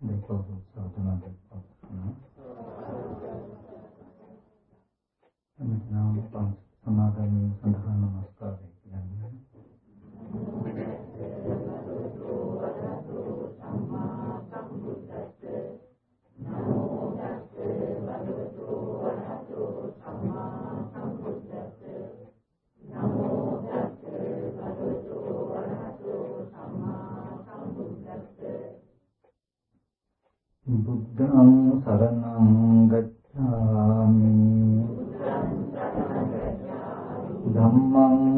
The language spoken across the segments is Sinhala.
දෙකෝ සාධනා දෙකෝ එනම් පංච සමාගමේ සඳහා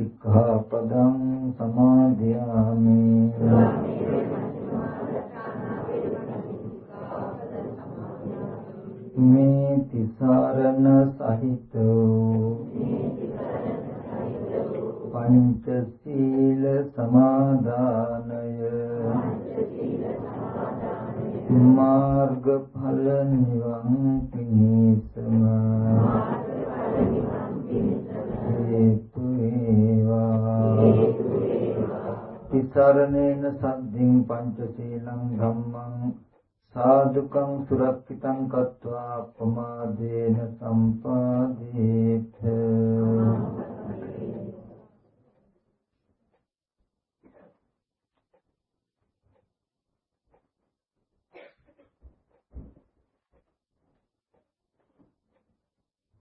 සික්ඛාපදං සමාදියාමි මේ තිසරණ සහිතෝ। පංචශීල සමාදානය। මාර්ගඵල නිවන් පිණිසම। හේතු වේවා තිසරණේන සද්ධින් පංචශීලං ධම්මං සාදුකං සුරක්ෂිතං කତ୍වා අපමාදේන සම්පාදේත.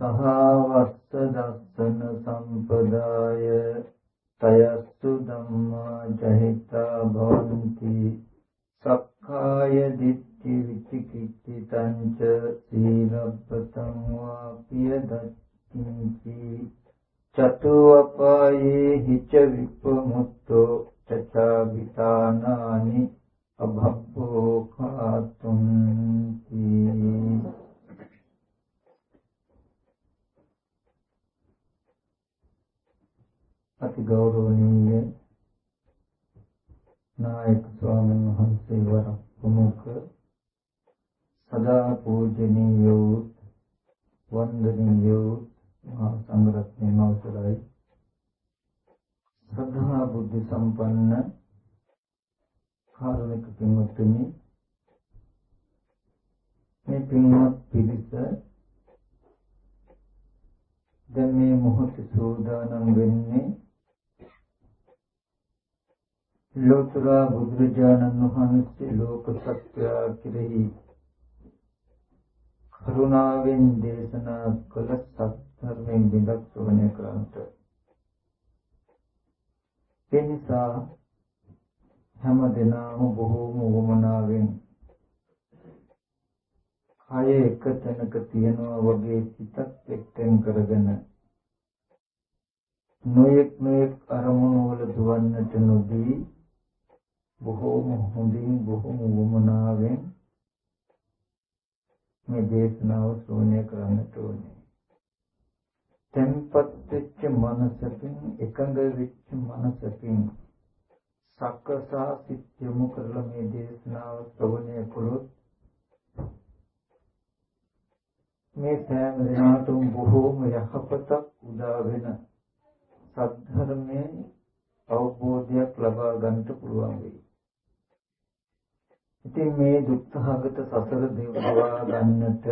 සහවස්ස දස්සන සම්පදාය තයස්සු ධම්මා ජහිතා භවಂತಿ සක්කාය දිට්ඨි විචිකිච්ඡි තංච සීලබ්බතං වාපිය දච්චින්ති චතු අපායේ හිච විපමුත්තෝ චචාවිතානානි අභප්පෝ කාතුන්ති අති ගෞරවනීය නායක ස්වාමීන් වහන්සේ වර ප්‍රමුඛ සදා පූජනීය වන්දනීය මහා සංඝරත්නයේ අවසරයි. ශ්‍රද්ධා බුද්ධ සම්පන්න කාරුණික පින්වත්නි මේ පින්වත් පිරිස දැන් මේ මොහොත සෝදානම් වෙන්නේ ලෝතර බුදුරජාණන් වහන්සේ ලෝක සත්‍ය කෙරෙහි කරුණාවෙන් දේශනා කළ සත්‍යයෙන් බිඳක් සෝණය කරන්ට ඒ නිසා හැම දිනම බොහෝම වමනාවෙන් කය එක තැනක තියනවා වගේ සිතක් එක්තෙන් කරගෙන නොයෙක් නොයෙක් අරමුණු වල දුවන්නට නොදී බොහෝම හොඳින් බොහෝම වමනාවෙන් මේ දේශනාව ශ්‍රවණය කරන්නට ඕනේ. tempat වෙච්ච මනසකින් එකඟ වෙච්ච මනසකින් සක්කසා සිත් යොමු කරලා මේ දේශනාව ශ්‍රවණය කළොත් මේ සෑම දිනකටම බොහෝම යහපතක් උදා වෙන සද්ධර්මයේ අවබෝධයක් ලබා ගන්නට පුළුවන් වෙයි. ඉතින් මේ දුක්ඛගත සසර දෙවවා ගන්නට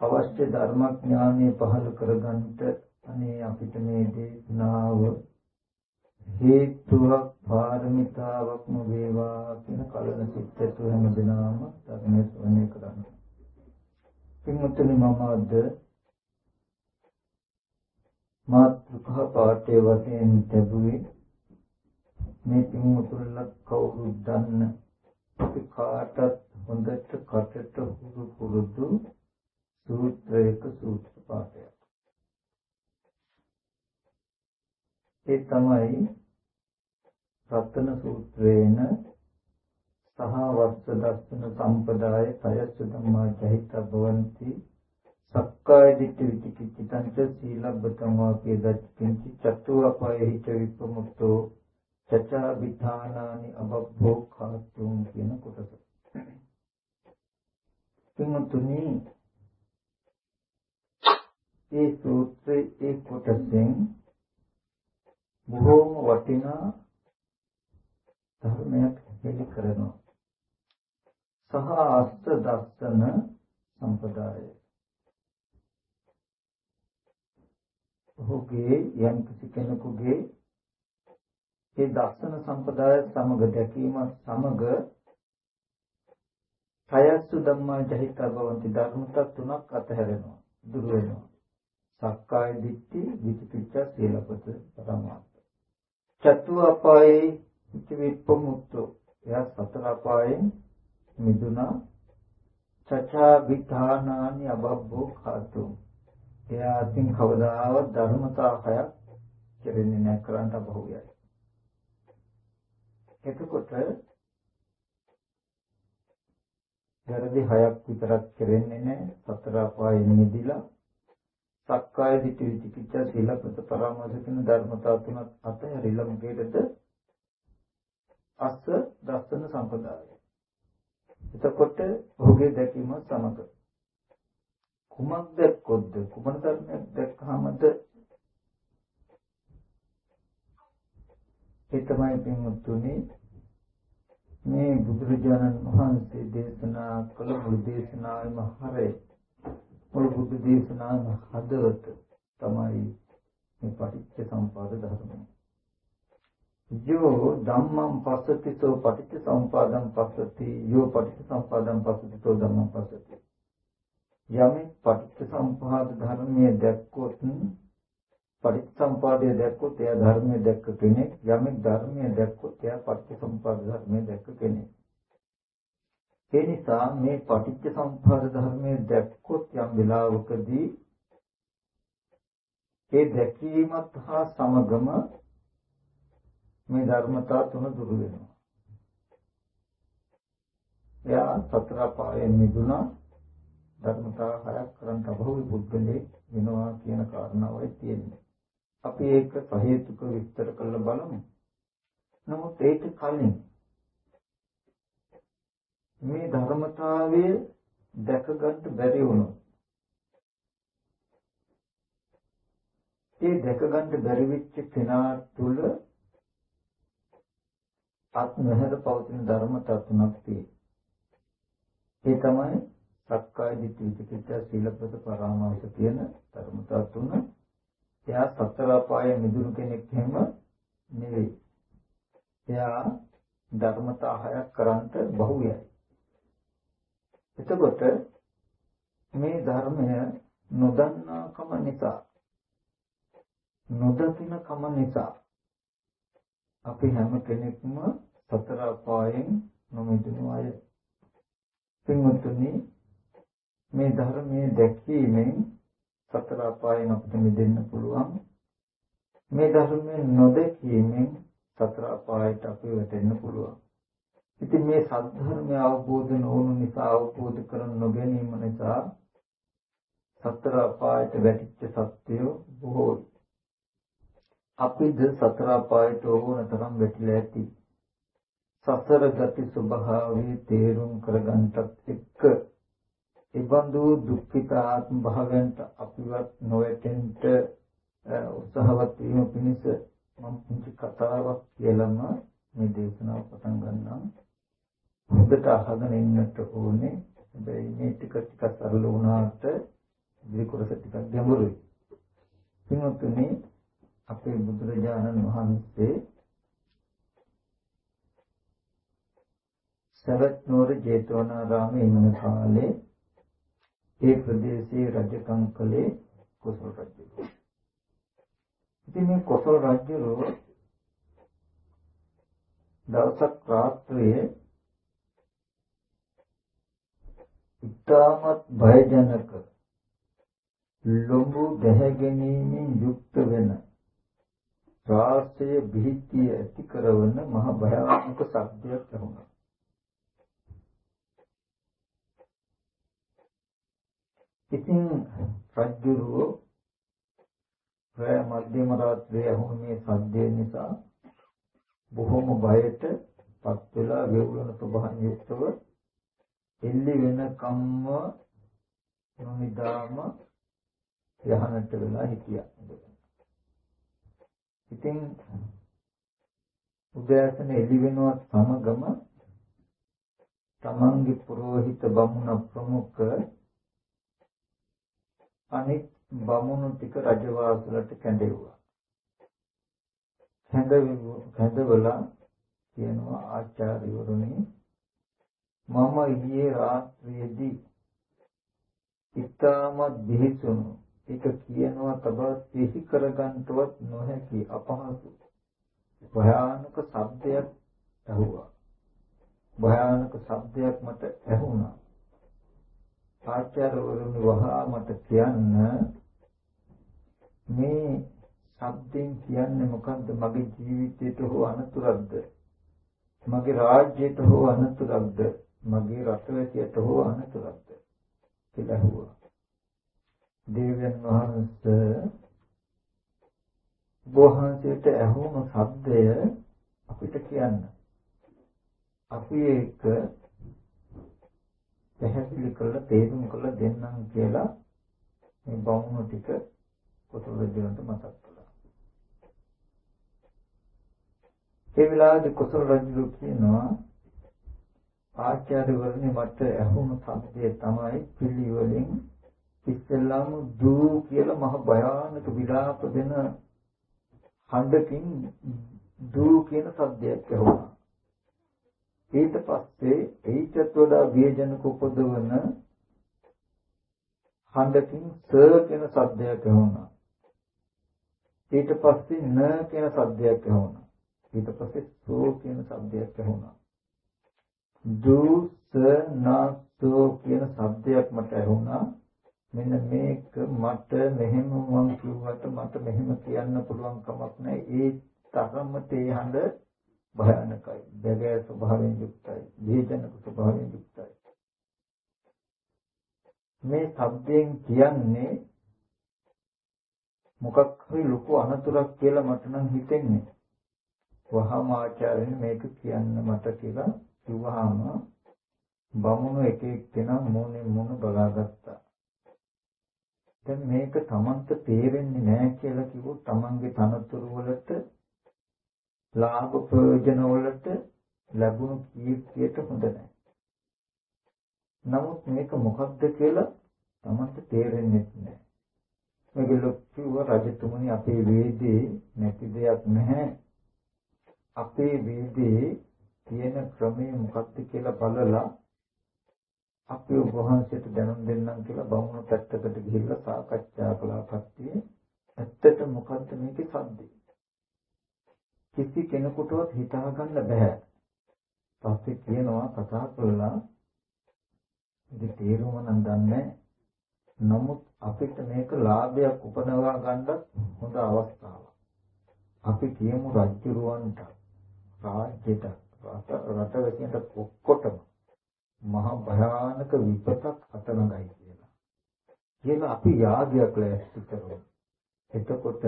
අවශ්‍ය ධර්මඥානය පහළ කරගන්නට අනේ අපිට මේ දේශනාව හේතුවක් පාරමිතාවක්ම වේවා කියන කලන සිත්තු හැම දිනම ධර්මයේ ශ්‍රවණය කරන්න. පින්වත්නි මම අද මාත්‍රිකා පාඨයේ වශයෙන් ලැබුවේ මේ පින්වතුන්ලා කවුරුත් දන්න අපි කාටත් හොඳට කටට හුරු පුරුදු සූත්‍රයක සූත්‍ර පාඨයක්. ඒ තමයි රත්න සූත්‍රයේන සහ වස්ස දස්සන සම්පදාය තයස්ස ධම්මා චෛත භවಂತಿ සක්කාය දිට්ඨි විචිකිච්ඡිතං ච සීලබ්බතං වාපේ දච්චින්ච චතු අපායෙහි ච විප්පමුක්තෝ චචා විධානානි අබබ්බෝ ખાතුම් කියන කොටස. පින්තුනි ඒ සූත්‍රයේ ඒ කොටසෙන් බොහෝම වටිනා ධර්මයක් හෙළි කරනවා. සහ අස්ත දස්සන සම්පදාය. ඔහුගේ යම් කිසි කෙනෙකුගේ ඒ දස්සන සම්පදාය සමග දැකීම සමග කයස්සු ධම්මා ජහිත භවಂತಿ ධර්මතා තුනක් අතහැරෙනවා දුර වෙනවා. සක්කාය දිට්ඨි විචිකිච්ඡා සීලපත පරමාර්ථ චතු අපායේ විපමුක්තෝ එයා සතර අපායෙන් මිදුණා. චචා විධානානි අබබ්බෝ ખાතු එයා අතින් කවදාවත් ධර්මතා හයක් කෙරෙන්නේ නැහැ කරන්ට බහුවයයි එතකොට වැරදි හයක් විතරක් කෙරෙන්නේ නැහැ. සතර අපායෙන් මිදිලා සක්කාය දිට්ඨි විචිකිච්ඡා සීලපත පරාමාස කියන ධර්මතා තුනක් අතහැරිලා මොකේද අස්ස දස්සන සම්පදාය. එතකොට ඔහුගේ දැකීම සමග කුමක් දැක්කොත්ද? කුමන ධර්මයක් දැක්කහමද? ඒ තමයි පින්වත්තුනි මේ බුදුරජාණන් වහන්සේ දේශනා කළ මුළු දේශනාවේම හරේ මුළු බුදු දේශනාවේම හදවත තමයි මේ පටිච්ච සම්පදාය ධර්මය. යෝ ධම්මං පස්සති සෝ පටිච්ච සම්පාදං පස්සති යෝ පටිච්ච සම්පාදං පස්සති සෝ ධම්මං පස්සති යමෙක් පටිච්ච සම්පාද ධර්මයේ දැක්කොත් පටිච්චසම්පාදය දැක්කොත් එයා ධර්මයේ දැක්ක කෙනෙක් යමෙක් ධර්මයේ දැක්කොත් එයා පටිච්චසම්පාද ධර්මයේ දැක්ක කෙනෙක්. ඒ නිසා මේ පටිච්චසම්පාද ධර්මයේ දැක්කොත් යම් වෙලාවකදී ඒ දැකීමත් හා සමගම මේ ධර්මතා තුන දුරු වෙනවා. එයා සතර පායෙන් මිදුණා ධර්මතා හයක් කරන් තබහුයි පුද්ගලෙක් වෙනවා කියන කාරණාවයි තියෙන්නේ. අපි ඒක සහේතුක විස්තර කරලා බලමු. නමුත් ඒක කලින් මේ ධර්මතාවය දැක ගන්න බැරි වුණොත් ඒ දැක ගන්න බැරි වෙච්ච කෙනා තුල ආත්මහර පවතින ධර්මතා තුනක් තියෙනවා. ඒ තමයි සක්කාය දිට්ඨි විචිකිච්ඡා සීලපද පරාමාස කියන ධර්මතා තුන. එයා සතර අපායේ මිදුණු කෙනෙක් එහෙම නෙවෙයි. එයා ධර්මතා හයක් කරන්ට බහුවයයි. එතකොට මේ ධර්මය නොදන්නාකම නිසා නොදකින කම නිසා අපි හැම කෙනෙක්ම සතර අපායෙන් නොමිදුණු අය. පින්වත්නි මේ ධර්මයේ දැකීමෙන් සතර අපායෙන් අපිට මිදෙන්න පුළුවන්. මේ ධර්මයේ නොදැකීමෙන් සතර අපායට අපි වැටෙන්න පුළුවන්. ඉතින් මේ සත්‍ය අවබෝධ නොවුණු නිසා අවබෝධ කර නොගැනීම නිසා සතර අපායට වැටිච්ච සත්‍යය බොහෝයි. අපිද සතර අපායට ඕන තරම් වැටිලා ඇති. සසර ගති ස්වභාවයේ තේරුම් කරගන්නත් එක්ක ඉබඳු දුක්ඛිත ආත්ම භාවයන්ට අපිවත් නොවැටෙන්න උත්සාහවත් වීම පිණිස මම පුංචි කතාවක් කියලාම මේ දේශනාව පටන් ගන්නම්. හොඳට අහගෙන ඉන්නට ඕනේ. හැබැයි මේ ටික ටික සරල වුණාට ඉදිරි කොටස ටිකක් ගැඹුරුයි. පින්වත්නි අපේ බුදුරජාණන් වහන්සේ සවැත් නුවර ජේතවනාරාමයේ ඉන්න කාලේ ඒ ප්‍රදේශයේ රජකම් කළේ කොසල් රජු. ඉතින් මේ කොසල් රජු දවසක් රාත්‍රියේ ඉතාමත් භයජනක ලොඹු දැහැගැනීමෙන් යුක්ත වෙන ශාස්ත්‍රයේ බිහිතිය ඇති කරන මහ භයානක සත්‍යයක් ලැබුණා. ඉතින් රජුරෝ රෑ මධ්‍යම රාත්‍රියේ වුණ මේ සද්දේ නිසා බොහොම බයට පත් වෙලා වේවුලන ප්‍රභාන් යුක්තව එල්ලි වෙන කම්ම නොනිදාම යහනට වෙලා හිටියා. ඉතින් උදෑසන එළි වෙනවත් සමගම තමන්ගේ පුරোহিত බමුණ ප්‍රමුඛ අනිත් බමුණු ටික රජවාසලට කැඳෙව්වා. කැඳවලා කියනවා ආචාර්යවරුනි මම ඊයේ රාත්‍රියේදී ඉතාමත් බිහිසුණු. ඒක කියනවා තබා සිහි කරගන්නවත් නොහැකි අපහසු. භයානක ශබ්දයක් ඇහුවා. භයානක ශබ්දයක් මට ඇහුණා. ආචාර්යවරුනි වහා මට කියන්න. මේ ශබ්දෙන් කියන්නේ මොකද්ද? මගේ ජීවිතයට හෝ අනතුරක්ද? මගේ රාජ්‍යයට හෝ අනතුරක්ද? මගේ රටවැසියට හෝ අනතුරක්ද? කියලා ඇහුවා දේවයන් වහන්සේ වහන්සේට ඇහුණු ශබ්දය අපිට කියන්න. අපි ඒක පැහැදිලි කරලා තේරුම් කරලා දෙන්නම් කියලා මේ බවුණු ටික කොටල දෙන්නට මතක් කළා. ඒ වෙලාවේදී කොසල් රජු කියනවා ආචාර්යවරුනි මට ඇහුණු ශබ්දය තමයි පිළිවෙලින් ඉස්සෙල්ලාම දූ කියලා මහ භයානක විලාප දෙන හඬකින් දූ කියන සද්දයක් ඇහුණා. ඊට පස්සේ ඊටත් වඩා වේජනක උපදවන හඬකින් ස කියන සද්දයක් ඇහුණා. ඊට පස්සේ න කියන සද්දයක් ඇහුණා. ඊට පස්සේ සෝ කියන සද්දයක් ඇහුණා. දූ ස නා සෝ කියන සද්දයක් මට ඇහුණා. මෙන්න මේක මට මෙහෙම මං කිව්වට මට මෙහෙම කියන්න පුළුවන් කමක් නැහැ. ඒ තරම තේ හඬ භයානකයි. බැගෑ ස්වභාවයෙන් යුක්තයි. වේදනක ස්වභාවයෙන් යුක්තයි. මේ શબ્දයෙන් කියන්නේ මොකක් හරි ලොකු අනතුරක් කියලා මට නම් හිතෙන්නේ. වහාම ආචාර්යනේ මේක කියන්න මට කියලා කිව්වහම බමුණු එක එක්කෙනා මොනේ මොන බලාගත්තා. දැන් මේක Tamanට තේරෙන්නේ නැහැ කියලා කිව්වොත් Tamanගේ තනතුරු වලට ලාභ ප්‍රයෝජන වලට ලැබුණු කීර්තියට හොඳ නැහැ. නමුත් මේක මොකක්ද කියලා Tamanට තේරෙන්නේ නැහැ. මේක ලොක්කුව රජතුමනි අපේ වේදේ නැති දෙයක් නැහැ. අපේ වේදේ තියෙන ක්‍රමය මොකක්ද කියලා බලලා අපි ඔබ වහන්සේට දැනුම් දෙන්නම් කියලා බමුණු පැත්තකට ගිහිල්ලා සාකච්ඡා කළා කට්ටිය. ඇත්තට මොකද්ද මේකේ සද්දේ? කිසි කෙනෙකුටවත් හිතා ගන්න බෑ. පස්සේ කියනවා කතා කළා ඉතින් තේරුම නම් දන්නේ නමුත් අපිට මේක ලාභයක් උපදවා ගන්නත් හොඳ අවස්ථාවක්. අපි කියමු රජුරවන්ට රාජ්‍යයට රට රටවැසියන්ට ඔක්කොටම මහා භයානක විපතක් අතනගයි කියලා. කියලා අපි යාගයක් ලෑස්ති කරමු. එතකොට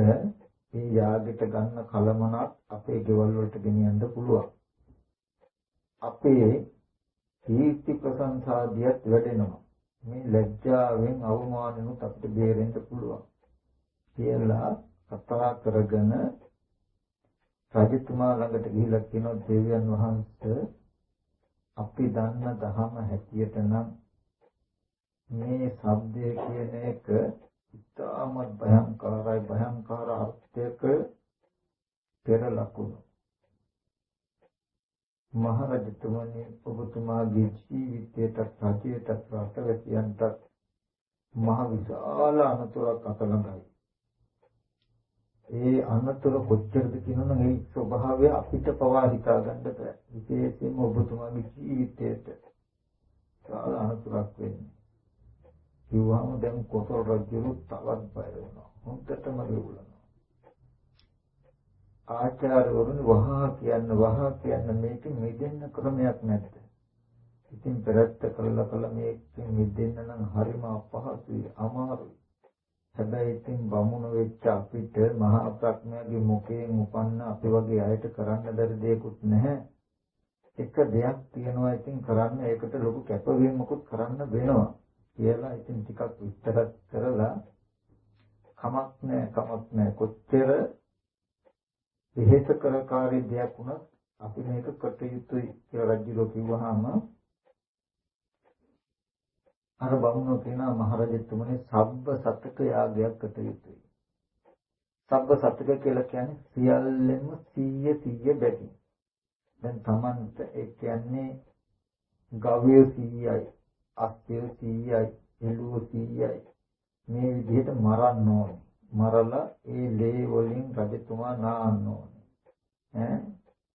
මේ යාගෙට ගන්න කලමනක් අපේ ගෙවල් වලට ගෙනියන්න පුළුවන්. අපේ කීර්ති ප්‍රශංසාදියත් වැඩෙනවා. මේ ලැජ්ජාවෙන් අවමානෙනුත් අපිට බේරෙන්න පුළුවන්. කියලා කතා කරගෙන රජතුමා ළඟට ගිහිල්ලා කියනවා දෙවියන් වහන්සේ අපි දන්න දහම හැටියට නම් මේ shabdය කියන එක ඉතාමත් භයංකාරයි භයංකාර අර්ථයක පෙර ලකුණු මහරජතුමනි ඔබතුමාගේ ජීවිතයට රජයට රටවැසියන්ට මහ විශාල අනතුරක් අතළඟයි. ඒ අනතුර කොච්චරද කියනනම් ඒ ස්වභාවය අපිට පවා හිතා ගන්න බෑ. විශේෂයෙන්ම ඔබතුමාගේ ජීවිතයට විශාල අනතුරක් වෙන්නේ. කිව්වම දැන් කොසල් රජුරු තවත් බය වෙනවා. හොඳටම රිවුලනවා. ආචාර්යවරුන් වහා කියන්න වහා කියන්න මේක මිදෙන්න ක්‍රමයක් නැද්ද? ඉතින් පෙරත්ත කළා කළා මේකෙන් මිදෙන්න නම් හරිම අපහසුයි අමාරුයි. හැබැයි ඉතින් බමුණ වෙච්ච අපිට මහා ප්‍රඥාගේ මුඛයෙන් උපන්න අපි වගේ අයට කරන්න බැරි දෙයක්වත් නැහැ. එක දෙයක් තියෙනවා ඉතින් කරන්න ඒකට ලොකු කැපවීමකුත් කරන්න වෙනවා කියලා ඉතින් ටිකක් විස්තර කරලා කමක් නැහැ කමක් නැහැ කොච්චර විහෙතකරකාරී දෙයක් වුණත් අපි මේක කට යුතුයි කියලා රජුලෝ කිව්වහම අර බමුණෝ කියනවා මහරජතුමනි සබ්බ සතක යාගයක් කට යුතුයි. සබ්බ සතක කියලා කියන්නේ සියල්ලෙම 100 100 බැගින්. දැන් Tamanට ඒ කියන්නේ ගවය 100යි, අස්තය 100යි, එළුව 100යි. මේ විදිහට මරන්න ඕනේ. මරලා ඒ ලේ වලින් රජතුමා නාන්න ඕනේ. ඈ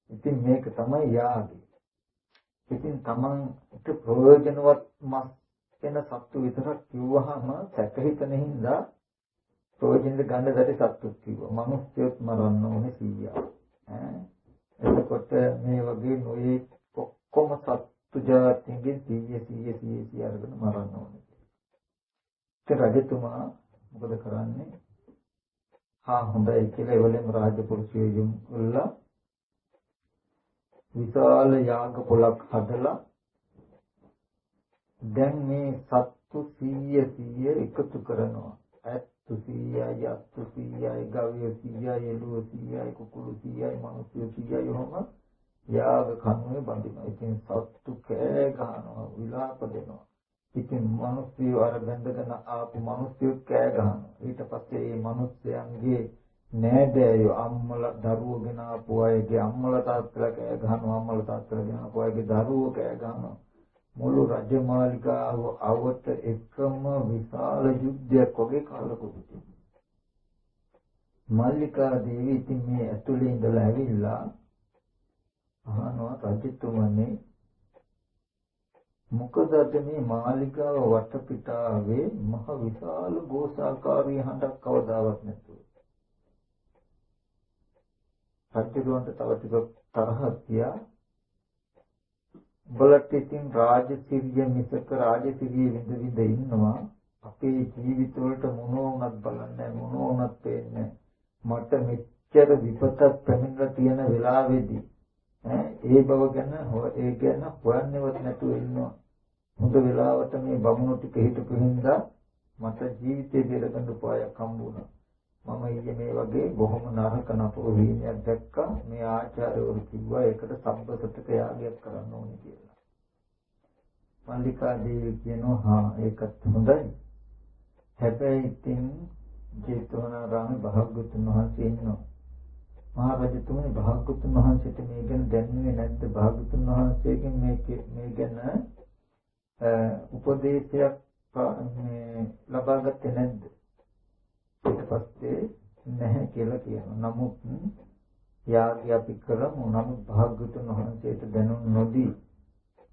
ඉතින් මේක තමයි යාගේ. ඉතින් තමන්ට ප්‍රයෝජනවත් මස් වෙන සත්තු විතරක් කිව්වහම සැකහිතන හින්දා ප්‍රයෝජනෙට ගන්න දැටි සත්තු කිව්වා. මිනිස්සුත් මරන්න ඕනේ 100. ඈ එතකොට මේ වගේ නොයේ ඔක්කොම සත්තු జాතින්ගෙන් 100 100 100 අරගෙන මරන්න ඕනේ. ඒ රජතුමා මොකද කරන්නේ? හා හොඳයි කියලා එවලෙම රාජපුරුෂයෝ යොමු කළා. විශාල යාග පොලක් හදලා දැන් මේ සත්තු 100 100 එකතු කරනවා. ඇත්තු 100යි, අත්තු 100යි, ගවය 100යි, එළුව 100යි, කුකුළු 100යි, මිනිස්සු 100යි වහම යාග කන්වේ බඳිනවා. ඉතින් සත්තු කෑ ගහනවා, විලාප දෙනවා. ඉතින් මිනිස්සු අර බැඳගෙන ආපු මිනිස්සු කෑ ගහනවා. ඊට පස්සේ මේ මිනිස්යන්ගේ නෑදෑයෝ අම්මලා දරුවෝ ගෙන ආපු අයගේ අම්මලා තාත්තලා කෑ ගහනවා. අම්මලා තාත්තලා ගෙන ආපු අයගේ දරුවෝ කෑ ගහනවා. මුළු රජමාලිගාව අවට එකම විශාල යුද්ධයක් වගේ කාලකුදු තිබුණා. මල්ලිකා දේවී ඉතින් මේ ඇතුලේ ඉඳලා ඇවිල්ලා අහනවා රජතුමනි මොකද අද මේ මාලිගාව වටපිටාවේ මහ විශාල ගෝසාකාරී හඬක් කවදාවත් නැතුව. සත්‍යදුවන්ට තව ටිකක් තරහක් තියා බලත් ඉතින් රාජසිරිය මිසක රාජසිරිය විඳ විඳ ඉන්නවා. අපේ ජීවිතවලට මොනෝනත් බලන්නේ මොනෝනත් පේන්නේ මට මෙච්චර විපතක් පැමිණලා තියෙන වෙලාවේදී ඒ බව ගැන ඒ ගැන හොයන්නේවත් නැතුව ඉන්නවා. හොඳ වෙලාවට මේ බමුණු ටික හිටපු හින්දා මට ජීවිතේ බේරගන්න උපායක් හම්බුණා. මම ඊයේ මේ වගේ බොහොම නරක නපුරු වීණයක් දැක්කා. මේ ආචාර්යවරු කිව්වා ඒකට සම්බසතක යාගයක් කරන්න ඕනේ කියලා. මල්ලිකා දේවී කියනවා හා ඒකත් හොඳයි. හැබැයි ඉතින් ජේතවනාරාමේ භාග්‍යතුන් වහන්සේ ඉන්නවා. මහා රජතුමනි භාග්‍යතුන් වහන්සේට මේ ගැන දැනෙන්නේ නැද්ද? භාග්‍යතුන් වහන්සේගෙන් මේ මේ ගැන උපදේශයක් මේ ලබාගත්තේ නැද්ද? ඊට පස්සේ නැහැ කියලා කියනවා. නමුත් යාගය අපි කරමු. නමුත් භාග්‍යතුන් වහන්සේට දැනුම් නොදී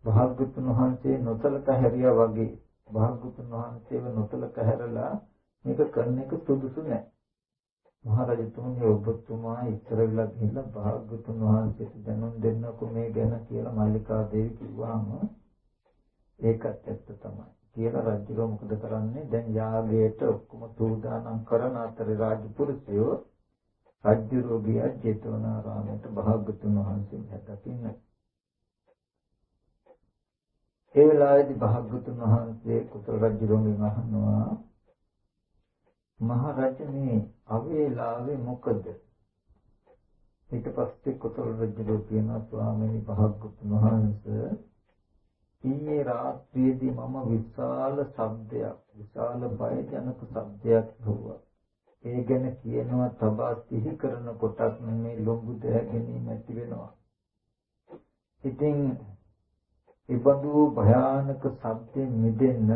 භාග්‍යතුන් වහන්සේ නොසලකා හැරියා වගේ භාග්‍යතුන් වහන්සේව නොසලකා හැරලා මේක කරන එක සුදුසු නැහැ මහරජතුමනි ඔබතුමා ඉතර වෙලා ගිහිල්ලා භාග්‍යතුන් වහන්සේට දැනුම් දෙන්නකෝ මේ ගැන කියලා මල්ලිකා දේවි කිව්වහම ඒකත් ඇත්ත තමයි. කියලා රජුව මොකද කරන්නේ? දැන් යාගයට ඔක්කොම සූදානම් කරන අතරේ රාජපුරුෂයෝ රජුරෝගිය ජේතවනාරාමයට භාග්‍යතුන් වහන්සේ දැකකින්න. ඒ වෙලාවේදී භාග්‍යතුන් වහන්සේ කුසල රජුගෙන් අහනවා මහරජනේ අවේලාවේ මොකද? ඊට පස්සේ කොතල් රජු කියනවා ස්වාමීනි භාග්‍යවතුන් වහන්සේ ඊයේ රාත්‍රියේදී මම විශාල ශබ්දයක් විශාල බයජනක ශබ්දයක් ඇහුවා. ඒ ගැන කියනවා තබා සිහි කරන කොටත් මේ ලොඟු දැහැගෙනීම ඇති වෙනවා. ඉතින් ඉබඳු භයානක ශබ්දයෙන් මිදෙන්න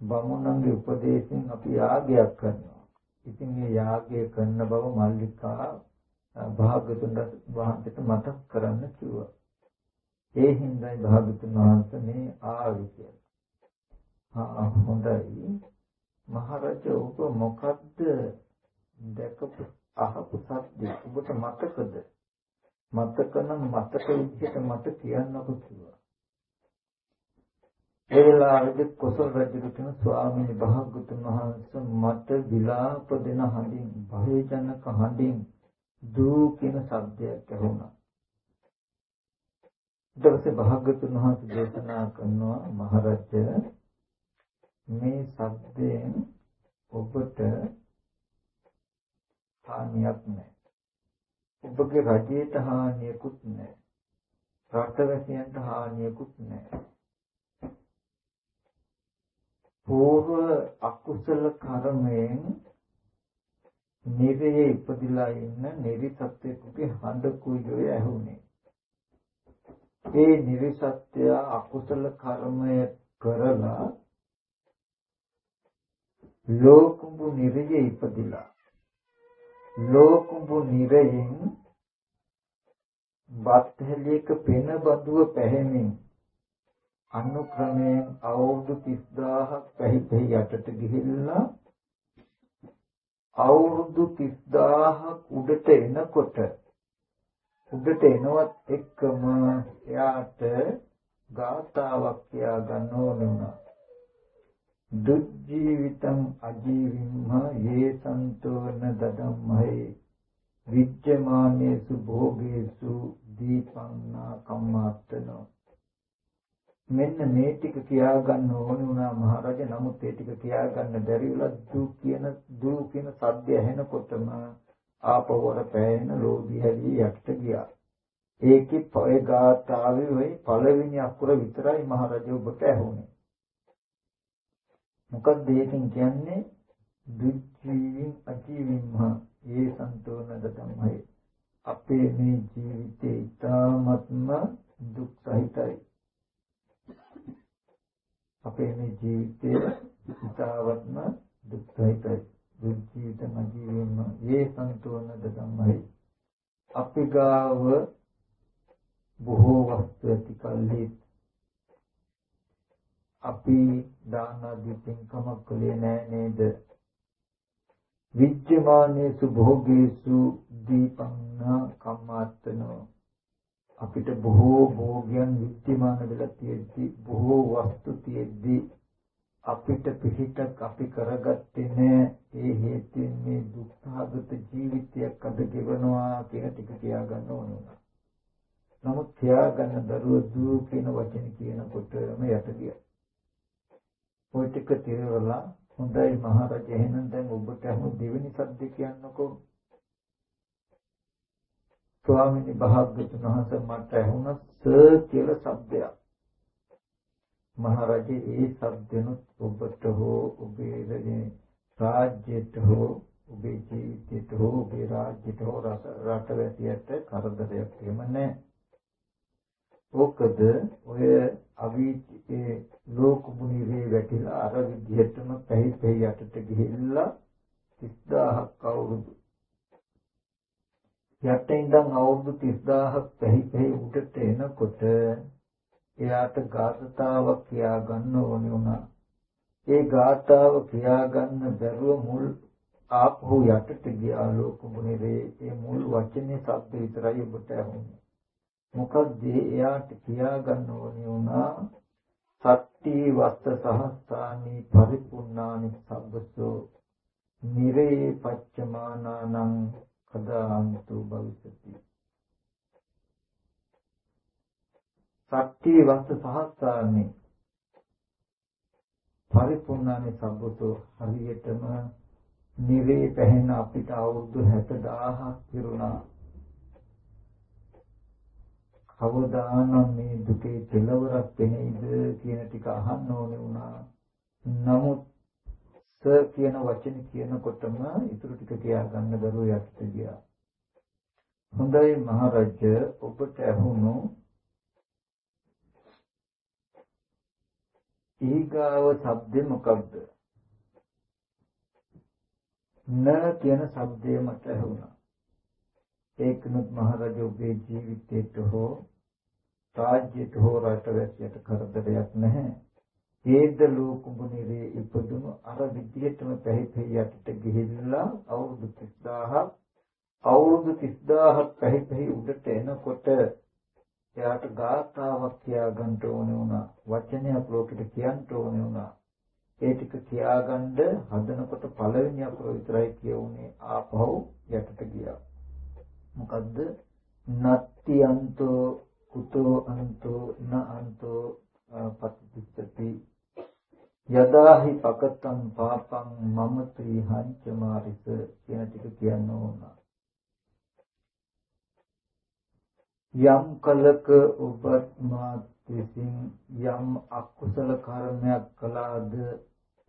බමුණන්ගේ උපදේශයෙන් අපි යාගයක් කරනවා. ඉතින් මේ යාගය කරන බව මල්ලිකා භාගතුන් වහන්සේට මතක් කරන්න කිව්වා. ඒ හින්දායි භාගතුන් වහන්සේ මේ ආවි කියලා. ආ හොඳයි. මහරජ ඔබ මොකද්ද දැකපු අහපු සත්‍ය ඔබට මතකද? මතක නම් මතක විදිහට මට කියන්නකෝ කිව්වා. ඒ වෙලාවේදී කොසල් රජු කියන ස්වාමීන් වහන්සේ වහන්සේ මට විලාප දෙන හඬින් භයජනක හඬින් දූ කියන શબ્දයක් ඇහුණා. ඊටසේ භාග්‍යතුන් වහන්සේ දේශනා කරනවා මහරජ මේ શબ્දයෙන් ඔබට හානියක් නැහැ. ඔබගේ රජයට හානියකුත් නැහැ. රටවැසියන්ට හානියකුත් නැහැ. పూర్ව අකුසල කර්මයෙන් නිරයේ ඉපදිලා ඉන්න නිරිසත්‍යකගේ හඬ කුයෝය ඇහුනේ. ඒ නිරිසත්‍ය අකුසල කර්මය කරලා ලෝකුඹු නිරයේ ඉපදිලා ලෝකුඹු නිරයෙන් බත්හැලියක පෙන බඳුව පැහැමින් අනුක්‍රමයෙන් අවුරුදු 30000ක් පැහි පැහි යටට ගිහිල්ලා අවුරුදු 30000ක් උඩට එනකොට උඩට එනවත් එක්කම එයාට ගාතාවක් කියා ගන්න ඕන වුණා. දුජ්ජීවිතං අජීවිම්හ යේ සන්තෝන දදම්මහේ විච්ඡමානේසු භෝගේසු දීපන්නා කම්මාත්තනෝ මෙන්න මේ ටික කියාගන්න ඕන වුණා මහරජා. නමුත් ඒ ටික කියාගන්න බැරි වුණා දු කියන දු කියන සද්ද ඇහෙනකොටම ආපවර පෑයෙන ලෝභී හැදී යට ගියා. ඒකේ පොය ගාතාවේ ওই පළවෙනි අකුර විතරයි මහරජා ඔබට ඇහුනේ. මොකක්ද ඒකෙන් කියන්නේ? දුක්ඛීන් අජීවිම්හ ඒ සන්තෝනද තමයි අපේ මේ ජීවිතේ ඊ타ත්ම දුක් සහිතයි. අපේ මේ ජීවිතයේ ඉතාවත්ම දුක්ඛිතයි දුක්ඛිත මජීවෙන්න ඒ සන්තෝනද ධම්මයි. අපි ගාව බොහෝ වස්තු ඇති කල්හි අපි දාන ආදී පින්කමක් කළේ නෑ නේද? විද්‍යමානේසු භෝගේසු දීපන්න කම්මාත්තනෝ අපිට බොහෝ භෝගයන් විද්‍යමාන වෙලා තියෙද්දි බොහෝ වස්තු තියෙද්දි අපිට පිහිටක් අපි කරගත්තේ නෑ ඒ හේතුවෙන් මේ දුක්ඛාගත ජීවිතයක් අද ගෙවනවා කියන ටික කියා ගන්න ඕන වුණා. නමුත් කියා ගන්න දරුව දූ කියන වචන කියනකොටම යට ගියා. ওই ටික තේරවලා හොඳයි මහරජා එහෙනම් දැන් ඔබට අහමු දෙවෙනි සද්ද කියන්නකෝ ස්වාමීන් වහන්සේ භාග්‍යතුන් මට ඇහුණා සර් කියලා શબ્දයක්. මහරජේ ඒ શબ્දනොත් ඔබට හෝ ඔබේ රජේ රාජ්‍යයට හෝ ඔබේ ජීවිතයට හෝ ඔබේ රාජ්‍යයට හෝ රටවැසියට කරදරයක් එහෙම නැහැ. ඕකද ඔය අවීචේ ලෝක මුනිවේ වැටිලා අර විදිහටම පැහි පැහි යටට ගිහිල්ලා 30000ක් අවුරුදු යට ඉඳන් අවුරුදු 30000ක් පැහි පැහි උඩට එනකොට එයාට ගාථාවක් කියා ගන්න ඕනේ වුණා. ඒ ගාථාව කියා ගන්න බැරුව මුල් ආපහු යටට ගියා ලෝකමුනිරේ ඒ මුල් වචනේ શબ્ද විතරයි ඔබට ඇහුනේ. මොකද එයාට කියා ගන්න ඕනේ වුණා සත්‍ටි වස්ත සහස්සානි පරිපුන්නානි සබ්බසෝ නිරේ පච්චමානානං කදාන්තු භවිසති සත්‍ටි වස්ත සහස්සානි පරිපුන්නානි සබ්බසෝ හරියටම නිවේ පැහෙන අපිට අවුරුදු 60000ක් පිරුණා. කවදානම් මේ දුකේ කෙලවරක් වෙන්නේද කියන ටික අහන්න ඕනේ වුණා. නමුත් ස කියන වචනේ කියනකොටම ඊටු ටික කියා ගන්න බැරුව යටට ගියා. හොඳයි මහරජ ඔබට ඇහුණු ඊගාව શબ્දේ මොකක්ද? න කියන શબ્දේ මට ඇහුණා. ඒකනොත් මහරජ ඔබේ ජීවිතයට හෝ රාජ්‍යයට හෝ රටවැසියට කරදරයක් නැහැ. හේද ලෝකුඹුනිරේ ඉපදුණු අර විදියටම පැහි පැහි යටට ගිහිල්ලා අවුරුදු 30000ක් අවුරුදු 30000ක් පැහි පැහි උඩට එනකොට එයාට ගාථාවක් කියා ගන්න ඕනේ වුණා. වචනයක් ලෝකෙට කියන්න ඕනේ වුණා. ඒ ටික කියාගන්න හදනකොට පළවෙනි අකුර විතරයි කියුනේ ආපහු යටට ගියා. මොකද්ද? නත්ති අන්තෝ කුතෝ අන්තෝ න අන්තෝ පටිච්චති යදාහි පකතං පාපං මම ත්‍රිහංච මාරිස කියන ටික කියන්න ඕන. යම් කලක ඔබත් මාත් විසින් යම් අකුසල කර්මයක් කළාද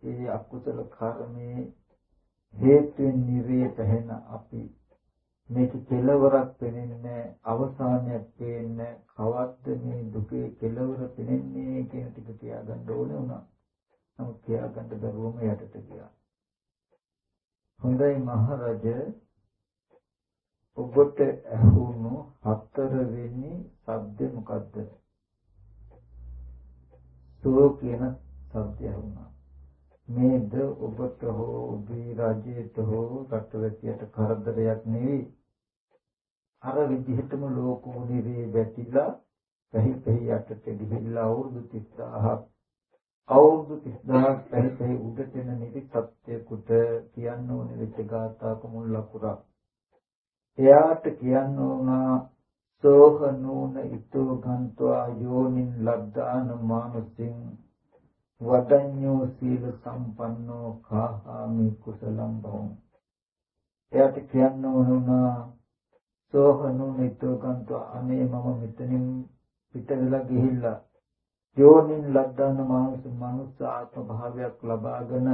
ඒ අකුසල කර්මයේ හේතුවෙන් නිරේ පැහෙන අපි මේක කෙලවරක් පෙනෙන්නේ නැහැ අවසානයක් පේන්නේ කවද්ද මේ දුකේ කෙලවර පෙනෙන්නේ කියන ටික තියාගන්න ඕනේ වුණා. නමුත් තියාගන්න බැරුවම යටට ගියා. හොඳයි මහරජ ඔබට ඇහුණු හතරවෙනි සද්දේ මොකද්ද? සෝ කියන සද්දය වුණා. මේද ඔබට හෝ ඔබේ රජයට හෝ රටවැසියට කරදරයක් නෙවෙයි අර විදිහටම ලෝක මුනිවේ වැටිලා පැහි පැහි යටට ගිහිල්ලා අවුරුදු 30000ක් අවුරුදු 30000ක් පැහි පැහි උඩට එන නිදි සත්‍යකුට කියන්න ඕනේ වෙච්ච ගාථාක මුල් ලකුරක්. එයාට කියන්න ඕනා සෝහ නූන ඊතෝ ගන්්වා යෝනින් ලද්දාන මානසින් වදඤ්ඤෝ සීල සම්පන්නෝ කාහාමි කුසලම් බවං එයාට කියන්න ඕනුනා සෝහනු නිතෝකන්ත අනේ මම මෙතනින් පිට වෙලා ගිහිල්ලා. යෝනින් ලද්දාන මානස මනුස්ස ආත්ම භාවයක් ලබාගෙන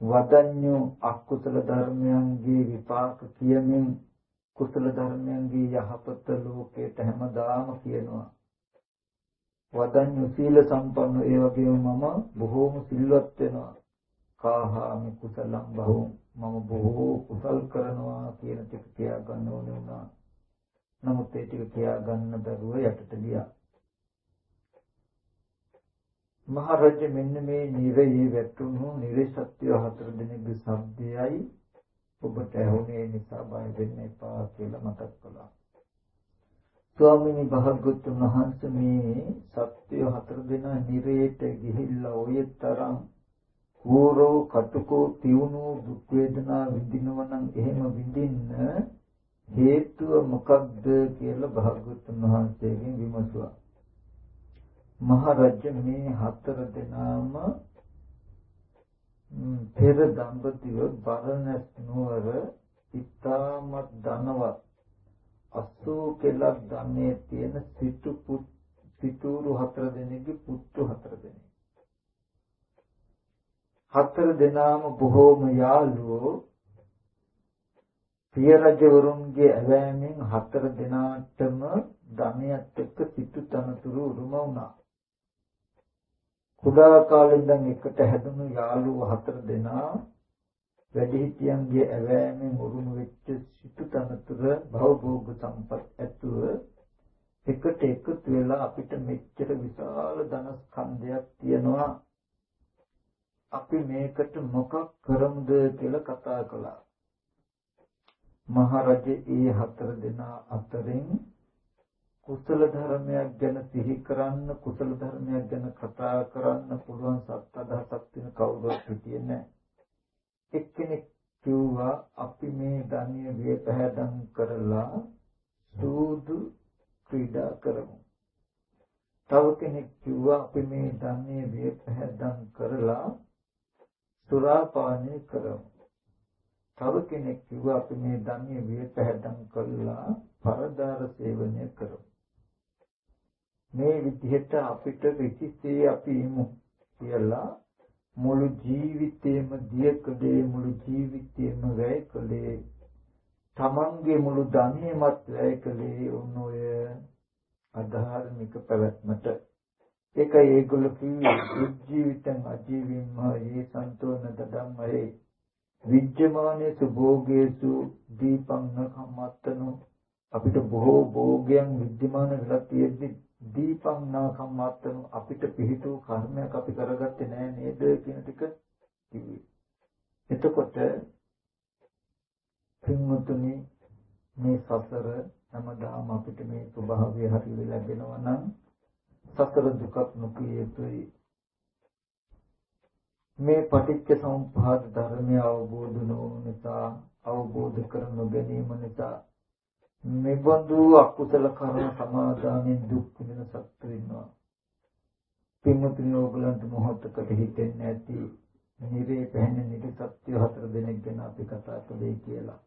වදඤ්ඤෝ අකුසල ධර්මයන්ගේ විපාක කියමින් කුසල ධර්මයන්ගේ යහපත ලෝකයට හැමදාම කියනවා. වදඤ්ඤ සීල සම්පන්න ඒ වගේම මම බොහෝම සිල්වත් වෙනවා. කාහාමි කුසලම් බහු මම බොහෝ කුසල් කරනවා කියන ටික කියා ගන්න ඕනේ වුණා. නමුත් ඒ ටික කියා ගන්න බැරුව යටට ගියා. මහරජ මෙන්න මේ නිරයේ වැටුණු නිරසත්‍ය හතර දිනක සබ්දයයි ඔබට ඇහුනේ නිසා බය වෙන්න එපා කියලා මතක් කළා. ස්වාමීනි භාග්‍යවතුන් වහන්සේ මේ සත්‍ය හතර දෙනා නිරේට ගිහිල්ලා ඔය තරම් කෝරෝ කටුකෝ තියුණු දුක් වේදනා විඳිනවා නම් එහෙම විඳින්න හේතුව මොකක්ද කියලා භාග්‍යවතුන් වහන්සේගෙන් විමසුවා. මහරජ මේ හතර දෙනාම පෙර දඹදිව බරණැස් නුවර ඉතාමත් ධනවත් අස්සෝ කෙලක් ගන්නේ තියෙන සිටු සිටුරු හතර දෙනෙක්ගේ පුත්තු හතර දෙනෙක්. හතර දෙනාම බොහෝම යාළුවෝ පිය රජවරුන්ගේ ඇවෑමෙන් හතර දෙනාටම ධනයත් එක්ක සිටු තනතුරු උරුම වුණා. කුඩා කාලේ ඉඳන් එකට හැදුණු යාළුවෝ හතර දෙනා වැඩිහිටියන්ගේ ඇවෑමෙන් උරුම වෙච්ච සිටු තනතුර භවභෝග සම්පත් ඇතුව එකට එකතු වෙලා අපිට මෙච්චර විශාල ධනස්කන්ධයක් තියෙනවා අපි මේකට මොකක් කරමුද කියලා කතා කළා. මහරජේ ඒ හතර දෙනා අතරින් කුසල ධර්මයක් ගැන සිහි කරන්න කුසල ධර්මයක් ගැන කතා කරන්න පුළුවන් සත් අදහසක් තියෙන කවුරුත් හිටියේ නැහැ. එක්කෙනෙක් කිව්වා අපි මේ ධනිය විය පැහැදම් කරලා සූදු ක්‍රීඩා කරමු. තව කෙනෙක් කිව්වා අපි මේ ධනිය විය පැහැදම් කරලා සුරාපානය කරමු තව කෙනෙක් කිව්වා අපි මේ ධනිය විය පැහැදම් කළා පරදාර සේවනය කරමු. මේ විදිහට අපිට විචිතේ අපි ඉමු කියලා මුළු ජීවිතේම දිය කළේ මුළු ජීවිතේම වැය කළේ තමන්ගේ මුළු ධනෙමත් වැය කළේ උන් ඔය අධාර්මික පැවැත්මට ඒකයි ඒගොල්ලෝ කිව්වේ ජීවිතං අජීවින්ම යේ සන්තෝන දඩම්මයේ විජ්ජමානේසු භෝගේසු දීපං නකම්මත්තනෝ අපිට බොහෝ භෝගයන් විද්‍යමාන වෙලා තියෙද්දි දීපං නකම්මත්තනෝ අපිට පිහිටු කර්මයක් අපි කරගත්තේ නෑ නේද කියන ටික කිව්වේ. එතකොට පින්වතුනි මේ සසර හැමදාම අපිට මේ ස්වභාවය හරියට ලැබෙනවා නම් සසර දුකක් නොකිය යුතුයි මේ පටිච්ච සමුප්පාද ධර්මය අවබෝධ නොවන නිසා අවබෝධ කර නොගැනීම නිසා මෙබඳු අකුසල කර්ම සමාදානෙන් දුක් විඳින සත්තු වෙනවා. පින්වතුනි ඕගලන්ට මොහොතකට හිතෙන්නේ නැති නිරේ පැහැෙන නිරි සත්‍ය හතර දෙනෙක් ගැන අපි කතා කළේ කියලා.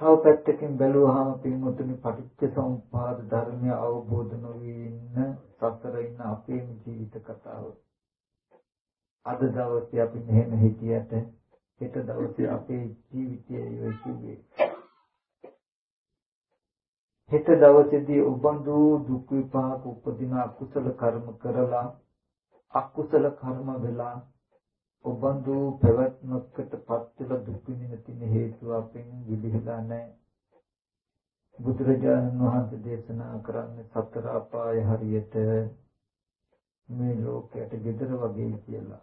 තව පැත්තකින් බැලුවහම පින්වතුනි පටිච්ච සමුප්පාද ධර්මය අවබෝධ නොවී ඉන්න සසර ඉන්න අපේම ජීවිත කතාව. අද දවසේ අපි මෙහෙම හිටියට හෙට දවසේ අපේ ජීවිතයේ යොයිකුවේ හෙට දවසේදී උබඳු දුක් විපාක උපදින අකුසල කර්ම කරලා අකුසල කර්ම වෙලා උබඳු පැවැත්මකට පත් වෙලා දුක් විඳින තියෙන හේතුව අපෙන් විදිහලා නැහැ. බුදුරජාණන් වහන්සේ දේශනා කරන්නේ සතර අපාය හරියට මේ ලෝකයට gedara වගේ කියලා.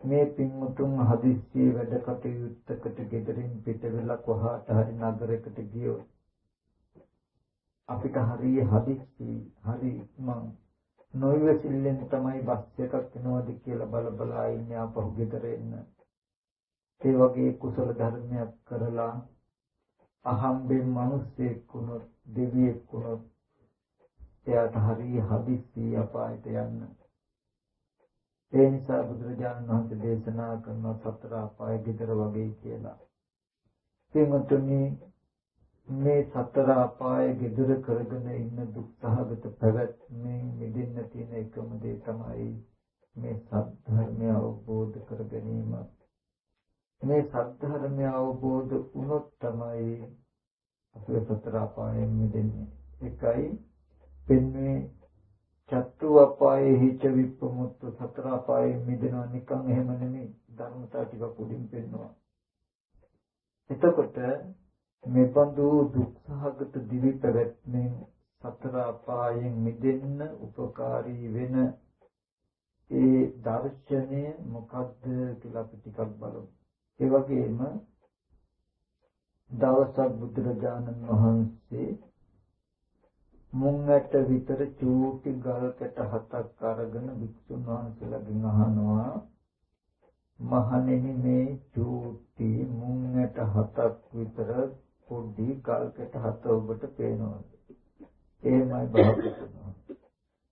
මේ පින්මුතුන් හදිස්සියේ වැඩ කටයුත්තකට ගෙදරින් පිට වෙලා කොහාට හරි නගරයකට ගියොත් අපිට හරි හදිස්සි හරි මං නොයවසිල්ලෙන් තමයි බස් එකක් එනවද කියලා බල බලා ඉන්නේ ආපහු ගෙදර එන්න. ඒ වගේ කුසල ධර්මයක් කරලා අහම්බෙන් මිනිස්සෙක් වුණොත් දෙවියෙක් වුණොත් එයාට හරි හදිස්සි අපායට යන්න. ඒ නිසා බුදුරජාණන් වහන්සේ දේශනා කරන සතර අපාය ගෙදර වගේ කියලා. පින්වත්නි මේ සතර අපාය ගෙදර කරගෙන ඉන්න දුක්සහගත පැවැත්මෙන් මිදෙන්න තියෙන එකම දේ තමයි මේ සත්‍යධර්මය අවබෝධ කර ගැනීම. මේ සත්‍යධර්මය අවබෝධ වුණොත් තමයි අපේ සතර අපායෙන් මිදෙන්නේ. එකයි පෙන්වේ චත්තු අපායේ හිච විප්පමුත්තු සතර අපායේ මිදෙනවා නිකන් එහෙම නෙමෙයි ධර්මතා ටික උඩින් පෙන්නවා එතකොට මෙබඳු දුක්ඛගත දිවි පැවැත්මෙන් සතර අපායෙන් මිදෙන්න උපකාරී වෙන ඒ දර්ශනය මොකද්ද කියලා අපි ටිකක් බලමු. ඒ වගේම දවසක් බුදුරජාණන් වහන්සේ මුං ඇට විතර චූටි ගල් කැට හතක් අරගෙන වික්ෂුන් වහන්සේලාගෙන් අහනවා මහණෙනි මේ චූටි මුං ඇට හතක් විතර පොඩි ගල් කැට හත ඔබට පේනවද? එහෙමයි භාගතුනා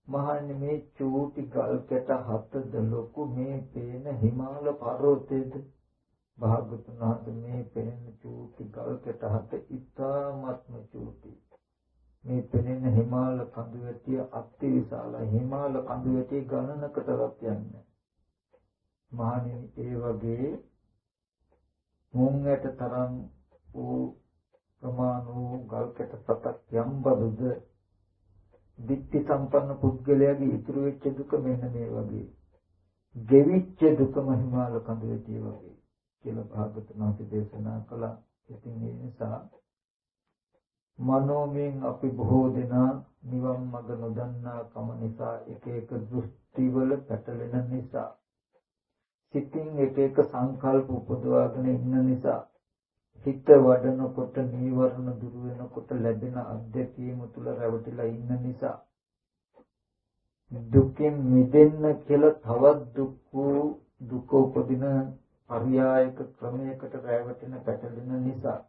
මහණෙනි මේ චූටි ගල් කැට හතද ලොකු මේ පේන හිමාල පර්වතයේද? භාගතුන් වහන්සේ මේ පෙනෙන චූටි ගල් කැට හත ඉතාමත්ම චූටි. මේ පෙනෙන හිමාල කඳු වැටිය අති විශාලයි හිමාල කඳු වැටිය ගණනකටවත් යන්නේ මහණෙනි ඒ වගේ මුංගට තරම් වූ ප්‍රමාණ වූ ගල්කට සතක් යම් බදුද දික්ටි සම්පන්න පුද්ගලයාගේ ඉතුරු වෙච්ච දුක මෙන්න මේ වගේ. ගෙවිච්ච දුකම හිමාල කඳු වෙතිය වගේ කියලා භාගතුන් වහන්සේ දේශනා කළා. ඉතින් ඒ නිසා මනෝමයෙන් අපි බොහෝ දෙනා නිවන් මඟ නොදන්නා කම නිසා එක එක දෘෂ්ටිවල පැටලෙන නිසා සිතින් එක එක සංකල්ප උපදවාගෙන ඉන්න නිසා හිත වඩනකොට නීවරණ දුරු වෙනකොට ලැබෙන අත්දැකීම තුළ රැවටිලා ඉන්න නිසා දුකින් මිදෙන්න කියලා තවත් දුක් දුක උපදින පරියායක ක්‍රමයකට රැවටෙන පැටලෙන නිසා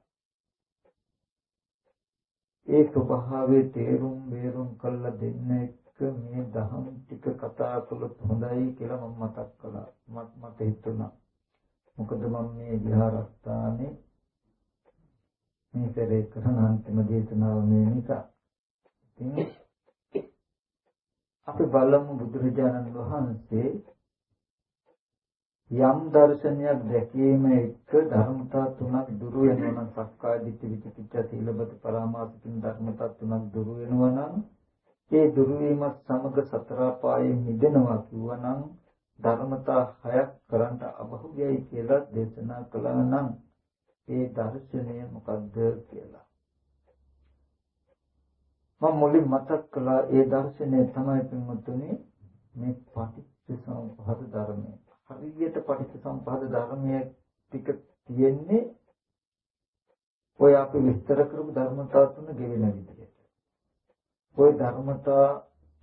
ඒ ස්වභාවයේ තේරුම් බේරුම් කළ දෙන්න එක්ක මේ දහම් ටික කතා කළොත් හොඳයි කියලා මම මතක් කළා. මට මට හිතුණා. මොකද මම මේ විහාරස්ථානේ මේ පෙරේ කරන අන්තිම දේශනාව මේ නිසා. ඉතින් අපි බලමු බුදුරජාණන් වහන්සේ යම් දර්ශනයක් දැකීම එක්ක ධර්මතා තුනක් දුරු වෙනවා නම් සක්කාය දිට්ඨි විචිකිච්ඡා සීලබත පරාමාසිකින් ධර්මතා තුනක් දුරු වෙනවා නම් ඒ දුරු වීමත් සමග සතර පායේ මිදෙනවා කිව්වනම් ධර්මතා හයක් කරන්ට අබහුවයි කියලා දේශනා කළා නම් ඒ දර්ශනය මොකද්ද කියලා මම මුලින් මතක් කළා ඒ දර්ශනය තමයි පින්වතුනි මේ පටිච්ච සමුප්පාද ධර්මය හරියට පටිච්චසමුප්පාද ධර්මයේ ටික තියෙන්නේ ඔය අපි විස්තර කරපු ධර්මතා තුන ගෙවෙන විදිහට. ඔය ධර්මතා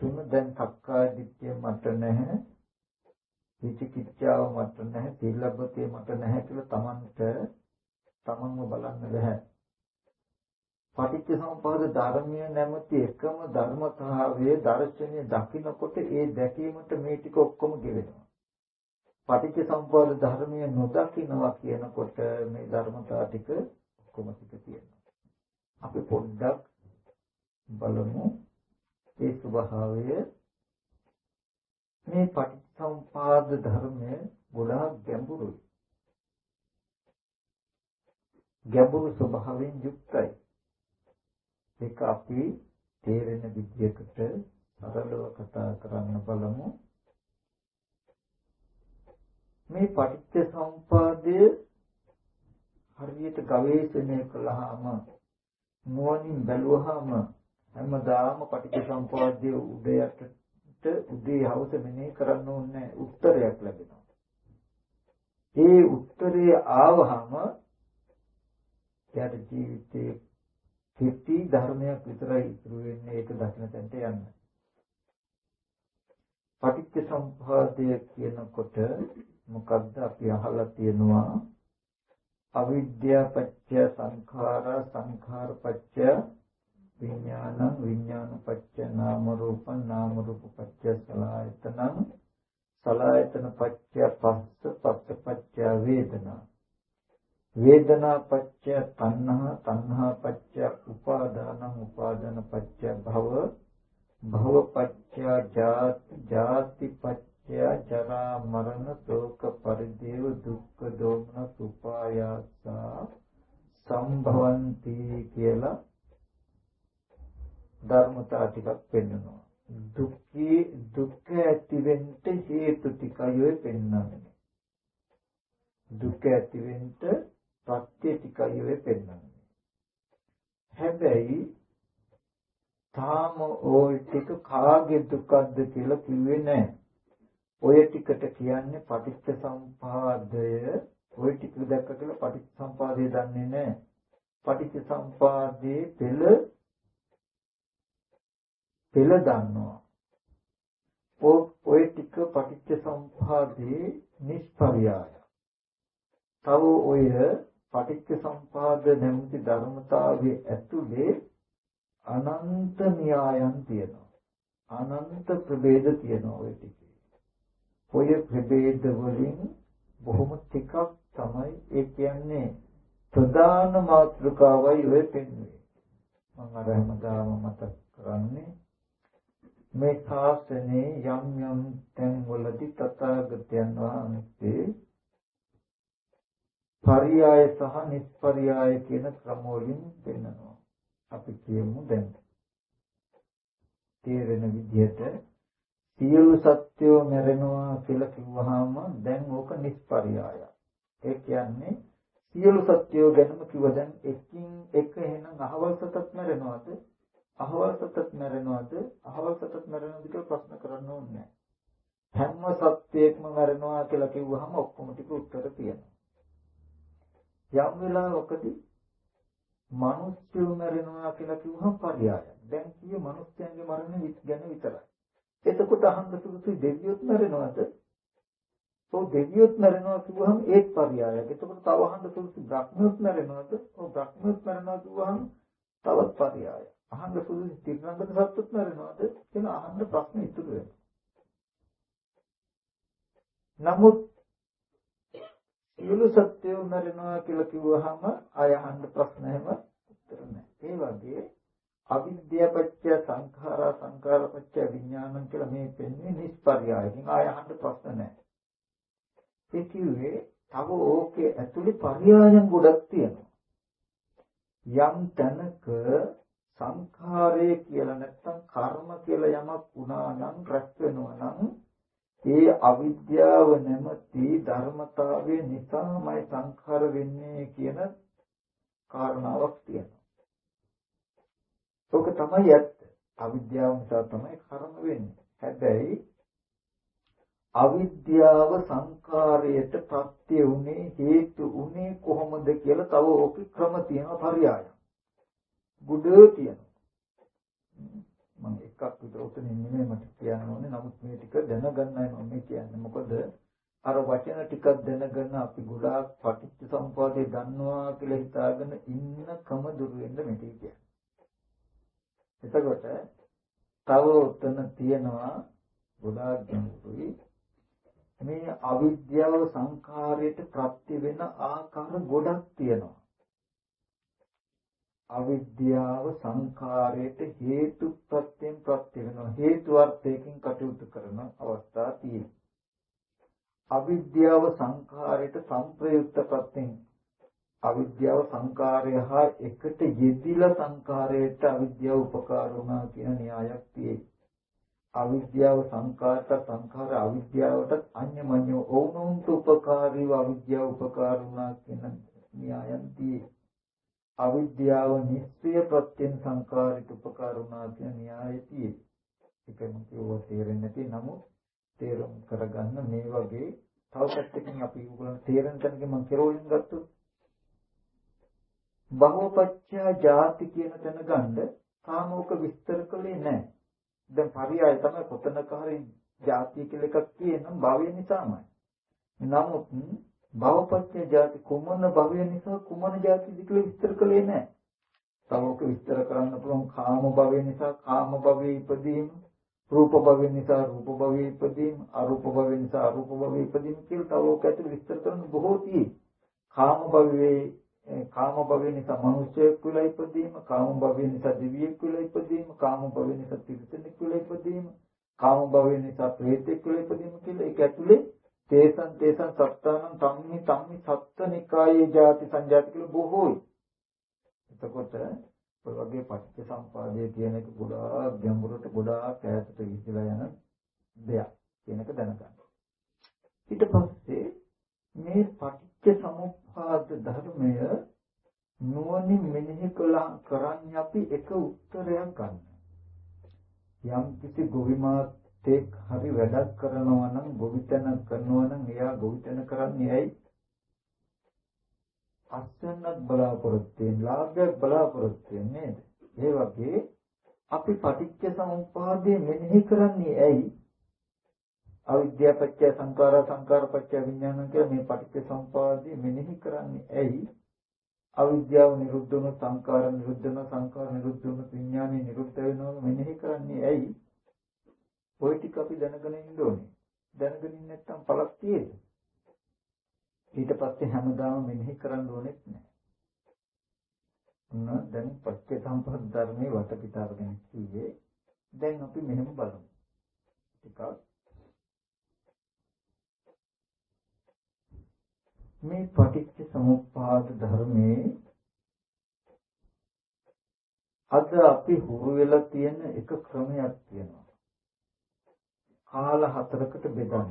තුන දැන් සක්කාය දිට්ඨිය මට නැහැ. විචිකිච්ඡාව මට නැහැ. තිලබ්බතේ මට නැහැ කියලා Tamanට Tamanව බලන්න බෑ. පටිච්චසමුප්පාද ධර්මය නැමැති එකම ධර්මතාවයේ දර්ශනය දකිනකොට ඒ දැකීමට මේ ටික ඔක්කොම ගෙවෙනවා. පටිච්ච සම්පදාය ධර්මය නොදකින්නවා කියනකොට මේ ධර්මතා ටික ඔක්කොම ටික තියෙනවා. අපි පොඩ්ඩක් බලමු ඒ ස්වභාවය මේ පටිච්චසමුපාද ධර්මය ගොඩාක් ගැඹුරුයි. ගැඹුරු ස්වභාවයෙන් යුක්තයි. ඒක අපි තේරෙන විදිහකට සරලව කතා කරන්න බලමු. මේ පටිච්ච සමුපාදය හරියට ගවේෂණය කළාම නුවණින් බැලුවාම හැමදාම පටිච්ච සමුපාදයේ උදයටට උදේ හවස මෙනෙහි කරන්න ඕනේ උත්තරයක් ලැබෙනවා. ඒ උත්තරය ආවහම එයාට ජීවිතේ කිප්ටි ධර්මයක් විතරයි ඉතුරු වෙන්නේ ඒක දකින්න තැනට යන්න. පටිච්ච සමුපාදය කියනකොට මොකද්ද අපි අහලා තියෙනවා අවිද්‍යා පත්‍ය සංඛාර සංඛාර පත්‍ය විඥාන විඥාන පත්‍ය නාම රූප නාම රූප පත්‍ය සලආයතන සලආයතන පත්‍ය පස්ස පස්ස පත්‍ය වේදනා වේදනා පත්‍ය තණ්හා තණ්හා පත්‍ය උපාදාන උපාදාන පත්‍ය භව භව පත්‍ය ජාති පත්‍ය ජරා මරණ ශෝක පරිදේව දුක්ඛ දෝමන සුපායාසා සම්භවಂತಿ කියලා ධර්මතා ටිකක් පෙන්වනවා දුක්ඛේ දුක්ඛ ඇති වෙන්න හේතු ටිකයි ඔය පෙන්වන්නේ. දුක්ඛ ඇති වෙන්න ප්‍රත්‍ය ටිකයි ඔය පෙන්වන්නේ හැබැයි තාම ওই ටික කාගේ දුකක්ද කියලා කිව්වේ නැහැ ඔය ටිකට කියන්නේ පටිච්ච සම්පාදය ඔය ටික දැක්ක කියලා පටිච්ච සම්පාදය දන්නේ නැහැ. පටිච්ච සම්පාදයේ පෙළ පෙළ දන්නවා. ඔය ටික පටිච්ච සම්පාදයේ නිෂ්පර්යාය. තව ඔය පටිච්ච සම්පාද නැමැති ධර්මතාවයේ ඇතුලේ අනන්ත න්‍යායන් තියෙනවා. අනන්ත ප්‍රභේද තියෙනවා ඔය ටික. ඔය ප්‍රභේද වලින් බොහොම ටිකක් තමයි ඒ කියන්නේ ප්‍රධාන මාතෘකාවයි ඔය පෙන්වන්නේ. මම අර හැමදාම මතක් කරන්නේ මේ ශාසනයේ යම් යම් තැන්වලදී තථාගතයන් වහන්සේ පරියාය සහ නිස්පරියාය කියන ක්‍රම වලින් පෙන්වනවා. අපි කියමු දැන්. තේරෙන විදිහට සියලු සත්‍යෝ මැරෙනවා කියලා කිව්වහම දැන් ඕක නිස්පරියාය. ඒ කියන්නේ සියලු සත්‍යෝ ගැනම කිව්ව දැන් එකින් එක එහෙනම් අහවල් සතත් මැරෙනවද? අහවල් සතත් මැරෙනවද? අහවල් සතත් මැරෙනවද කියලා ප්‍රශ්න කරන්න ඕනේ හැම සත්‍යයක්ම මැරෙනවා කියලා කිව්වහම ඔක්කොම ටික උත්තර තියෙනවා. යම් වෙලාවකදී මිනිස්සු මැරෙනවා කියලා කිව්වහම පරියායයි. දැන් කියේ මිනිස්යන්ගේ මරණ ගැන විතරයි. එතකොට අහන්න සුදුසු දෙවියොත් මැරෙනවද? ඔව් දෙවියොත් මැරෙනවා කිව්වහම ඒත් පරියායයක්. එතකොට තව අහන්න සුදුසු බ්‍රහ්මියොත් මැරෙනවද? ඔව් බ්‍රහ්මියොත් මැරෙනවා කිව්වහම තවත් පරියායයක්. අහන්න සුදුසු තිරංගත සත්තුත් මැරෙනවද කියලා අහන්න ප්‍රශ්න ඉතුරු වෙනවා. නමුත් සියලු සත්‍යෝ මරණවා කියලා කිව්වහම ආය අහන්න ප්‍රශ්නයම උත්තර නැහැ. ඒ වගේ අවිද්‍යාපච්චය සංඛාරා සංඛාරපච්චය විඥානං කියලා මේ පෙන්නේ නිෂ්පර්යායකින් ආය අහන්න ප්‍රශ්න නැහැ. ඒ කිව්වේ තව ඕකේ ඇතුලේ පර්යායන් ගොඩක් තියෙනවා. යම් තැනක සංඛාරය කියලා නැත්තම් කර්ම කියලා යමක් වුණා නම් රැස් වෙනවා නම් ඒ අවිද්‍යාව නැමැති ධර්මතාවය නිසාමයි සංඛාර වෙන්නේ කියන කාරණාවක් තියෙනවා. ඕක තමයි ඇත්ත. අවිද්‍යාව නිසා තමයි කර්ම වෙන්නේ. හැබැයි අවිද්‍යාව සංකාරයට ප්‍රත්‍ය උනේ හේතු උනේ කොහොමද කියලා තව ඕකේ ක්‍රම තියෙනවා පරයය. ගුඩ තියෙනවා. මම එකක් විතර උතනින් නෙමෙයි මට කියන්න ඕනේ. නමුත් මේ ටික දැනගන්නයි මම මේ කියන්නේ. මොකද අර වචන ටිකක් දැනගෙන අපි ගොඩාක් පටිච්ච සම්පදාය දන්නවා කියලා හිතාගෙන ඉන්න ක්‍රම දුර වෙන්න මෙතේ කියන්නේ. එතකොට තව උතන තියෙනවා ගොඩාක් ගැඹුරුයි මේ අවිද්‍යාව සංඛාරයට ප්‍රත්‍ය වෙන ආකාර ගොඩක් තියෙනවා. අවිද්‍යාව සංඛාරයට හේතු ප්‍රත්‍යයෙන් ප්‍රත්‍ය වෙනවා. හේතු අර්ථයකින් කටයුතු කරන අවස්ථා තියෙනවා. අවිද්‍යාව සංඛාරයට සංප්‍රයුක්ත ප්‍රත්‍යයෙන් අවිද්‍යාව සංකාරය හා එකට යෙදිලා සංකාරයට අවිද්‍යාව උපකාර වුණා කියන න්‍යායක් තියෙනවා. අවිද්‍යාව සංකාරට සංඛාර අවිද්‍යාවට අඤ්ඤමඤ්ඤෝ ඕනෝන්ට උපකාරීව අවිද්‍යාව උපකාර වුණා කියන න්‍යායන්ති අවිද්‍යාව නිස්සය ප්‍රත්‍යයෙන් සංකාරිත උපකාර වුණා කියන න්‍යායති ඒකම කියව තේරෙන්නේ නැති. නමුත් තේරුම් කරගන්න මේ වගේ තව පැත්තකින් අපි උගලන් තේරෙන තැනක මම කෙරෝලින් ගත්තොත් බහෝපච්චා ಜಾති කියන තැන ගන්න තාමෝක විස්තර කළේ නැහැ. දැන් පරියාය තමයි කොතනක හරි ಜಾතිය කියලා එකක් තියෙනම් භවය නිසාමයි. නමුත් භවපත්‍ය ಜಾති කුමන භවය නිසා කුමන ಜಾතිද කියලා විස්තර කළේ නැහැ. තවක විස්තර කරන්න පුළුවන් කාම භවය නිසා කාම භවයේ ඉපදීම, රූප භවය නිසා රූප භවයේ ඉපදීම, අරූප භවය නිසා අරූප භවයේ ඉපදීම කියලා තවක ඇතුළේ විස්තර කරන්න බොහෝ තියෙයි. කාම භවයේ කාම භවය නිසා මිනිසෙක් වෙලා ඉපදීම, කාම භවය නිසා දිවියෙක් වෙලා ඉපදීම, කාම භවය නිසා තිරිසනෙක් වෙලා ඉපදීම, කාම භවය නිසා ප්‍රේතෙක් වෙලා ඉපදීම කියලා ඒක ඇතුලේ තේසන් තේසන් සත්තානං ධම්මි ධම්මි සත්තනිකායේ ಜಾති සංජාති කියලා බොහෝයි. එතකොට ඔය වගේ පටිච්ච සම්පාදයේ කියන එක ගොඩාක් ගැඹුරට ගොඩාක් ඈතට විසිලා යන දෙයක් කියන එක දැනගන්න. ඊට පස්සේ මේ පටිච්ච සමුප්පාද ධර්මය නුවණින් මෙනෙහි කළා කරන්නේ අපි එක උත්තරයක් ගන්න. යම් කිසි ගොවිමාතෙක් හරි වැඩක් කරනවා නම් ගොවිතැන කරනවා නම් එයා ගොවිතැන කරන්නේ ඇයි? අස්වැන්නක් බලාපොරොත්තු වෙන ලාභයක් බලාපොරොත්තු වෙන්නේ නේද? ඒ වගේ අපි පටිච්ච සමුප්පාදය මෙනෙහි කරන්නේ ඇයි? අවිද්‍යාව පත්‍ය සංකාර සංකාර පත්‍ය විඥාන කියලා මේ පටිච්ච සම්පදාය මෙනෙහි කරන්නේ ඇයි? අවිද්‍යාව නිරුද්ධ වුණොත් සංකාර නිරුද්ධ වෙනවා සංකාර නිරුද්ධ වුණොත් විඥානය නිරුද්ධ වෙනවා මෙනෙහි කරන්නේ ඇයි? ওই ටික අපි දැනගෙන ඉන්න ඕනේ. දැනගෙන නැත්නම් පළක් තියෙද? ඊට පස්සේ හැමදාම මෙනෙහි කරන්න ඕනෙත් නැහැ. ඔන්න දැන් පත්‍ය සම්පද ධර්මයේ වටපිටාව ගැන කිව්වේ. දැන් අපි මෙහෙම බලමු. ටිකක් මේ පටිච්ච සමුප්පාද ධර්මයේ අද අපි හුරු වෙලා තියෙන එක ක්‍රමයක් තියෙනවා. කාල හතරකට බෙදන්න.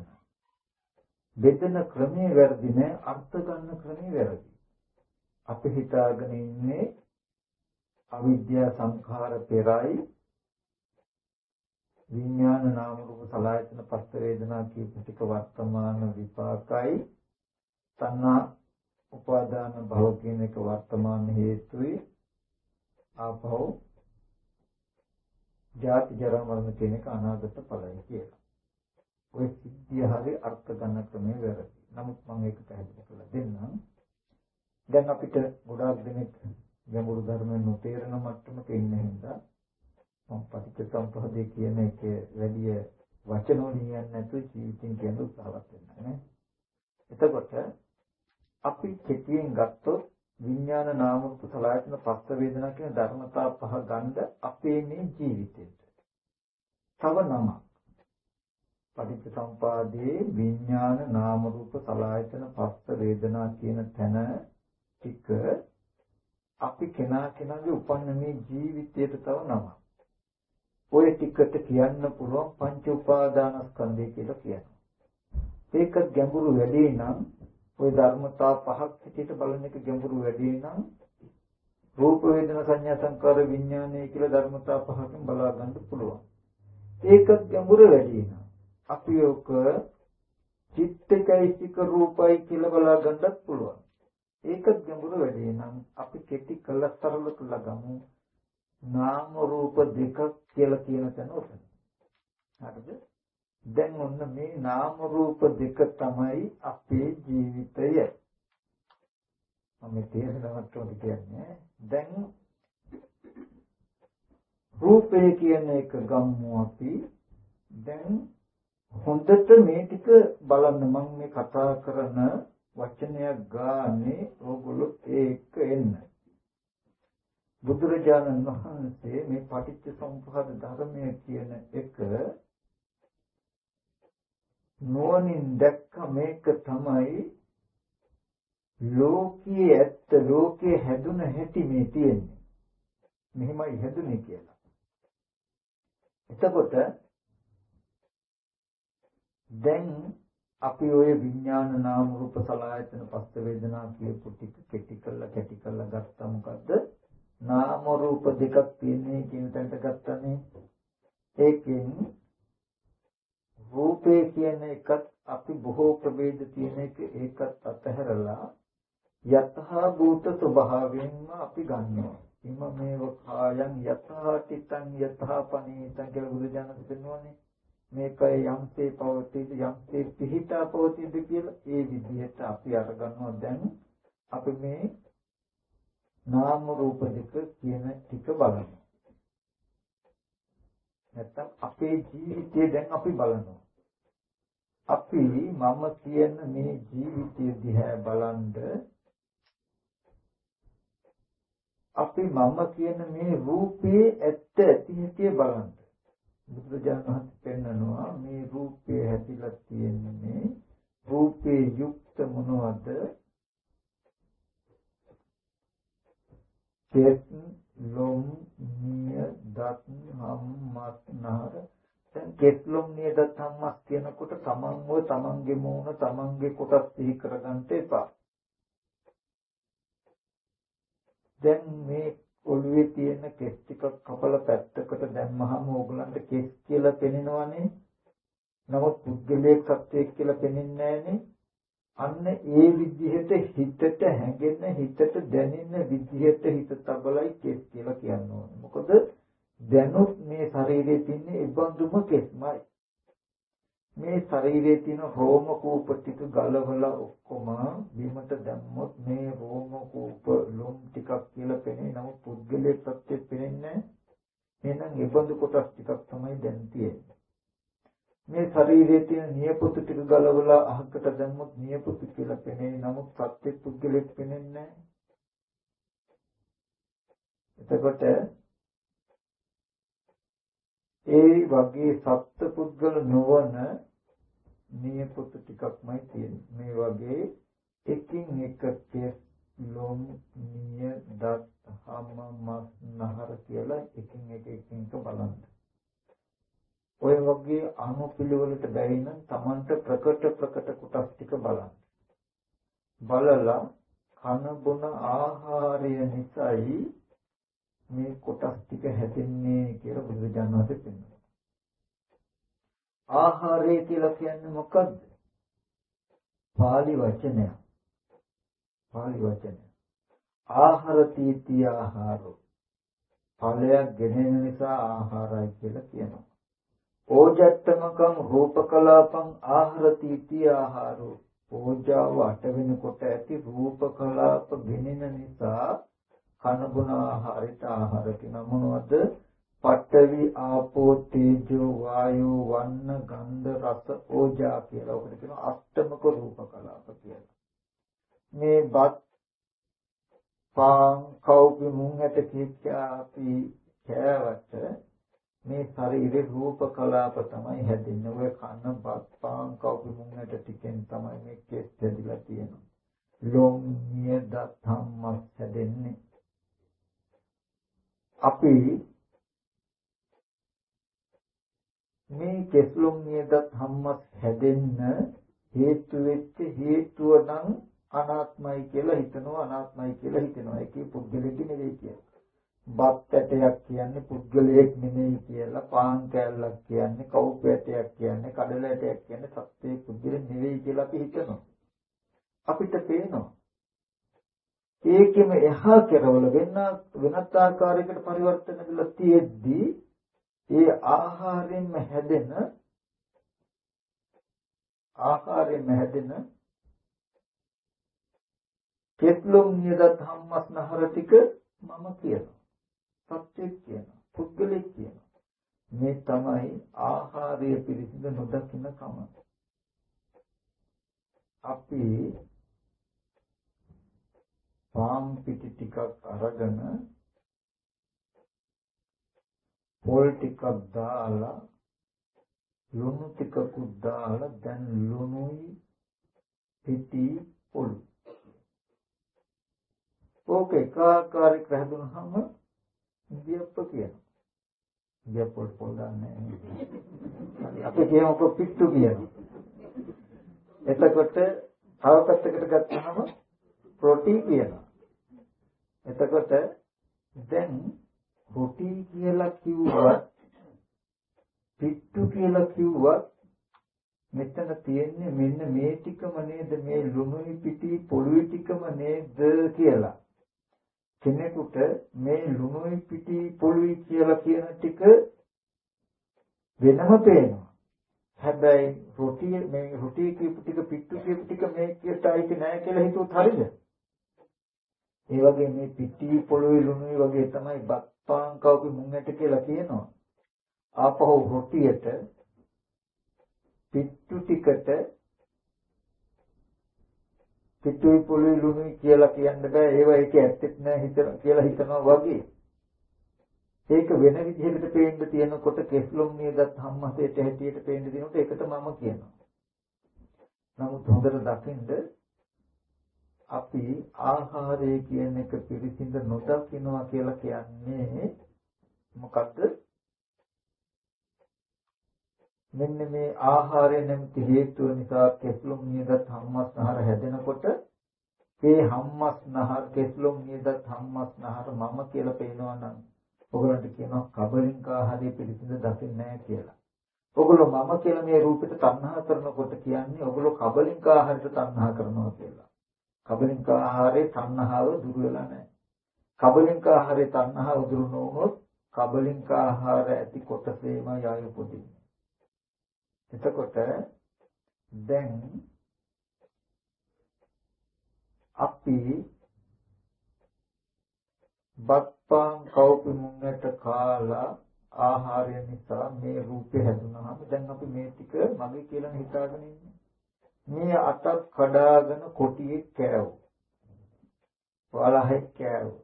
බෙදෙන ක්‍රමේ වැරදි නෑ අර්ථ ගන්න ක්‍රමේ වැරදි. අපි හිතාගෙන ඉන්නේ අවිද්‍යා සංඛාර පෙරයි විඥාන නාම රූප සලආයතන පස්ස වේදනා කියපු ටික වර්තමාන විපාකයි තණ්හා උපාදාන භව කියන එක වර්තමාන හේතුයි ආපහු ජාති ජරා මරණ කියන එක අනාගත ඵලයි කියලා. ඔය සිද්ධිය හරි අර්ථ ගන්න ක්‍රමය වැරදි. නමුත් මම ඒක පැහැදිලි කරලා දෙන්නම්. දැන් අපිට ගොඩාක් දෙනෙක් ගැඹුරු ධර්ම නොතේරෙන මට්ටමක ඉන්න හින්දා මම පටිච්චසමුප්පාදේ කියන එක වැඩි වචන වලින් යන්නේ නැතුව ජීවිතෙන් කියන උත්සාහවත් වෙනවා නේ. එතකොට අපි කෙටියෙන් ගත්තොත් විඥාන නාම රූප සලආයතන පස්ස වේදනා කියන ධර්මතා පහ ගන්න අපේ මේ ජීවිතේට. තව නමක්. පටිච්ච සම්පාදයේ විඥාන නාම රූප සලආයතන පස්ස වේදනා කියන තැන ටික අපි කෙනා කෙනාගේ උපන්න මේ ජීවිතයට තව නමක්. ඔය ටිකට කියන්න පුළුවන් පංච උපාදානස්කන්ධය කියලා කියනවා. ඒක ගැඹුරු වැඩි නම් ওই ධර්මතා පහක් හැටියට බලන එක ගැඹුරු වැඩි නම් රූප වේදනා සංඥා සංකාර විඥානය කියලා ධර්මතා පහකින් බලා ගන්න පුළුවන්. ඒක ගැඹුරු වැඩි නම් අපි ඔක චිත්තකයිසික රූපයි කියලා බලා ගන්නත් පුළුවන්. ඒකත් ගැඹුරු වැඩේ නම් අපි කෙටි කළ සරල කළ ගමු නාම රූප දෙකක් කියලා කියන තැන උතන. හරිද? දැන් ඔන්න මේ නාම රූප දෙක තමයි අපේ ජීවිතය. මම තේරෙනවට කියන්නේ දැන් රූපය කියන එක ගම්මු අපි දැන් හොඳට මේ ටික බලන්න මම මේ කතා කරන වචනයක් ගානේ ඕගොල්ලෝ ඒක එන්න. බුදුරජාණන් වහන්සේ මේ පටිච්ච සමුප්පාද ධර්මය කියන එක නුවණින් දැක්ක මේක තමයි ලෝකයේ ඇත්ත ලෝකයේ හැදුන හැටි මේ තියෙන්නේ. මෙහෙමයි හැදුනේ කියලා. එතකොට දැන් අපි ওই විඥාන නාම රූප සලආයතන පස්ස වේදනා කියපු ටික කෙටි කරලා කෙටි කරලා ගත්තා. මොකද්ද? නාම රූප දෙකක් තියෙන්නේ කියන තැනට ගත්තනේ. ඒකෙන් රූපේ කියන එකත් අපි බොහෝ ප්‍රභේද තියෙන එක. ඒකත් අතහැරලා යතහා භූත ස්වභාවයෙන්ම අපි ගන්නවා. ඉම මේව කායන් යතහා තිතං යතහා පනීතං කියලා බුදුජානක දෙන්නෝනේ මේකයි යම්සේ පවතීද යම්සේ පිහිටා පවතීද කියලා ඒ විදිහට අපි අරගන්නවා දැන් අපි මේ නාම රූප දෙක කියන ටික බලමු. නැත්තම් අපේ ජීවිතය දැන් අපි බලනවා. අපි මම කියන මේ ජීවිතය දිහා බලන්ද අපි මම කියන මේ රූපේ ඇත්ත ඇති හැටි බලන්න. බුදුරජාණන් වහන්සේ පෙන්නනවා මේ රූපය හැදිලා තියෙන්නේ රූපේ යුක්ත මොනවද? කෙස් ලොම් නිය දත් හම් මස් නහර. දැන් කෙස් ලොම් නිය දත් හම් මස් කියනකොට තමන්ව තමන්ගේ මූණ තමන්ගේ කොටස් සිහි කරගන්න එපා. දැන් මේ ඔළුවේ තියෙන කෙස් ටිකක් කපලා පැත්තකට දැම්මහම ඕගලන්ට කෙස් කියලා පෙනෙනවනේ. නමුත් පුද්ගලයෙක් සත්‍යයක් කියලා පෙනෙන්නේ අන්න ඒ විදිහට හිතට හැඟෙන හිතට දැනෙන විදිහට හිත තබලයි කෙස් කියලා කියන්න ඕනේ. මොකද දැනුත් මේ ශරීරයේ තියෙන ඉබඳුම කෙස්මයි. මේ ශරීරයේ තියෙන රෝම කූප ටික ගලවලා ඔක්කොම බිමට දැම්මොත් මේ රෝම කූප ලොම් ටිකක් කියලා පෙනේ. නමුත් පුද්ගලයේ ප්‍රත්‍ය පෙනෙන්නේ එහෙනම් ඒබඳු කොටස් ටිකක් තමයි දැන් තියෙන්නේ. මේ ශරීරයේ තියෙන නියපොතු ටික ගලවලා අහකට දැම්මොත් නියපොතු කියලා පෙනේ. නමුත් සත්‍ය පුද්ගලෙක් පෙනෙන්නේ එතකොට ඒ වගේ සත්පුද්ගල නොවන නියපොතු ටිකක්මයි තියෙන්නේ. මේ වගේ එකින් මේක කෙස් ලොම් නිය දත් හම මස් නහර කියලා එකින් එක එකින් එක බලන්න. ඔය වගේ අණු පිළිවෙලට බැරි නම් Tamanට ප්‍රකට ප්‍රකට කොටස් ටික බලන්න. බලලා කන බොන ආහාරය නිසායි මේ කොටස් ටික හැදෙන්නේ කියලා බුදුරජාණන් වහන්සේ පෙන්වනවා. ආහාරය කියලා කියන්නේ මොකද්ද? pāli වචනය. pāli වචනය. ආහාර තීති ආහාරෝ. ඵලයක් ගෙනෙන නිසා ආහාරයි කියලා කියනවා. ඕජත්තමකම් රූපකලාපං ආහාර තීති ආහාරෝ. ඕජාව අට වෙනකොට ඇති රූපකලාප ගෙනෙන නිසා කන බොන ආහාරයට ආහාර කියන මොනවද? පඨවි ආපෝ තේජෝ වායෝ වන්න ගන්ධ රස ඕජා කියලා ඔකට කියනවා අෂ්ටමක රූප කලාප කියලා. මේ බත් පාන් කව්පි මුං ඇට කිච්චා අපි කෑවට මේ ශරීරේ රූප කලාප තමයි හැදෙන්නේ. ඔය කන බත් පාන් කව්පි මුං ඇට ටිකෙන් තමයි මේ කෙස් හැදිලා තියෙන්නේ. ලොම් නියද ධම්මස් හැදෙන්නේ. අපි මේ කෙස්ලොම් නියදත් හම්මස් හැදෙන්න හේතු වෙච්ච හේතුව නම් අනාත්මයි කියලා හිතනවා අනාත්මයි කියලා හිතනවා ඒකේ පුද්ගලෙක නෙවෙයි කියලා. බත් ඇටයක් කියන්නේ පුද්ගලයෙක් නෙමෙයි කියලා පාන් කෑල්ලක් කියන්නේ කවුප් ඇටයක් කියන්නේ කඩල ඇටයක් කියන්නේ සත්‍යයේ පුද්ගලෙ නෙවෙයි කියලා අපි හිතනවා. අපිට පේනවා ඒකෙම එහා කෙරවල වෙන වෙනත් ආකාරයකට පරිවර්තන වෙලා තියෙද්දී ඒ ආහාරයෙන්ම හැදෙන ආහාරයෙන්ම හැදෙන කෙත්ලොම් නියදත් හම්මස්නහර ටික මම කියනවා. සත්‍යයක් කියනවා. පුද්ගලෙක් කියනවා. මේ තමයි ආහාරය පිළිසිඳ නොදකින්න කම. අපි පාම් පිටි ටිකක් අරගෙන පොල් ටිකක් දාලා ලුණු ටිකකුත් දාලා දැන් ලුණුයි පිටි පොල් ඕක එකාකාරයක හැදුනහම ඉදියප්ප කියනවා. ඉදියප්ප පොල් දාන්නේ අපි කියමුකෝ පිට්ටු කියනවා එතකොට තව පැත්තකට ගත්තහම රොටි කියනවා. එතකොට දැන් රොටි කියලා කිව්වත් පිට්ටු කියලා කිව්වත් මෙතන තියෙන්නේ මෙන්න මේ ටිකම නේද මේ ලුණුයි පිටි පොළුයි ටිකම නේද කියලා. කෙනෙකුට මේ ලුණුයි පිටි පොළුයි කියලා කියන ටික වෙනම පේනවා. හැබැයි රොටිය මේ රොටිය කියපු ටික පිට්ටු කියපු ටික මේකට අයිති නැහැ කියලා හිතුවොත් හරියද? ඒ වගේ මේ පිටි පොළොවේ ලුණුයි වගේ තමයි බත්පාන් කවපි මුංගට කියලා කියනවා. ආපහු රොටියට පිට්ටු ටිකට පිටුයි පොළොවේ ලුණුයි කියලා කියන්න බෑ. ඒවා ඒක ඇත්තෙත් නෑ හිතන කියලා හිතනවා වගේ. ඒක වෙන විදිහකට පේන්න තියෙනකොට කෙස්ලොම් නියදත් හම්මසේට හැටියට පේන්න දිනකොට ඒකට මම කියනවා. නමුත් හොඳට දකින්න අපි ආහාරය කියන එක පිළිසිඳ නොදකින්නවා කියලා කියන්නේ මොකද්ද? මෙන්න මේ ආහාරය නැමැති හේතුව නිසා කෙස්ලොම් නියදත් හම්මස්නහර හැදෙනකොට මේ හම්මස්නහර කෙස්ලොම් නියදත් හම්මස්නහර මම කියලා පේනවා නම් ඔයගලන්ට කියනවා කබලින්ක ආහාරය පිළිසිඳ දකින්නේ නැහැ කියලා. ඔගොල්ලෝ මම කියලා මේ රූපෙට තණ්හා කරනකොට කියන්නේ ඔගොල්ලෝ කබලින්ක ආහාරයට තණ්හා කරනවා කියලා. කබලින්ක ආහාරයේ තණ්හාව දුරු වෙලා නැහැ. කබලින්ක ආහාරයේ තණ්හාව දුරු නොවුනොත් කබලින්ක ආහාර ඇති කොටසේම යය උපදින්නේ. එතකොට දැන් අපි බත්පාන් කවුපි මුන්නට කාලා ආහාරය නිසා මේ රූපේ හැදුනහම දැන් අපි මේ ටික මගේ කියලා හිතාගෙන ඉන්නේ. මේ අතක් කඩාගෙන කොටියෙක් කෑවෝ. වලහෙක් කෑවෝ.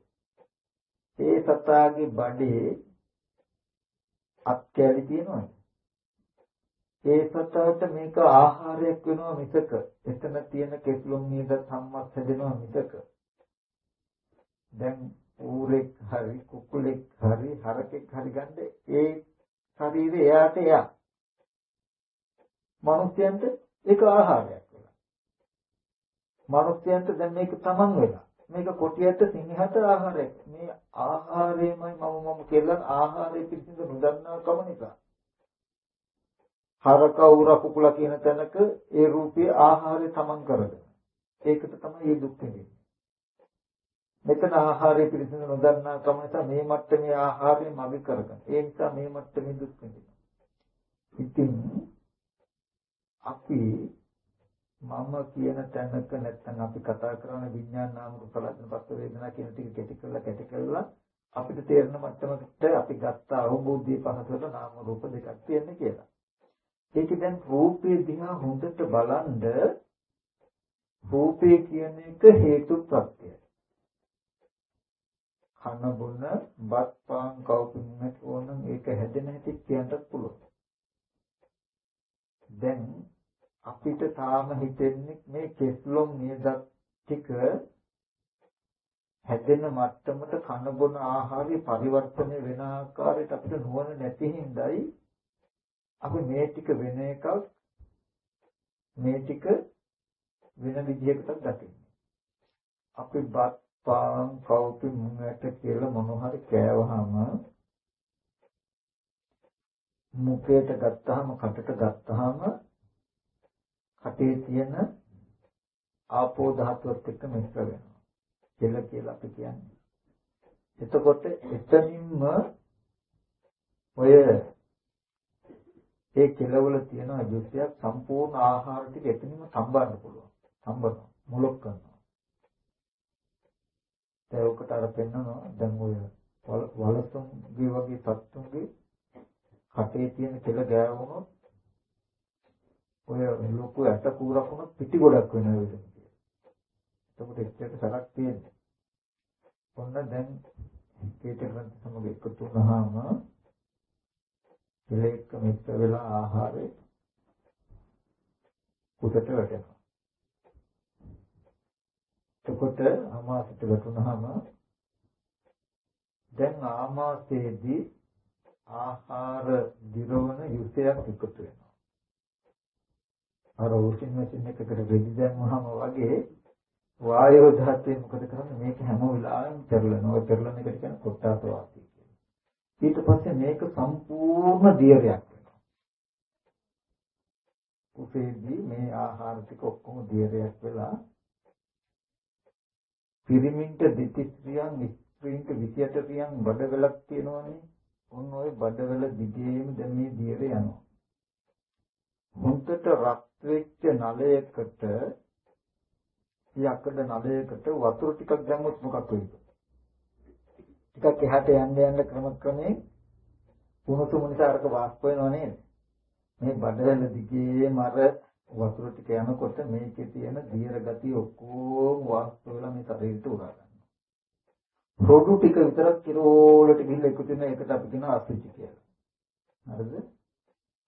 ඒ සතාගේ බඩේ අත් කැලි තියෙනවද? ඒ සතට මේක ආහාරයක් වෙනවා මිසක එතන තියෙන කෙස්ලොම් නේද සම්මත් හැදෙනවා මිසක දැන් ඌරෙක් හරි කුකුලෙක් හරි හරකෙක් හරි ගන්න ඒ ශරීරය එයාට එයා මිනිස්යන්ට ඒක ආහාරයක් වෙලා මිනිස්යන්ට දැන් මේක තමන් වෙලා. මේක කොටියට සිංහට ආහාරයක්. මේ ආහාරයමයි මම මම කියලා ආහාරය පිළිබඳ නොදන්නා කම නිසා. හරක උර කුකුල කියන තැනක ඒ රූපයේ ආහාරය තමන් කරගෙන. ඒකට තමයි මේ දුක් වෙන්නේ මෙතන ආහාරය පිළිසින නොදන්නා කම නිසා මේ මට්ටමේ ආහාරය මගේ කරගන්න. ඒ නිසා මේ මට්ටමේ දුක් විඳිනවා. ඉතින් අපි මම කියන තැනක නැත්නම් අපි කතා කරන විඥාන නාම රූප ලක්ෂණ පස්ස වේදනා කියන ටික කැටි කරලා කැටි කරලා අපිට තේරෙන මට්ටමකට අපි ගත්ත අවබෝධයේ පහසට නාම රූප දෙකක් තියෙන්නේ කියලා. ඒක දැන් රූපේ දිහා හොඳට බලන්ද රූපේ කියන එක හේතු ප්‍රත්‍යයයි. කන බොන බත් පාන් කවුපින්නක් ඕනම් ඒක හැදෙන හැටි කියන්නත් පුළුවන්. දැන් අපිට තාම හිතෙන්නේ මේ කෙස්ලොම් නියදත් ටික හැදෙන මට්ටමට කන බොන ආහාරي පරිවර්තනය වෙන ආකාරයට අපිට නුවණ නැති හින්දායි අපි මේ ටික වෙන එකක් මේ ටික වෙන විදිහකට දකින්නේ. අපි බත් පාන් කවුපි මුංගට කියලා මොන හරි කෑවහම මුඛයට ගත්තාම කටට ගත්තාම කටේ තියෙන ආපෝ ධාතුවත් එක්ක මිශ්‍ර වෙනවා. කෙල කියලා අපි කියන්නේ. එතකොට එතනින්ම ඔය ඒ කෙලවල තියෙන අජුත්‍යයක් සම්පූර්ණ ආහාර ටික එතනින්ම සම්බන්ධ පුළුවන්. සම්බන්ධ මුලක් කරනවා. ඒකට අර පෙන්නනවා දැන් ඔය වලසුන්ගේ වගේ සත්තුන්ගේ කටේ තියෙන කෙල ගෑවුනොත් ඔය ලොකු ඇට කූරක් වුණොත් පිටි ගොඩක් වෙන විදිහට. එතකොට එච්චර සරක් තියෙන්නේ. ඔන්න දැන් කීට ග්‍රන්ථ සමග එකතු වුණාම කෙලෙක මිශ්‍ර වෙලා ආහාරේ කුසට වැටෙනවා. එතකොට ආමාශයට වැටුනහම දැන් ආමාශයේදී ආහාර දිරවන යුතයක් එකතු වෙනවා. අර වොෂින් මැෂින් එකකට වෙඩි දැම්මහම වගේ වායෝ ධාතුවේ මොකද කරන්නේ මේක හැම වෙලාවෙම පෙරලනවා. පෙරලන එකට කියන්නේ කොට්ටාස වාසිය කියලා. ඊට පස්සේ මේක සම්පූර්ණ දියරයක් වෙනවා. උපේදී මේ ආහාර ටික ඔක්කොම දියරයක් වෙලා පිරිමින්ට දෙතිස්ත්‍රියන් ස්ත්‍රීන්ට 28 ක්‍රියන් බඩවැලක් තියෙනවනේ. ඔන්න ඔය බඩවැල දිගේම දැන් මේ දියර යනවා. හොන්දට රත් වෙච්ච නලයකට යකඩ නලයකට වතුර ටිකක් දැම්මොත් මොකක් වෙයිද? ටිකක් එහාට යන්න යන්න ක්‍රමක්‍රමයෙන් උණුසුම නිසා අරක වාෂ්ප වෙනව නේද? මේ බඩවැල දිගේම අර වතුර ටික යනකොට මේකේ තියෙන දියර ගතිය ඔක්කොම වාස්තු වෙලා මේ ශරීරයට උරා ගන්නවා. රොඩු ටික විතරක් කිරෝලට ගිහිල්ලා එකතු වෙන එකට අපි කියන අසුචි කියලා. හරිද?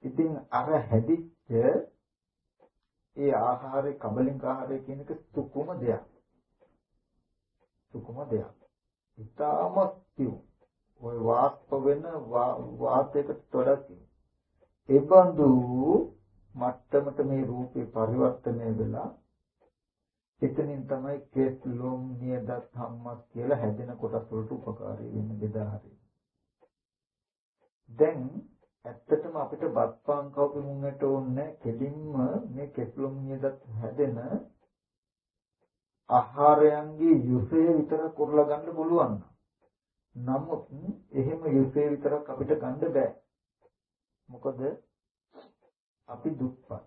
ඉතින් අර හැදිච්ච ඒ ආහාරේ කබලින්ක ආහාරය කියන එක සුකුම දෙයක්. සුකුම දෙයක්. ඉතාමත් තියු. ওই වාස්ප වෙන වාතයකට තොඩක්. ඒ බඳු මට්ටමට මේ රූපේ පරිවර්තනය වෙලා එතනින් තමයි කේත් ලොම් නියදත් හම්මස් කියලා හැදෙන කොටස් වලට උපකාරී වෙන බෙදා හරින්නේ. දැන් ඇත්තටම අපිට බත්පාන් කවපි මුන්නට ඕනේ කෙලින්ම මේ කෙස්ලොම් නියදත් හැදෙන ආහාරයන්ගේ යුසය විතර කරලා ගන්න පුළුවන්. නමුත් එහෙම යුසය විතරක් අපිට ගන්න බෑ. මොකද අපි දුප්පත්.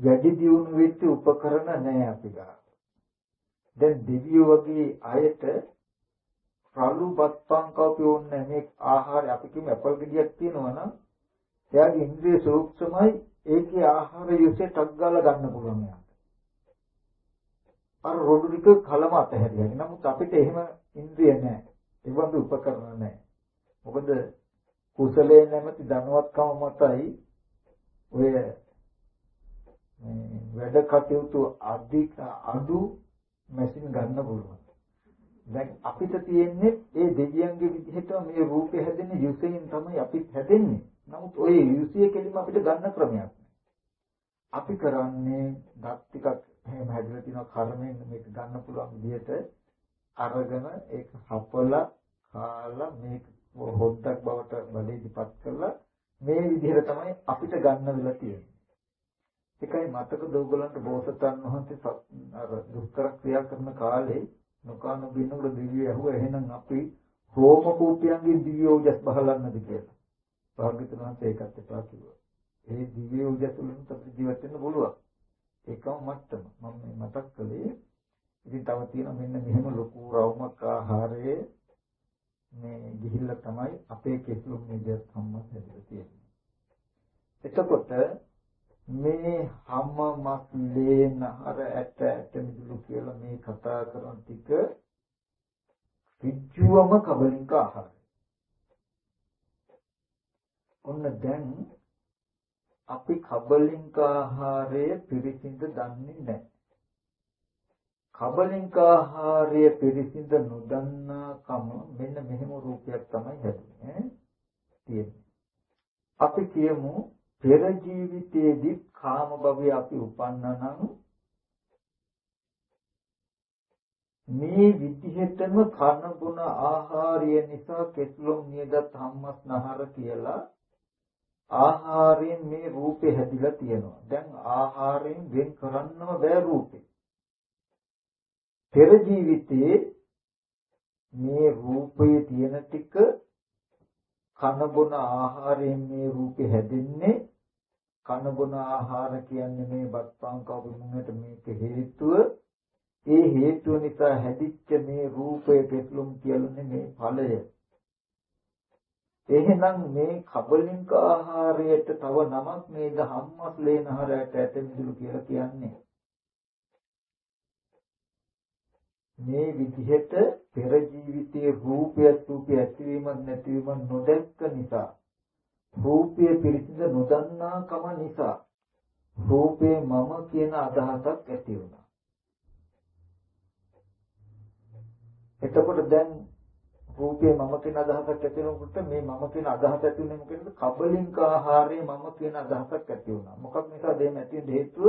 වැඩි දියුණු වෙච්ච උපකරණ නැහැ අපි ගාව. දැන් දෙවියෝ වගේ අයට රළු බත්පන් කවපි ඕනේ මේ ආහාර අපි කියමු ඇපල් ගෙඩියක් තියෙනවා නම් එයාගේ ඉන්ද්‍රිය සූක්ෂමයි ඒකේ ආහාර යොසේ ටක් ගාලා ගන්න පුළුවන් යාට. අර රොඩු ටික කලම අතහැරියා. නමුත් අපිට එහෙම ඉන්ද්‍රිය නැහැ. ඒ වගේ උපකරණ නැහැ. මොකද කුසලයේ නැමැති ධනවත්කම මතයි ඔය වැඩ කටයුතු අධික අඩු මැෂින් ගන්න පුළුවන්. දැන් අපිට තියෙන්නේ ඒ දෙවියන්ගේ විදිහට මේ රූපේ හැදෙන යුසයෙන් තමයි අපිත් හැදෙන්නේ. නමුත් ওই යුසිය කෙලිම අපිට ගන්න ක්‍රමයක් අපි කරන්නේ දත් ටිකක් එහෙම හැදලා තියෙන කර්මයෙන් මේක ගන්න පුළුවන් විදිහට අරගෙන ඒක හපලා කාලා මේක හොද්දක් බවට බඩේදීපත් කරලා මේ විදිහට තමයි අපිට ගන්න වෙලා තියෙන්නේ. ඒකයි මතකද ඕගලන්ට බෝසතාණන් වහන්සේ අර දුෂ්කර ක්‍රියා කරන කාලේ නොකාන බින්නකට දිව්‍ය ඇහුවා එහෙනම් අපි රෝම කූපියන්ගේ දිව්‍ය ඕජස් බහලන්නද කියලා. භාග්‍යතුන් වහන්සේ ඒකත් එපා කිව්වා. ඒ දිව්‍ය ඕජස් වලින් අපිට ජීවත් වෙන්න පුළුවන්. ඒකම මට්ටම. මම මේ මතක් කළේ ඉතින් තව තියෙන මෙන්න මෙහෙම ලොකු රවුමක් ආහාරයේ මේ ගිහිල්ලා තමයි අපේ කෙස්ලොම් නිදස් සම්මත හැදලා තියෙන්නේ. එතකොට මේ හැම මස්ලේ නහර ඇට ඇට මිදුළු කියලා මේ කතා කරන ටික විජ්ජුවම කබලින්ක ආහාරය. ඔන්න දැන් අපි කබලින්ක ආහාරය පිරිසිඳ දන්නේ නැහැ. කබලින්ක ආහාරය පිරිසිඳ නොදන්නා කම මෙන්න මෙහෙම රූපයක් තමයි හැදුනේ. තියෙන්නේ. අපි කියමු පෙර ජීවිතයේදී කාම භවයේ අපි උපන්නා නම් මේ විදිහටම කන බොන ආහාරය නිසා කෙස්ලොම් නියදත් හම්මස් නහර කියලා ආහාරයෙන් මේ රූපේ හැදිලා තියෙනවා. දැන් ආහාරයෙන් වෙන් කරන්නම බෑ රූපේ. පෙර ජීවිතයේ මේ රූපයේ තියෙන ටික කන බොන ආහාරයෙන් මේ රූපේ හැදෙන්නේ කන බොන ආහාර කියන්නේ මේ බත්පං කවුරුන්ට මේක හේතුව. ඒ හේතුව නිසා හැදිච්ච මේ රූපය පෙත්ලුම් කියන්නේ මේ ඵලය. එහෙනම් මේ කබලින්ක ආහාරයට තව නමක් නේද හම්මස් ලේනහරයට ඇතමිදුළු කියලා කියන්නේ? මේ විදිහට පෙර ජීවිතයේ රූපය රූපය ඇතිවීමක් නැතිවීමක් නොදැක්ක නිසා රූපය පිරිසිඳ නොදන්නා කම නිසා රූපේ මම කියන අදහසක් ඇති වුණා. එතකොට දැන් රූපේ මම කියන අදහසක් ඇති වෙනකොට මේ මම කියන අදහස ඇති වෙන්නේ මොකද? කබලින්ක ආහාරයේ මම කියන අදහසක් ඇති වුණා. මොකක් නිසාද මේ ඇති වෙන්න හේතුව?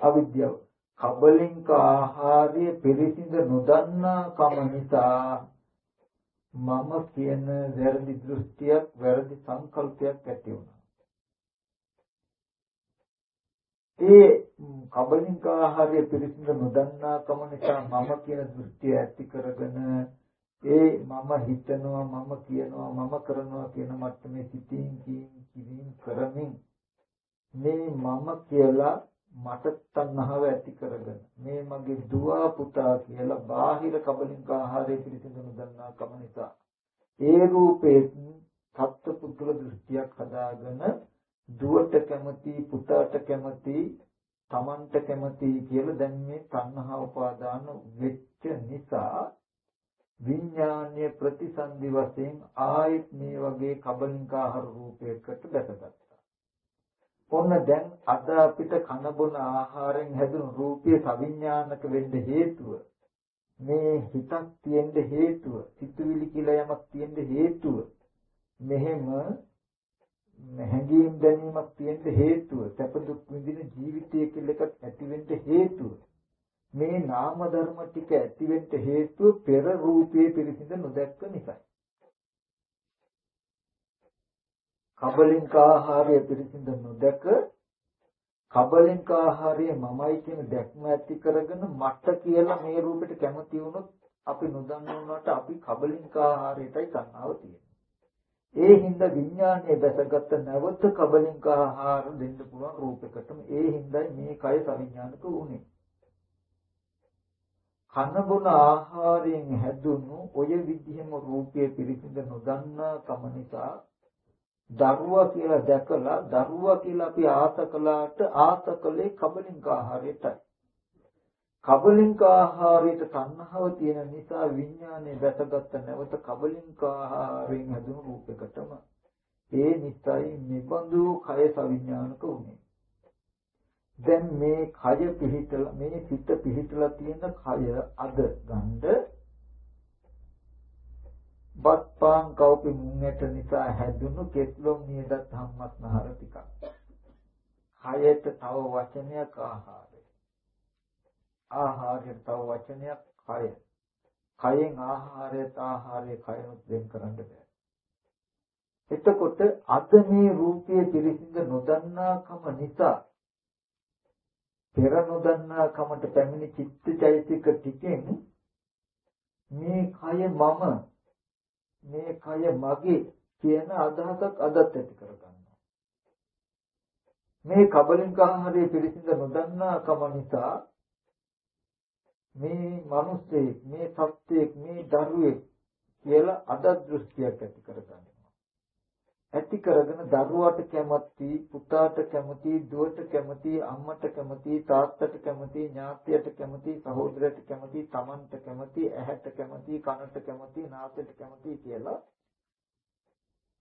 අවිද්‍යාව. කබලින්ක ආහාරයේ පිරිසිඳ නොදන්නා කම නිසා මම කියන වැරදි දෘෂ්ටියක් වැරදි සංකල්පයක් ඇති වුණා. ඒ කබලින්ක ආහාරය පිළිසිඳ නොදන්නා කම නිසා මම කියන දෘෂ්ටිය ඇති කරගෙන ඒ මම හිතනවා මම කියනවා මම කරනවා කියන මට්ටමේ සිතින් කියින් කරමින් මේ මම කියලා මට තණ්හාව ඇති කරගෙන මේ මගේ දුව පුතා කියලා බාහිර කබලින්ක ආහාරය පිළිසිඳ නොදන්නා කම නිසා ඒ රූපේ සත්පුද්ගල දෘෂ්ටියක් හදාගෙන දුවට කැමති පුතාට කැමති තමන්ට කැමති කියලා දැන් මේ තණ්හා උපාදාන වෙච්ච නිසා විඥානීය ප්‍රතිසන්දි වශයෙන් ආයෙත් මේ වගේ කබලින්ක ආහාර රූපයකට දැකගත්තා. ඔන්න දැන් අද අපිට කන බොන ආහාරයෙන් හැදුණු රූපයේ සවිඥානික වෙන්න හේතුව මේ හිතක් තියෙන්න හේතුව සිතුවිලි කියලා යමක් තියෙන්න හේතුව මෙහෙම හැඟීම් දැනීමක් තියෙන්න හේතුව සැප දුක් විඳින ජීවිතය කියලා එකක් ඇති වෙන්න හේතුව මේ නාම ධර්ම ටික ඇති වෙන්න හේතුව පෙර රූපයේ පිරිසිඳ නොදැක්ක නිසායි. කබලින්ක ආහාරය පිළිසිඳ නොදක කබලින්ක ආහාරය මමයි කියන දැක්ම ඇති කරගෙන මට කියලා මේ රූපෙට කැමති වුණොත් අපි නොදන්නවට අපි කබලින්ක ආහාරයටයි තණ්හාව තියෙන්නේ. ඒ හින්දා විඥානයේ දැසගත් නැවත කබලින්ක ආහාර දෙන්න පුළුවන් රූපයකටම ඒ හින්දායි මේ කය සවිඥානික වුනේ. කන බොන ආහාරයෙන් හැදුණු ඔය විදිහම රූපයේ පිරිසිඳ නොදන්නා කම නිසා දරුවා කියලා දැකලා දරුවා කියලා අපි ආස කළාට ආස කළේ කබලින්ක ආහාරයටයි. කබලින්ක ආහාරයට තණ්හාව තියෙන නිසා විඥානය දැකගත්ත නැවත කබලින්ක ආහාරයෙන් හැදුණු රූපයකටම ඒ නිසයි නිබඳු කය සවිඥානික උනේ. දැන් මේ කය පිහිටලා මේ සිත පිහිටලා තියෙන කය අද ගන්න බත්පාන් කව්පි මුංගට නිසා හැදුණු කෙස්ලොම් නියදත් හම්මත් නහර ටිකක්. කයට තව වචනයක් ආහාරය. ආහාරයට තව වචනයක් කය. කයෙන් ආහාරයට ආහාරය කයොත් වෙන් කරන්න බෑ. එතකොට අද මේ රූපයේ පිරිසිඳ නොදන්නාකම නිසා පෙර නොදන්නාකමට පැමිණි චිත්තචෛතික ටිකෙන් මේ කය මම මේ කය මගේ කියන අදහසක් අදත් ඇති කරගන්නවා. මේ කබලින්ක ආහාරයේ පිරිසිඳ නොදන්නාකම නිසා මේ මිනිස්සෙක් මේ සත්‍යයක් මේ දරුවෙක් කියලා අදත් දෘෂ්ටියක් ඇති කරගන්නවා ඇති කරගෙන දරුවාට කැමති පුතාට කැමති දුවට කැමති අම්මට කැමති තාත්තට කැමති ඥාතියට කැමති සහෝදරයට කැමති තමන්ට කැමති ඇහැට කැමති කනට කැමති නාසයට කැමති කියලා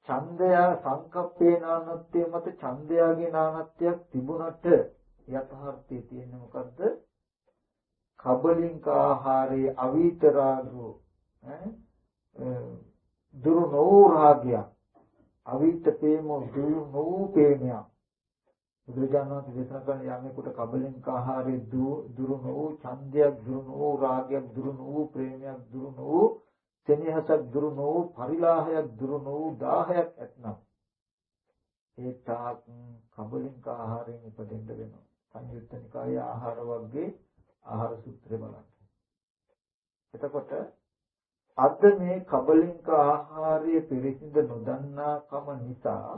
ඡන්දය සංකප්පේ නානත්වය මත ඡන්දයාගේ නානත්වයක් තිබුණට යථාර්ථයේ තියෙන්නේ මොකද්ද? කබලින්ක ආහාරයේ අවීතරාගෝ දුරු නෝ රාගයක් අවිත්ත ප්‍රේමෝ දුරු නෝ ප්‍රේමයක් බුදුරජාණන් වහන්සේ දේශනා කරන යමෙකුට කබලෙන්ක ආහාරයේ දුරු නෝ ඡන්දයක් දුරු නෝ රාගයක් දුරු නෝ ප්‍රේමයක් දුරු නෝ සෙනෙහසක් දුරු නෝ පරිලාහයක් දුරු නෝ දාහයක් ඇතනම් ඒ තාක් කබලෙන්ක ආහාරයෙන් ඉපදෙන්න වෙනවා. සංයුත්ත නිකායේ ආහාර වර්ගයේ ආහාර සූත්‍රය බලන්න. එතකොට අද මේ කබලින්ක ආහාරය පිරිසිඳ නොදන්නාකම නිසා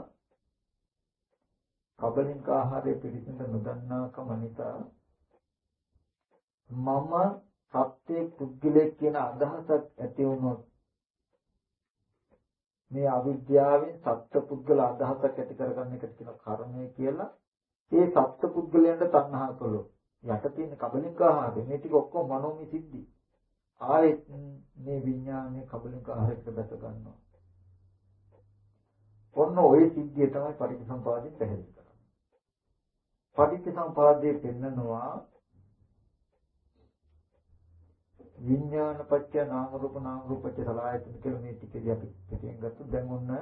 කබලින්ක ආහාරය පිරිසිඳ නොදන්නාකම නිසා මම සත්‍ය පුද්ගලයෙක් කියන අදහසක් ඇති වුණොත් මේ අවිද්‍යාවෙන් සත්‍ය පුද්ගල අදහසක් ඇති කරගන්න එකට කියන කර්මය කියලා ඒ සත්‍ය පුද්ගලයන්ට තණ්හා කළොත් යට තියෙන කබලින්ක ආහාරය. මේ ටික ඔක්කොම මනෝමය සිද්ධි. ආයෙත් මේ විඥානයේ කබලික ආහාරයකට දැක ගන්නවා. ඔන්න ওই සිද්ධිය තමයි පටිච්චසමුපාදයෙන් පැහැදිලි කරන්නේ. පටිච්චසමුපාදයේ පෙන්නනවා විඥාන පත්‍ය නාම රූප නාම රූප පත්‍ය සලආයතන කියලා මේ ටිකදී අපි පිටින් ගත්තොත් දැන් ඔන්න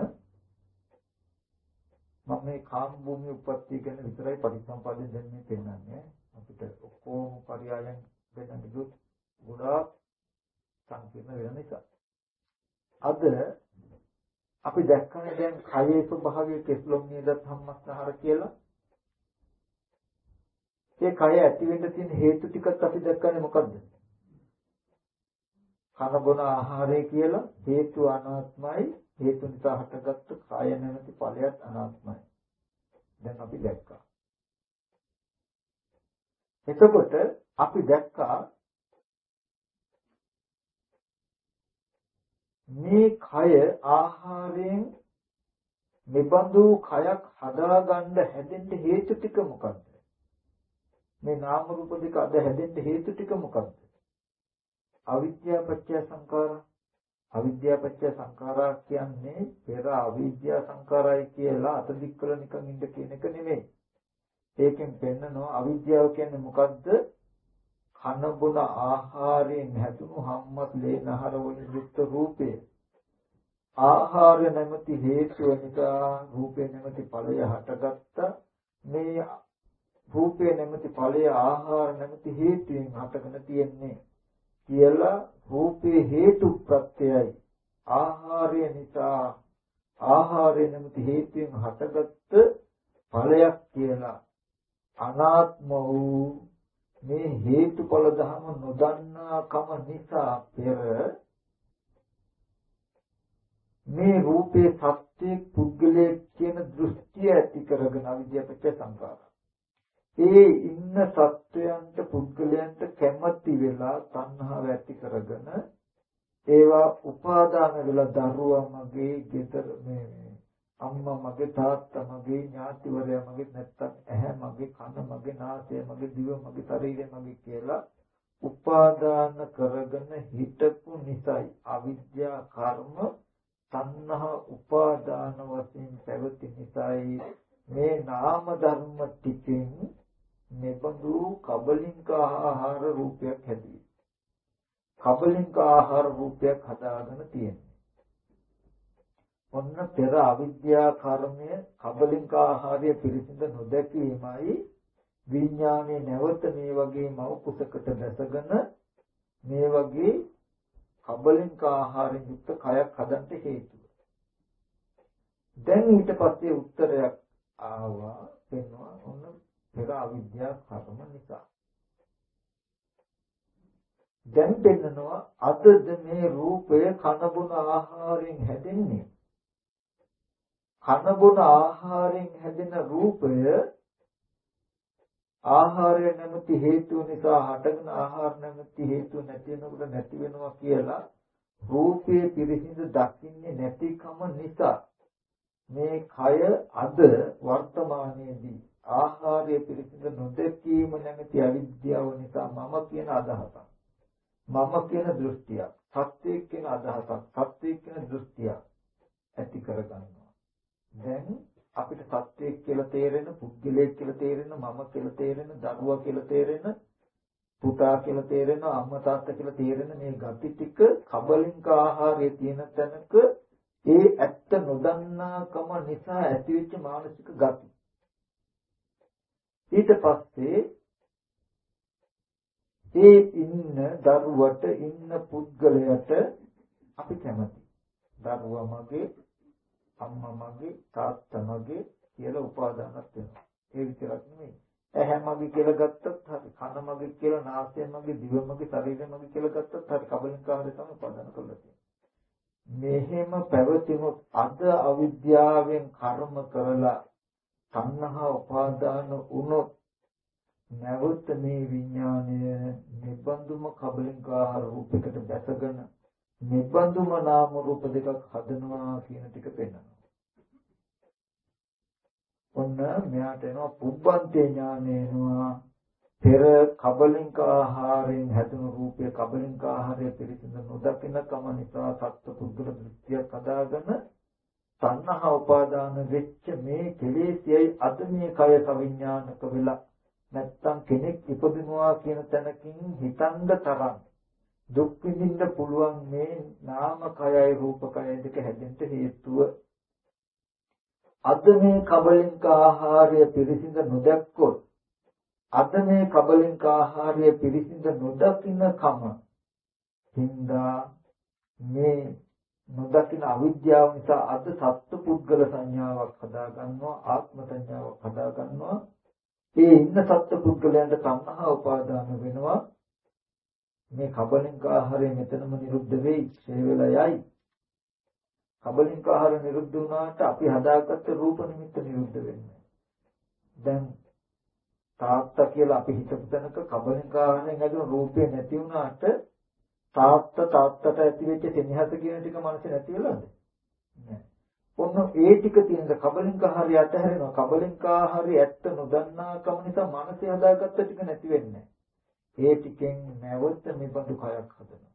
මම මේ කාම භූමිය උප්පත්ති ගැන විතරයි පටිච්චසමුපාදයෙන් දැන් මේ පෙන්නන්නේ අපිට ඔක්කොම පරයයන් දෙන්න දුක් ගොඩාක් සංකීර්ණ වෙන නිසා. අද අපි දැක්කනේ දැන් කයේ ස්වභාවය කෙස්ලොම් නේද සම්මස්නහර කියලා. ඒ කය ඇති වෙන්න තියෙන හේතු ටිකත් අපි දැක්කනේ මොකද්ද? කන බොන ආහාරය කියලා හේතු අනාත්මයි හේතු නිසා හටගත්තු කාය නැමැති ඵලයක් අනාත්මයි. දැන් අපි දැක්කා. එතකොට අපි දැක්කා මේ කය ආහාරයෙන් නිබඳු කයක් හදාගන්න හැදෙන්න හේතු ටික මොකක්ද? මේ නාම රූප දෙක අද හැදෙන්න හේතු ටික මොකක්ද? අවිද්‍යාව පත්‍ය සංකාර අවිද්‍යාව පත්‍ය සංකාරා කියන්නේ පෙර අවිද්‍යාව සංකාරයි කියලා අත දික්කල නිකන් ඉන්න කියන එක නෙමෙයි. ඒකෙන් පෙන්නනවා අවිද්‍යාව කියන්නේ මොකද්ද? කන බොන ආහාරයෙන් හැදුණු හම්මත් ලේනහර වලින් යුක්ත රූපය. ආහාර නැමැති හේතුව නිසා රූපේ නැමැති ඵලය හටගත්ත මේ රූපේ නැමැති ඵලය ආහාර නැමැති හේතුයෙන් හටගෙන තියෙන්නේ කියලා රූපේ හේතු ප්‍රත්‍යයයි. ආහාරය නිසා ආහාරය නැමැති හේතුයෙන් හටගත්ත ඵලයක් කියලා අනාත්ම වූ මේ හේතුඵල ධර්ම නොදන්නාකම නිසා පෙර මේ රූපේ සත්‍යයේ පුද්ගලයේ කියන දෘෂ්ටිය ඇති කරගෙන අවිද්‍යාවපච්ච සංකාර. ඒ ඉන්න සත්වයන්ට පුද්ගලයන්ට කැමැති වෙලා තණ්හාව ඇති කරගෙන ඒවා උපාදාන වෙලා දරුවා මගේ ගෙදර මේ අම්මා මගේ තාත්තා මගේ ඥාතිවරයා මගේ නැත්තම් ඇහැ මගේ කන මගේ නාසය මගේ දිව මගේ ශරීරය මගේ කියලා උපාදාන කරගෙන හිටපු නිසායි අවිද්‍යා කර්ම තණ්හා උපාදාන වශයෙන් පැවති නිසායි මේ නාම ධර්ම ටිකෙන් මෙබඳු කබලින්ක ආහාර රූපයක් හැදී. කබලින්ක ආහාර රූපයක් හදාගෙන තියෙනවා. ඔන්න පෙර අවිද්‍යා කර්මය කබලින්ක ආහාරය පිළිසිඳ නොදැකීමයි විඥානයේ නැවත මේ වගේ මව කුසකට දැසගෙන මේ වගේ කබලින්ක ආහාරයෙන් යුක්ත කයක් හදන්න හේතුව. දැන් ඊට පස්සේ උත්තරයක් ආවා වෙනවා ඔන්න පෙර අවිද්‍යා කර්ම නිසා. දැන් දෙන්නනවා අදද මේ රූපය කනබුන ආහාරයෙන් හැදෙන්නේ. කනබුන ආහාරයෙන් හැදෙන රූපය ආහාරය නැමැති හේතුව නිසා හටගෙන ආහාර නැමැති හේතුව නැති වෙනකොට නැති වෙනවා කියලා රූපයේ පිරිසිදු දකින්නේ නැතිකම නිසා මේ කය අද වර්තමානයේදී ආහාරය පිරිසිදු නොදැකීම නැමැති අවිද්‍යාව නිසා මම කියන අදහසක් මම කියන දෘෂ්ටියක් සත්‍යයක් කියන අදහසක් සත්‍යයක් කියන දෘෂ්ටියක් ඇති කරගන්නවා. දැන් අපිට සත්‍යයක් කියලා තේරෙන පුද්ගලයෙක් කියලා තේරෙන මම කියලා තේරෙන දරුවා කියලා තේරෙන පුතා කියලා තේරෙන අම්මා තාත්තා කියලා තේරෙන මේ gati ටික කබලින්ක ආහාරයේ තියෙන තැනක ඒ ඇත්ත නොදන්නාකම නිසා ඇතිවෙච්ච මානසික gati ඊට පස්සේ ඒ ඉන්න දරුවට ඉන්න පුද්ගලයාට අපි කැමති දරුවා මගේ අම්මා මගේ තාත්තා මගේ කියලා උපාදානක් වෙනවා. ඒ විතරක් නෙමෙයි. ඇහැ මගේ කියලා ගත්තත් හරි, කන මගේ කියලා, නාසය මගේ, දිව මගේ, ශරීරය මගේ කියලා ගත්තත් හරි, කබලින්කාරය තමයි උපාදාන කරලා තියෙන්නේ. මෙහෙම පැවතිනොත් අද අවිද්‍යාවෙන් කර්ම කරලා තණ්හා උපාදාන වුණොත් නැවත මේ විඥානය නිබඳුම කබලින්කාර රූපයකට දැසගෙන නිබඳුම නාම රූප දෙකක් හදනවා කියන ටික පෙන්වනවා. ඔන්න මෙයාට එනවා පුබ්බන්තේ ඥානය එනවා පෙර කබලින්ක ආහාරයෙන් හැදුණු රූපය කබලින්ක ආහාරය පිළිසිඳ නොදකින කම නිසා සත්ව පුද්ගල දෘෂ්ටියක් හදාගෙන තණ්හා උපාදාන වෙච්ච මේ කෙලෙසියයි අද මේ කය සවිඥානික වෙලා නැත්තම් කෙනෙක් ඉපදිනවා කියන තැනකින් හිතන්න තරම් දුක් විඳින්න පුළුවන් මේ නාම කයයි රූප කයයි දෙක හැදෙන්න හේතුව අද මේ කබලින්ක ආහාරය පිරිසිඳ නොදැක්කොත් අද මේ කබලින්ක ආහාරය පිරිසිඳ නොදකින්න කම හින්දා මේ නොදකින අවිද්‍යාව නිසා අද සත්ත්ව පුද්ගල සංඥාවක් හදා ගන්නවා ආත්ම සංඥාවක් හදා ගන්නවා ඒ ඉන්න සත්ත්ව පුද්ගලයන්ට තණ්හා උපාදාන වෙනවා. මේ කබලින්ක ආහාරය මෙතනම නිරුද්ධ වෙයි ඡේ වෙලා යයි. කබලින්ක ආහාර නිරුද්ධ වුණාට අපි හදාගත්ත රූප නිමිත්ත නිරුද්ධ වෙන්නේ දැන් තාත්තා කියලා අපි හිතපු තැනක කබලින්ක ආහාරයෙන් හැදුණු රූපේ නැති වුණාට තාත්තා තාත්තට ඇතිවෙච්ච සෙනෙහස කියන ටික මනසේ නැති වෙලාද? නෑ ඔන්න ඒ ටික තියෙන කබලින්ක ආහාරය අතහැරෙනවා. කබලින්ක ආහාරය ඇත්ත නොදන්නාකම නිසා මනසේ හදාගත්ත ටික නැති වෙන්නේ ඒ ටිකෙන් නැවත මෙබඳු කයක් හදනවා.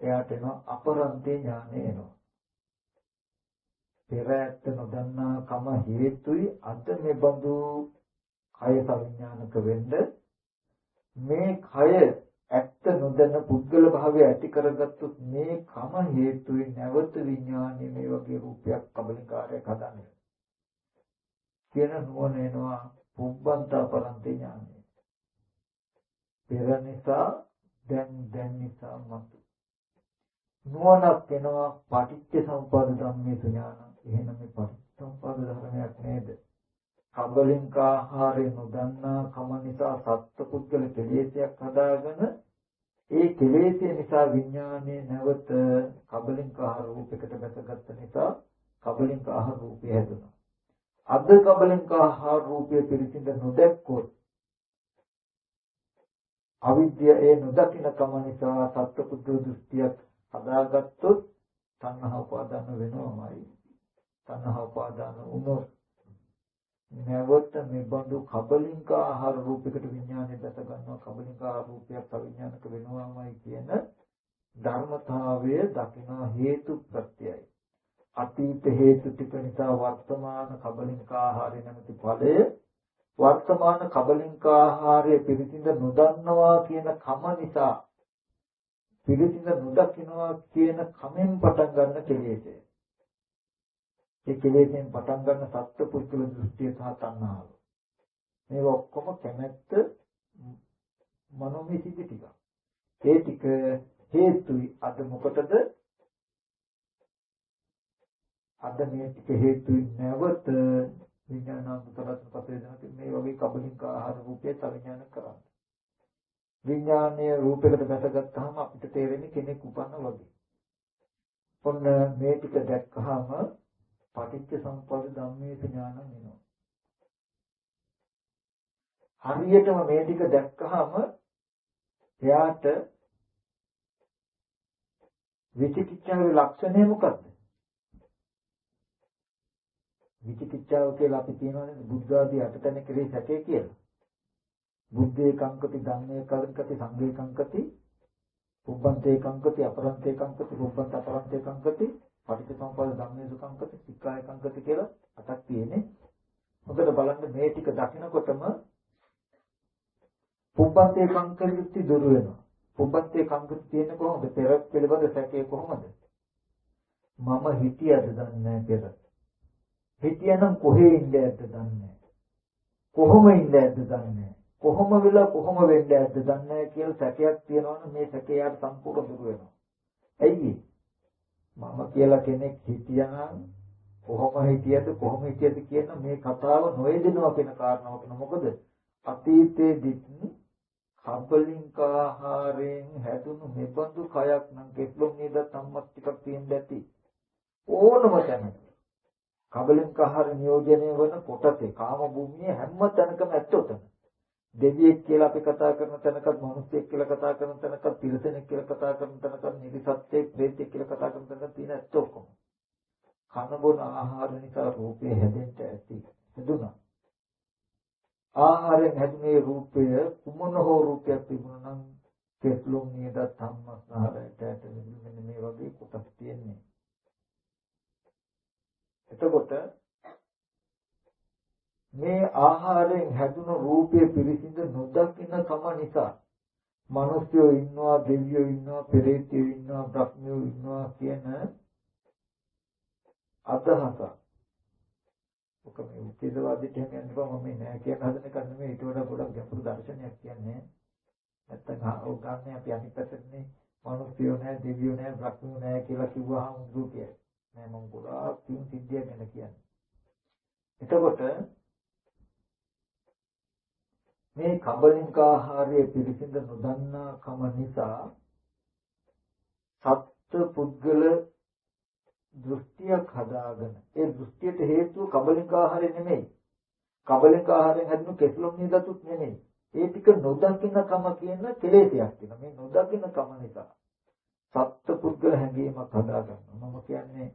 එයාට එන අපරන්තේ ඥානය එනවා. පෙර ඇත්ත නොදන්නා කම හේතුයි අද මෙබඳු කය සංඥානක වෙන්න මේ කය ඇත්ත නොදන්න පුද්ගල භාවය ඇති කරගත්තොත් මේ කම හේතුයි නැවත විඥානයේ මේ වගේ රූපයක් කබලිකාරයක් හදන්නේ කියන නුවණ එනවා පුබ්බන්තා පරන්තේ ඥානය පෙර නිසා දැන් දැන් නිසා මතු. නුවණක් වෙනවා පටිච්ච සමුප්පාද ධම්මේ ඥාන එහෙනම් මේ පටිච්ච සමුප්පාද ධර්මයක් නේද? කබලින්ක ආහාරය නොදන්නා කම නිසා සත්පුද්ගල කෙලෙසයක් හදාගෙන ඒ කෙලෙසය නිසා විඥානයේ නැවත කබලින්ක ආහාර රූපයකට බැසගත්ත නිසා කබලින්ක ආහාර රූපය හැදුනා අද කබලින්ක ආහාර රූපය පිළිසිඳ නොදැක්කොත් අවිද්‍යාව ඒ නොදකින කම නිසා සත්පුද්ගල දෘෂ්ටියක් හදාගත්තොත් තණ්හා උපාදාන වෙනවමයි. තණ්හා උපාදාන වුණොත් නැවත මේ බඳු කබලින්ක ආහාර රූපයකට විඥානය දැස ගන්නවා කබලින්ක ආහාර රූපයක් අවිඥානික වෙනවමයි කියන ධර්මතාවය දකින හේතු ප්‍රත්‍යයයි. අතීත හේතු ටික නිසා වර්තමාන කබලින්ක ආහාරය නැමැති ඵලය වර්තමාන කබලින්ක ආහාරය පිළිසිඳ නොදන්නවා කියන කම නිසා පිළිසිඳ නොදකින්නවා කියන කමෙන් පටන් ගන්න කෙලෙසය. ඒ කෙලෙසෙන් පටන් ගන්න සත්පුරුෂ දෘෂ්ටිය සහ තණ්හාව. මේක ඔක්කොම කැමැත්ත මනෝමය සිද්ධි ටික. ඒ ටික හේතුයි අද මොකටද අද මේ ටික හේතුයි නැවත විඥානාන්තරත් පස්සේ දෙනක මේ වගේ කබලින්ක ආහාර රූපේ තවිඥාන කරන්නේ විඥානීය රූපයකට බැසගත්තාම අපිට තේරෙන්නේ කෙනෙක් උපන්න වගේ. ඔන්න මේ ටික දැක්කහම පටිච්ච සම්පද ධම්මේ ඥාන වෙනවා. හරියටම මේ ටික දැක්කහම එයාට විචිකිච්ඡාවේ ලක්ෂණය මොකක්ද? විචිකිච්ඡාව කියලා අපි කියනවානේ බුද්ධ ආදී අටතැන කෙරේ සැකේ කියලා. බුද්ධේ කංකති ධම්මේ කංකති සංඝේ කංකති පුබ්බන්තේ කංකති අපරන්තේ කංකති පුබ්බන්ත අපරන්තේ කංකති පටිච්චසමුප්පාද ධම්මේ කංකති සික්ඛාය කංකති කියලා අටක් තියෙන්නේ. හොඳට බලන්න මේ ටික දකිනකොටම පුබ්බන්තේ කංකති දුර වෙනවා. පුබ්බත්තේ කංකති තියෙන්නේ කොහොමද? පෙර පිළිබඳ සැකේ කොහොමද? මම හිතියද දන්නේ පෙර. හිතියනම් කොහේ ඉඳලාද දන්නේ කොහොම ඉඳලාද දන්නේ කොහොම වෙලා කොහොම වෙන්නේද දන්නේ කියලා සැකයක් තියෙනවනම් මේ සැකේ යාට සම්පූර්ණ දුර වෙනවා. ඇයි මම කියලා කෙනෙක් හිතියනම් කොහොම හිතියද කොහොම හිතියද කියන මේ කතාව නොයදෙනවා කියන කාරණාවක මොකද? අතීතයේ දිත් කබලින්කාහාරයෙන් හැදුණු මෙබඳු කයක් නම් කෙස්ලොම් නේද සම්මත් ටිකක් තියෙන්න ඇති. ඕනම තැනක. කබලින්කාහාර නියෝජනය වන කොටසේ කාම භූමියේ හැම තැනකම ඇත්තොතන. දෙවියෙක් කියලා අපි කතා කරන තැනකත් මිනිස්සෙක් කියලා කතා කරන තැනකත් තිරසනෙක් කියලා කතා කරන තැනකත් නිරිසත්ත්වෙක් ප්‍රේතෙක් කියලා කතා කරන තැනකත් තියෙන ඇත්ත ඔක්කොම. කන බොන ආහාර නිසා රූපේ හැදෙන්න ඇති හදුනා. ආහාරයෙන් හැදුනේ රූපය කුමන හෝ රූපයක් තිබුණා නම් කෙස්ලොම් නියද සම්මස්නහරයට ඇට මෙන්න මේ වගේ කොටස් තියෙන්නේ. එතකොට මේ ආහාරයෙන් හැදුණු රූපයේ පිරිසිඳ නොදකින්න කම නිසා මිනිස්යෝ ඉන්නවා දෙවියෝ ඉන්නවා පෙරේතයෝ ඉන්නවා බ්‍රහ්මයෝ ඉන්නවා කියන අදහසක්. ඔක මේ උත්තේජවාදීට එහෙම යන්න බෑ මම නෑ කියන හදන එක නෙමෙයි. ඊට වඩා ගොඩක් ගැඹුරු දර්ශනයක් කියන්නේ. නැත්තම් ඔය ගන්න අපි අනිත් පැත්තටනේ මිනිස්සුયો නෑ දෙවියෝ නෑ බ්‍රහ්මයෝ නෑ කියලා කිව්වහම උදු කියයි නෑ මම ගොඩාක් තින් සිද්ධියක් ගැන කියන්නේ එතකොට මේ කබලින්ක ආහාරයේ පිළිසිඳ නොදන්නා කම නිසා සත්ත්ව පුද්ගල දෘෂ්ටියක් හදාගෙන ඒ දෘෂ්ටියට හේතුව කබලික ආහාරය නෙමෙයි. කබලික ආහාරයෙන් හැදුණු කෙස්ලොම් නිදතුත් නෙමෙයි. ඒ ටික නොදකින්න කම කියන කෙලෙසයක් තියෙනවා. මේ නොදකින්න කම නිසා සත්පුද්ගල හැඟීමක් හදාගන්නවා. මම කියන්නේ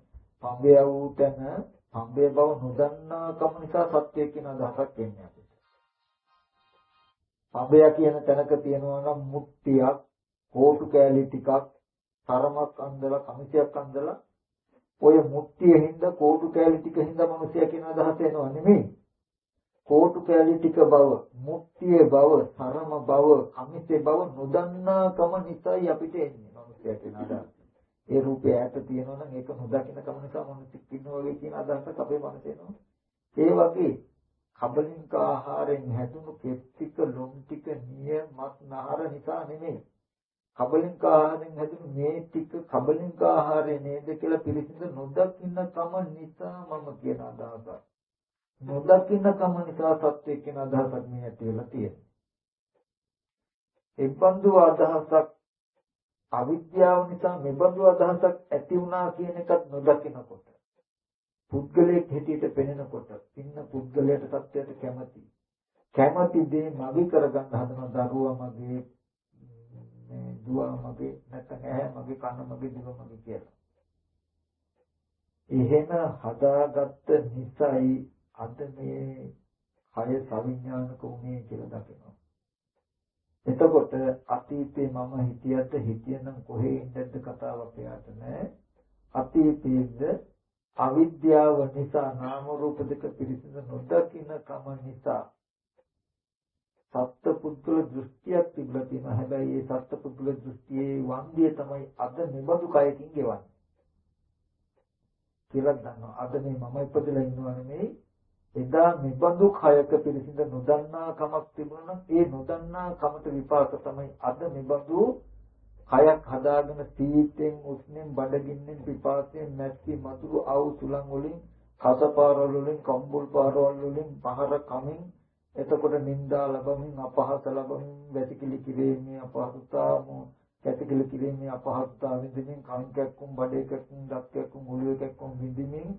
පඹය වූ තැන පඹය බව නොදන්නා කම නිසා සත්‍ය කියන අදහසක් එන්නේ අපිට. පඹය කියන තැනක තියෙනවා නම් මුට්ටියක්, කෝටු කෑලි ටිකක්, තරමක් අන්දලා, කමිසයක් අන්දලා ඔය මුට්ටිය හින්දා කෝටු කෑලි ටික හින්දා මිනිසයා කියන අදහස එනවා නෙමෙයි. කෝටු කෑලි ටික බව, මුට්ටියේ බව, සරම බව, කමිසේ බව නොදන්නාකම නිසායි අපිට එන්නේ මිනිසයා කියන අදහස. ඒ රූපය ඈත තියෙනවා නම් ඒක නොදකින්න කම නිසා මිනිස්සුක් ඉන්නවා වගේ කියන අදහසක් අපේ මනසේ එනවා. ඒ වගේ කබලින්ක ආහාරයෙන් හැදුණු කෙස් ටික, ලොම් ටික, නිය, මස්, නහර නිසා නෙමෙයි. කබලින්ක ආහාරයෙන් හැදුණු මේ ටික කබලින්ක ආහාරය නේද කියලා පිළිසිඳ නොදකින්න කම නිසා මම කියන අදහසක්. නොදකින්න කම නිසා සත්‍ය කියන අදහසක් මේ ඇති වෙලා තියෙනවා. එබඳු අදහසක් අවිද්‍යාව නිසා මෙබඳු අදහසක් ඇති වුණා කියන එකත් නොදකිනකොට පුද්ගලයෙක් හැටියට පෙනෙනකොට ඉන්න පුද්ගලයාට සත්‍යයට කැමති කැමති දේ මගේ කරගන්න හදන දරුවා මගේ මේ දුව මගේ නැත්නම් ඇහැ මගේ කන මගේ දිව මගේ කියලා. එහෙම හදාගත්ත නිසායි අද මේ කය සවිඥානික උනේ කියලා දකිනවා. එතකොට එතකොට අතීතේ මම හිතියද හිතියනම් කොහේ ඉඳද්ද කතාව අපයාට නෑ. අතීතයේද අවිද්‍යාව නිසා නාම රූප දෙක පිරිසිදු නොදකින කම නිසා සත්පුද්ගල දෘෂ්ටියක් තිබුණා තියෙනවා. හැබැයි ඒ සත්පුද්ගල දෘෂ්ටියේ වන්දිය තමයි අද මෙබඳු කයකින් ගෙවන්නේ. කියලා දන්නවා. අද මේ මම ඉපදලා ඉන්නව නෙමෙයි එදා මෙබඳු කයක පිළිසිඳ නොදන්නා කමක් තිබුණා නම් ඒ නොදන්නා කමට විපාක තමයි අද මෙබඳු කයක් හදාගෙන සීතෙන් උස්නෙන් බඩගින්නෙන් පිපාසයෙන් නැති මතුරු ආවු සුලං වලින් කසපාරවල වලින් කම්බුල් පාරවල වලින් පහර කමින් එතකොට නිന്ദා ලැබමින් අපහාස ලැබමින් වැටිකිලි කිරීමේ අපහසුතාවම කැටිකිලි කිරීමේ අපහසුතාව විඳින්මින් කන් කැක්කුම් බඩේ කැක්කුම් දත් කැක්කුම් ඔළුවේ කැක්කුම් විඳින්මින්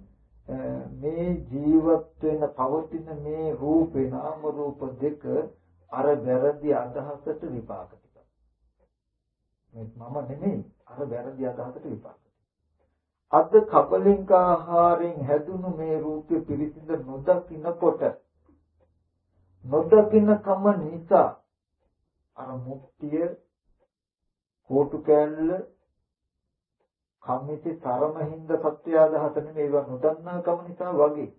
මේ ජීවත් වෙන පවතින මේ රූපේ නාම රූප දෙක අර වැරදි අදහසට විපාක ටික. මේ මම නෙමෙයි අර වැරදි අදහසට විපාක. අද කපලින්ක ආහාරයෙන් හැදුණු මේ රූපේ පිරිසිඳ නොදකින්නකොට නොදකින්නකම නිසා අර මුක්තිය කෝටු කෑල්ල කම්මිති තරමින්ද සත්‍ය අදහස නෙමෙයි ඒවා නොදන්නා කම නිසා වගේ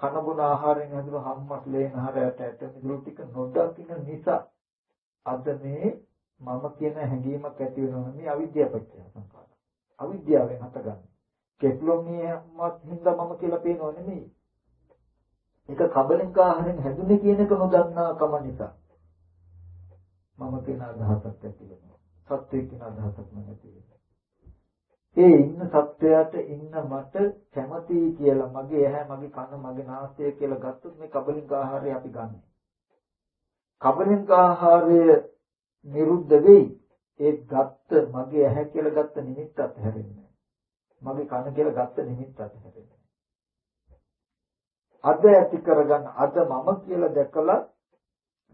කන බොන ආහාරයෙන් හැදුණු හම්මස් ලේන හරයට ඇට මිදුළු ටික නොදකින්න නිසා අද මේ මම කියන හැඟීමක් ඇති වෙනවා මේ අවිද්‍යාව පත්‍ය සංකාර. අවිද්‍යාවෙන් හටගන්නේ. කෙප්ලොමියමත් හින්දා මම කියලා පේනව නෙමෙයි. ඒක කබලින්ක ආහාරයෙන් හැදුනේ කියන එක නොදන්නා කම නිසා මම කියන අදහසක් ඇති වෙනවා. සත්‍ය කියන අදහසක් නැති වෙනවා. ඒ ඉන්න සත්වයාට ඉන්න මට කැමතියි කියලා මගේ ඇහැ මගේ කන මගේ නාසය කියලා ගත්තොත් මේ කබලින්ක ආහාරය අපි ගන්න. කබලින්ක ආහාරය නිරුද්ධ වෙයි. ඒ ගත්ත මගේ ඇහැ කියලා ගත්ත නිමිත්තත් හැරෙන්නේ. මගේ කන කියලා ගත්ත නිමිත්තත් හැරෙන්නේ. අද ඇති කරගන්න අද මම කියලා දැකලා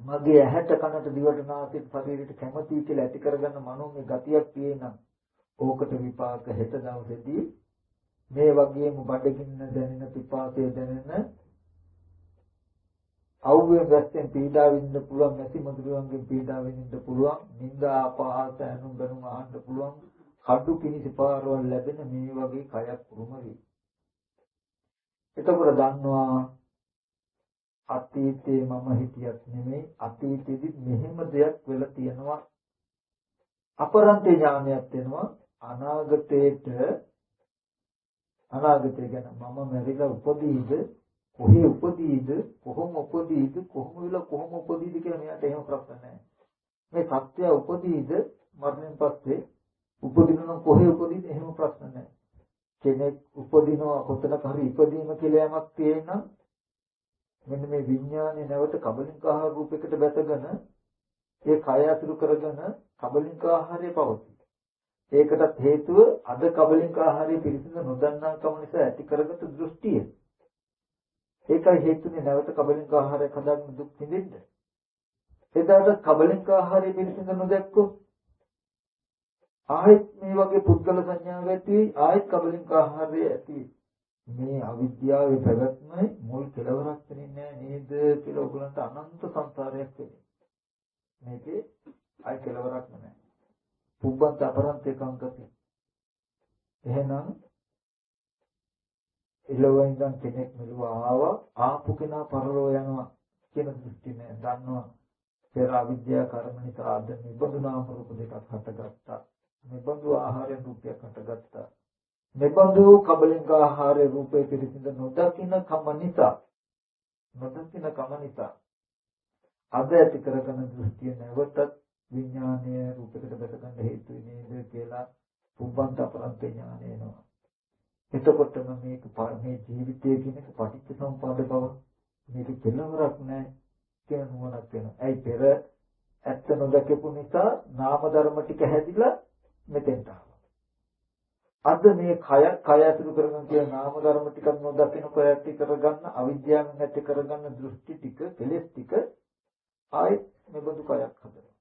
මගේ ඇහැට කනට දිවට නාසයට ශරීරයට කැමතියි කියලා ඇති කරගන්න මනෝමය ගතියක් තියෙනවා. ඕකට විපාක හෙට දවසේදී මේ වගේම බඩගින්න දැනෙන පිපාසය දැනෙන අවුවේ වැස්සෙන් පීඩා විඳින්න පුළුවන් නැති මధుරවන්ගෙන් පීඩා විඳින්න පුළුවන් නිന്ദා අපහාස ඇනුම් ගනුම් අහන්න පුළුවන් කඩු පිනිසපාරවල් ලැබෙන මේ වගේ කයක් උරුම වේ. එතකොට දන්නවා අතීතේ මම හිටියක් නෙමෙයි අතීතෙදි මෙහෙම දෙයක් වෙලා තියෙනවා අපරන්තේ ඥානයක් වෙනවා අනාගතේට අනාගතය ගැන මම මැරිලා උපදීද? කොහේ උපදීද? කොහොම උපදීද? කොහොම වෙලා කොහොම උපදීද කියලා මෙයාට එහෙම ප්‍රශ්න නැහැ. මේ සත්‍ය උපදීද? මරණයෙන් පස්සේ උපදිනනම් කොහේ උපදීද? එහෙම ප්‍රශ්න නැහැ. කෙනෙක් උපදිනවා කොතනක හරි ඉපදීම කියලා යමක් තියෙනම් මෙන්න මේ විඥානේ නැවත කබලින්ක ආහාර රූපයකට බැසගෙන ඒ කය අතුරු කරගෙන කබලින්ක ආහාරය පවතී. ඒකටත් හේතුව අද කබලින්ක ආහාරය පිළිසිඳ නොදන්නාකම නිසා ඇති කරගත් දෘෂ්ටිය. ඒකයි හේතුනේ නැවත කබලින්ක ආහාරයක් හදාගෙන දුක් විඳින්න. එදාට කබලින්ක ආහාරය පිළිසිඳ නොදැක්කොත් ආයෙත් මේ වගේ පුද්ගල සංඥාවක් ඇති ආයෙත් කබලින්ක ආහාරය ඇති මේ අවිද්‍යාවේ පැවැත්මයි මුල් කෙලවරක් වෙන්නේ නේද කියලා ඔයගලන්ට අනන්ත සංසාරයක් වෙන්නේ. මේකේ ආයි කෙලවරක් නැහැ. පුබ්බත් අපරන්තේ කංකති. එහෙනම් එළව ඉඳන් කෙනෙක් මෙලුව ආවා ආපු කෙනා පරලෝ යනවා කියන දෘෂ්ටි නෑ දන්නවා. පෙර අවිද්‍යා කර්ම නිසා අද නිබඳු නාම රූප දෙකක් හටගත්තා. නිබඳු ආහාරයෙන් රූපයක් හටගත්තා. නිබඳු කබලින්ග ආහාරයේ රූපේ පිළිසිඳ නොදකින කම නිසා නොදකින කම නිසා අද ඇති කරගෙන දෘෂ්ටිය නැවතත් විඥානය රූපයකට බැස ගන්න හේතු නේද කියලා පුබ්බන්ත අපරන්ත ඥානය එනවා. එතකොටම මේක මේ ජීවිතයේ කියන එක පටිච්ච සමුප්පාද බව මේක කෙලවරක් නැහැ කියන නුවණක් වෙනවා. ඇයි පෙර ඇත්ත නොදකපු නිසා නාම ධර්ම ටික හැදිලා මෙතෙන්ට අද මේ කය කය අතුරු කරගෙන තියෙන නාම ධර්ම ටිකක් නොදකින කය ඇති කරගන්න අවිද්‍යාවෙන් ඇති කරගන්න දෘෂ්ටි ටික කෙලෙස් ටික ආයෙත් මෙබඳු කයක් හදනවා.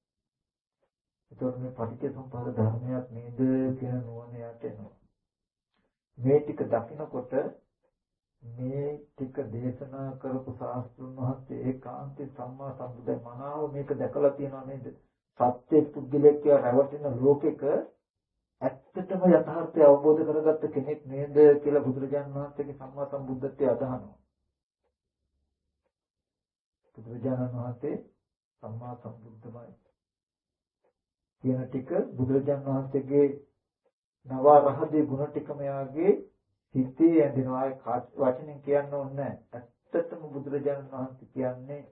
ඒතකොට මේ පටිච්චසමුප්පාද ධර්මයක් නේද කියන නුවණ යට එනවා. මේ ටික දකිනකොට මේ ටික දේශනා කරපු ශාස්ත්‍රුන් වහන්සේ ඒකාන්තේ සම්මා සම්බුද්ධ මනාව මේක දැකලා තියෙනවා නේද? සත්‍ය පුද්ගලෙක් රැවටෙන ලෝකෙක ඇත්තටම යථාර්ථය අවබෝධ කරගත්ත කෙනෙක් නේද කියලා බුදුරජාණන් වහන්සේගේ සම්මා සම්බුද්ධත්වයට අදහනවා. බුදුරජාණන් වහන්සේ සම්මා සම්බුද්ධමයි කියන ටික බුදුරජාණන් වහන්සේගේ නව රහදී ගුණ ටික මෙයාගේ හිතේ ඇඳෙනවා. ඒ වචනෙන් කියන්න ඕනේ ඇත්තටම බුදුරජාණන් වහන්සේ කියන්නේ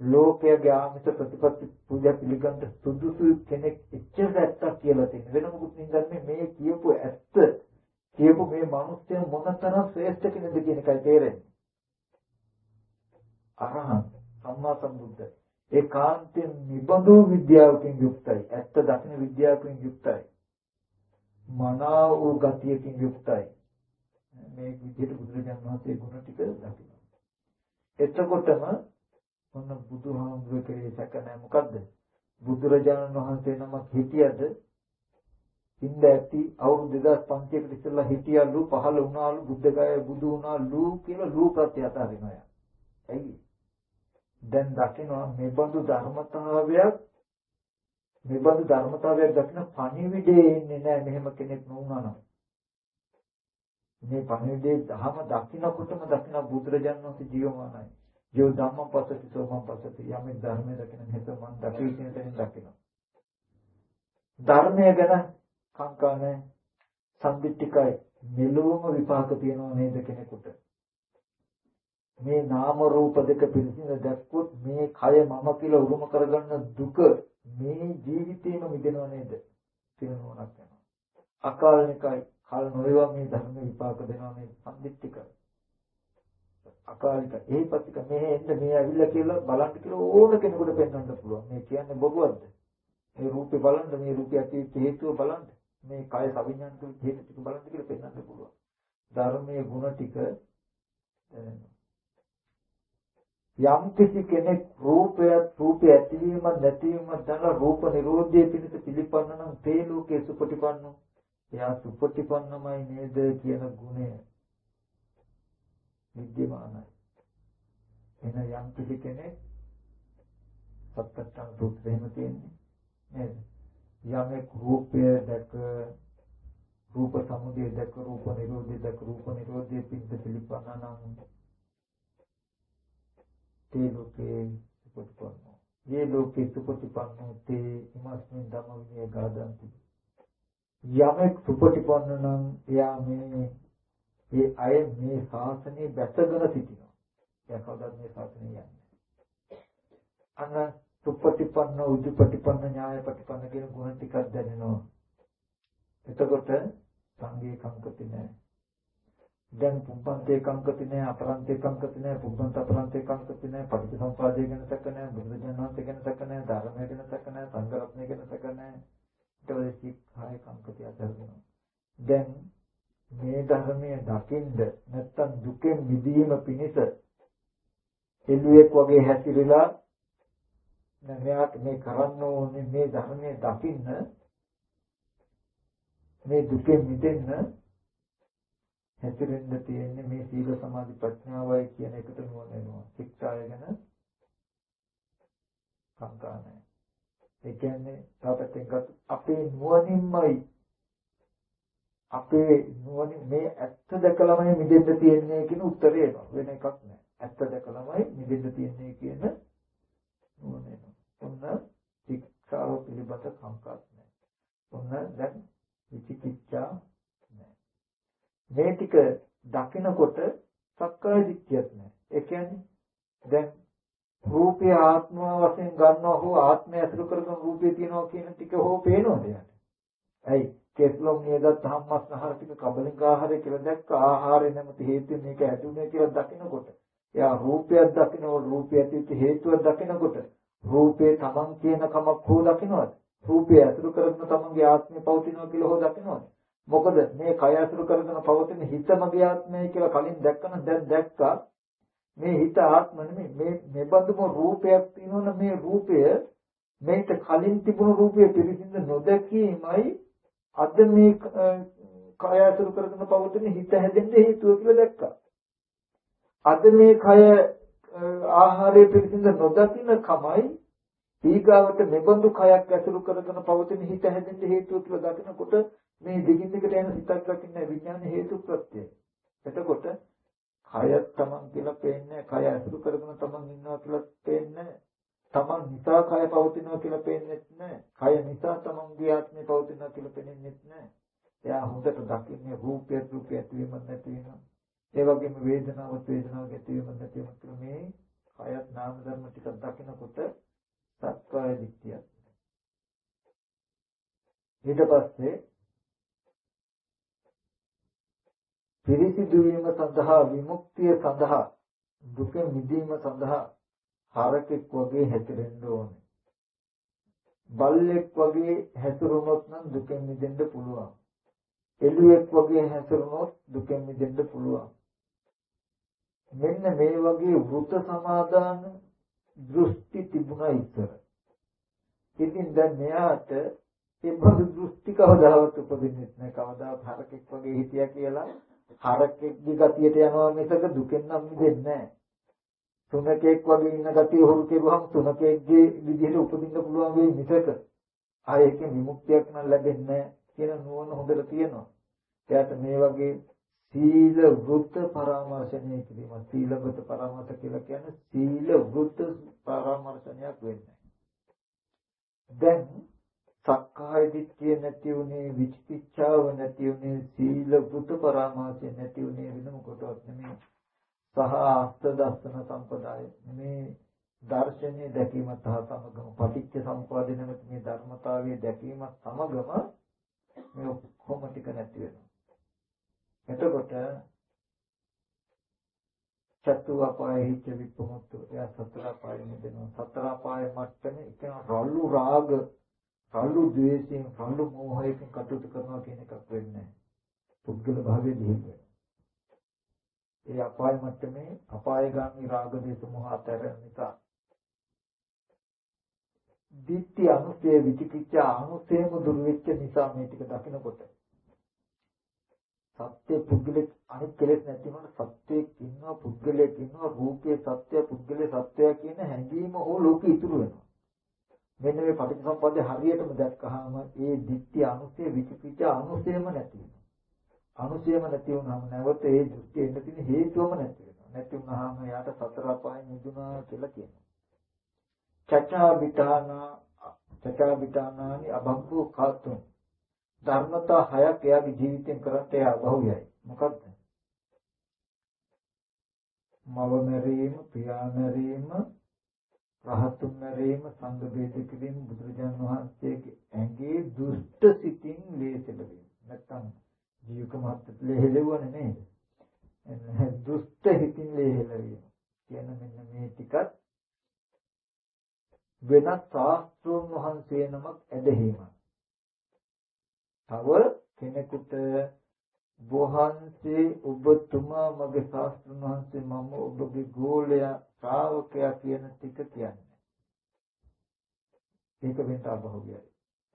ලෝකයේ ආමිත ප්‍රතිපත්ති පූජා පිළිගන්න සුදුසු කෙනෙක් එච්චර ඇත්තක් කියලා තියෙන වෙන මොකුත් නින්දන්නේ මේ කියපු ඇත්ත කියපු මේ මිනිස්ය මොනතරම් ශ්‍රේෂ්ඨ කෙනෙක්ද කියන එකයි තේරෙන්නේ. අරහන් සම්මා සම්බුද්ධ ඒකාන්තයෙන් නිබඳු විද්‍යාවකින් යුක්තයි. ඇත්ත දකින විද්‍යාවකින් යුක්තයි. මනා වූ ගතියකින් යුක්තයි. මේ විදිහට බුදුරජාණන් වහන්සේ ගුණ ටික දකිනවා. එතකොටම මොන බුදුහාමුදුරුවෝ කෙරේ සැක නැහැ. මොකද්ද? බුදුරජාණන් වහන්සේ නමක් හිටියද ඉන්න ඇති අවුරුදු 2500කට ඉස්සෙල්ලා හිටියලු පහළ වුණාලු බුද්ධගය බුදු වුණාලු කියලා ලූ ප්‍රත්‍ය අතරිනවා ඇයි? දැන් දකිනවා මේ බඳු ධර්මතාවයක් මේ බඳු ධර්මතාවයක් දකින පණිවිඩේ ඉන්නේ නැහැ මෙහෙම කෙනෙක් නුණා නම් මේ පණිවිඩේ ධහම දකින්නකොටම දකින්න බුදුරජාණන් වහන්සේ ජීවමානයි යෝ ධම්මං පස්සති සෝමං පස්සති යමෙක් ධර්මයේ දකින හිත මන් දකී කියන තැනින් දකිනවා. ධර්මය ගැන කාංකා නැහැ. සම්දිත්තිකයි මෙලොවම විපාක තියනවා නේද කෙනෙකුට. මේ නාම රූප දෙක පිළිසින දැක්කොත් මේ කය මම කියලා උරුම කරගන්න දුක මේ ජීවිතේම මිදෙනව නේද? තේරුණාක් වෙනවා. අකාලනිකයි කල නොවේවා මේ ධර්ම විපාක දෙනවා මේ සම්දිත්තිකයි. අකාලික ඒ පතික මෙහෙ එන්න මේ ඇවිල්ලා කියලා බලන්න කියලා ඕන කෙනෙකුට පෙන්වන්න පුළුවන්. මේ කියන්නේ බොරුවක්ද? මේ රූපේ බලන්න මේ රූපය ඇති හේතුව බලන්න. මේ කය සවිඥානික හේතු ටික බලන්න කියලා පෙන්වන්න පුළුවන්. ධර්මයේ ಗುಣ ටික යම් කිසි කෙනෙක් රූපය රූපය ඇතිවීම නැතිවීම දන රූප නිරෝධයේ පිණිස පිළිපන්න නම් තේ ලෝකේ සුපටිපන්නෝ එයා සුපටිපන්නමයි නේද කියන ගුණය විද්‍යමානයි. එන යම් කිසි කෙනෙක් සත්‍යත්තන් සූත්‍රයේම තියෙන්නේ නේද? යමෙක් රූපය දැක රූප සමුදය දැක රූප නිරෝධය දැක රූප නිරෝධයේ පිට පිළිපන්න නම් තේ ලෝකේ සුපටිපන්නෝ යේ ලෝකේ සුපටිපන්නෝ තේ ඉමස්මින් ධම්ම විනය ගාදන්ති. යමෙක් සුපටිපන්න නම් එයා මේ ඒ අය මේ ශාසනය බැසගෙන සිටිනවා. එයා කවදාවත් මේ ශාසනය යන්නේ අන්න සුපටිපන්න උද්ධිපටිපන්න ඥායපටිපන්න කියන ගුණ ටිකක් දැනෙනවා. එතකොට සංගේ කම්පති නැහැ. දැන් පුබ්බන්තේ කංකති නැහැ, අපරන්තේ කංකති නැහැ, පුබ්බන්ත අපරන්තේ කංකති නැහැ, පටිච්චසමුපාදය ගැන සැක නැහැ, බුදුරජාණන් වහන්සේ ගැන සැක නැහැ, ධර්මය ගැන සැක නැහැ, සංඝ රත්නය ගැන සැක නැහැ. ඊට පස්සේ සික්ඛාය කංකති අතරිනවා. දැන් මේ ධර්මය දකින්ද නැත්තම් දුකෙන් මිදීම පිණිස එළුවෙක් වගේ හැසිරෙලා මෙයාට මේ කරන්න ඕනේ මේ ධර්මයේ දකින්න මේ දුකෙන් මිදෙන්න හැසිරෙන්න තියෙන්නේ මේ සීල සමාධි ප්‍රඥාවයි කියන එකට නුවණ වෙනවා ශික්ෂාය ගැන සංකා නැහැ. ඒ කියන්නේ තාපතෙන් අපේ නුවණින්මයි. අපේ නුවණ මේ ඇත්ත දැකලාමයි මිදෙන්න තියෙන්නේ කියන උත්තරේ එනවා. වෙන එකක් නෑ ඇත්ත දැකලාමයි මිදෙන්න තියෙන්නේ කියන නුවණ එනවා ඔන්න ශික්ෂාව පිළිබඳ සංකාත් නෑ ඔන්න දැන් විචිකිච්ඡා නෑ මේ ටික දකිනකොට සක්කාය දිට්ඨියක් නෑ ඒ කියන්නේ දැන් රූපය ආත්ම වශයෙන් ගන්නවා හෝ ආත්මය අසුර කරගෙන රූපේ තියනවා කියන ටික හෝ පේනවද යාට? ඇයි? කෙස්ලොම් නියදත් හම්මස් නහර ටික කබලික ආහාරය කියලා දැක්ක ආහාරය නැමති හේතුව මේක ඇතුනේ කියලා දකිනකොට එයා රූපයක් දකිනකොට රූපය ඇතිවෙච්ච හේතුවක් දකිනකොට රූපේ තමන් කියන කමක් හෝ දකිනවද? රූපය ඇසුරු කරගෙන තමන්ගේ ආත්මය පවතිනවා කියලා හෝ දකිනවද? මොකද මේ කය ඇසුරු කරගෙන පවතින හිත මගේ ආත්මය කියලා කලින් දැක්කම දැන් දැක්කා මේ හිත ආත්ම නෙමෙයි මේ මෙබඳුම රූපයක් තියෙනවනේ මේ රූපය මේක කලින් තිබුණු රූපය පිළිසිඳ නොදැකීමයි අද මේ කය අතුරු කරගෙන පවතින හිත හැදෙන්න හේතුව කියලා දැක්කා. අද මේ කය ආහාරයේ පිළිසිඳ නොදකින්න කමයි ඊගාවට මෙබඳු කයක් ඇසුරු කරගෙන පවතින හිත හැදෙන්න හේතුව කියලා දකිනකොට මේ දිගින් දිගට යන සිතක් දකින්න විඥාන හේතු ප්‍රත්‍යය. එතකොට කය තමන් කියලා පේන්නේ කය ඇසුරු කරගෙන තමන් ඉන්නවා කියලා පේන්නේ තමන් නිසා කය පවතිනවා කියලා පේන්නේ නැහැ. කය නිසා තමන්ගේ ආත්මය පවතිනවා කියලා පේන්නේ නැහැ. එයා හොඳට දකින්නේ රූපය රූපය ඇතිවීම නැතිවීම. ඒ වගේම වේදනාවත් වේදනාවක් ඇතිවීම නැතිවීම කියලා මේ කයත් නාම ධර්ම ටිකක් දකිනකොට සත්‍යය දිට්ඨියක්. ඊට පස්සේ පිරිසිදු වීම සඳහා විමුක්තිය සඳහා දුක මිදීම සඳහා හරකෙක් වගේ හැසිරෙන්න ඕනේ. බල්ලෙක් වගේ හැසිරුණොත් නම් දුකෙන් මිදෙන්න පුළුවන්. එළුවෙක් වගේ හැසිරුණොත් දුකෙන් මිදෙන්න පුළුවන්. මෙන්න මේ වගේ වෘත සමාදාන දෘෂ්ටි තිබුණා ඉස්සර. ඉතින් දැන් මෙයාට ඒ බඳු දෘෂ්ටි කවදාවත් උපදින්නේ නැහැ. කවදාවත් හරකෙක් වගේ හිටියා කියලා හරකෙක්ගේ ගතියට යනවා මිසක දුකෙන් නම් මිදෙන්නේ නැහැ. තුනකෙක් වගේ ඉන්න ගතිය හුරු කෙරුවහම තුනකෙක්ගේ විදිහට උපදින්න පුළුවන් වෙයි මිසක ආයෙක විමුක්තියක් නම් ලැබෙන්නේ කියන නුවණ හොඳට තියෙනවා. එයාට මේ වගේ සීල වෘත්ත පරාමර්ශණය කිරීම සීලවත පරාමර්ශ කියලා කියන්නේ සීල වෘත්ත පරාමර්ශනයක් වෙන්නේ. දැන් සක්කාය දිට්ඨිය නැති උනේ විචිකිච්ඡාව නැති උනේ සීල වෘත්ත පරාමර්ශය නැති උනේ වෙන මොකටවත් නෙමෙයි. සහ අස්ත දස්සන සම්පදාය මේ දර්ශනීය දැකීමත් සහ සමගම පටිච්ච සම්පදාය නැමැති මේ ධර්මතාවයේ දැකීමත් සමගම මේ ඔක්කොම ටික නැති වෙනවා. එතකොට චතු අපායෙ හිච්ච විපමුක්ත එයා සතර අපායෙ මිදෙනවා. සතර අපායෙ මට්ටමේ කියන රළු රාග රළු ද්වේෂයෙන් රළු මෝහයෙන් කටයුතු කරනවා කියන එකක් වෙන්නේ පුද්ගල භාවයේ දිහින්නේ ඒ අපාය මට්ටමේ අපායගාමී රාග දේශ මොහ අතර නිසා දිට්ඨි අනුසය විචිකිච්ඡා අනුසයම දුරු වෙච්ච නිසා මේ ටික දකිනකොට සත්‍ය පුද්ගලෙක් අනිත් කෙලෙස් නැති වුණාට සත්‍යයක් ඉන්නවා පුද්ගලයෙක් ඉන්නවා රූපයේ සත්‍ය පුද්ගලයේ සත්‍යය කියන හැඟීම හෝ ලෝකෙ ඉතුරු වෙනවා. මෙන්න මේ පටිච්චසමුප්පාදේ හරියටම දැක්කහම ඒ ditthි අනුසය විචිකිච්ඡ අනුසයම නැති වෙනවා. අනුසයම නැති වුණාම නැවත ඒ දෘෂ්ටි එන්න තියෙන හේතුවම නැති වෙනවා. නැති වුණාම යාට සතර අපායන් නිදුනා කියලා කියනවා. චචා විතානා චචා විතානානි අභංගෝ කාතුම් ධර්මතා හයක් එයාගේ ජීවිතෙන් කරත් එයා බහුවයයි. මොකද්ද? මව මැරීම, පියා මැරීම, රහතුන් මැරීම, සංඝ බේද කිරීම බුදුරජාන් වහන්සේගේ ඇඟේ දුෂ්ට සිතින් ලේසෙල වීම. නැත්තම් ජීවක මහත් ලේහෙලවන්නේ නේද? එන්න දුෂ්ට හිතින් ලේහෙල වීම. කියන මෙන්න මේ ටිකත් වෙනත් ශාස්ත්‍රෝන් වහන්සේ නමක් ඇදහිීමක්. තව කෙනෙකුට වහන්සේ ඔබතුමා මගේ ශාස්ත්‍රඥ වහන්සේ මම ඔබගේ ගෝලයා ශ්‍රාවකයා කියන ටික කියන්නේ. ඒක වෙන්න අභෞවියයි.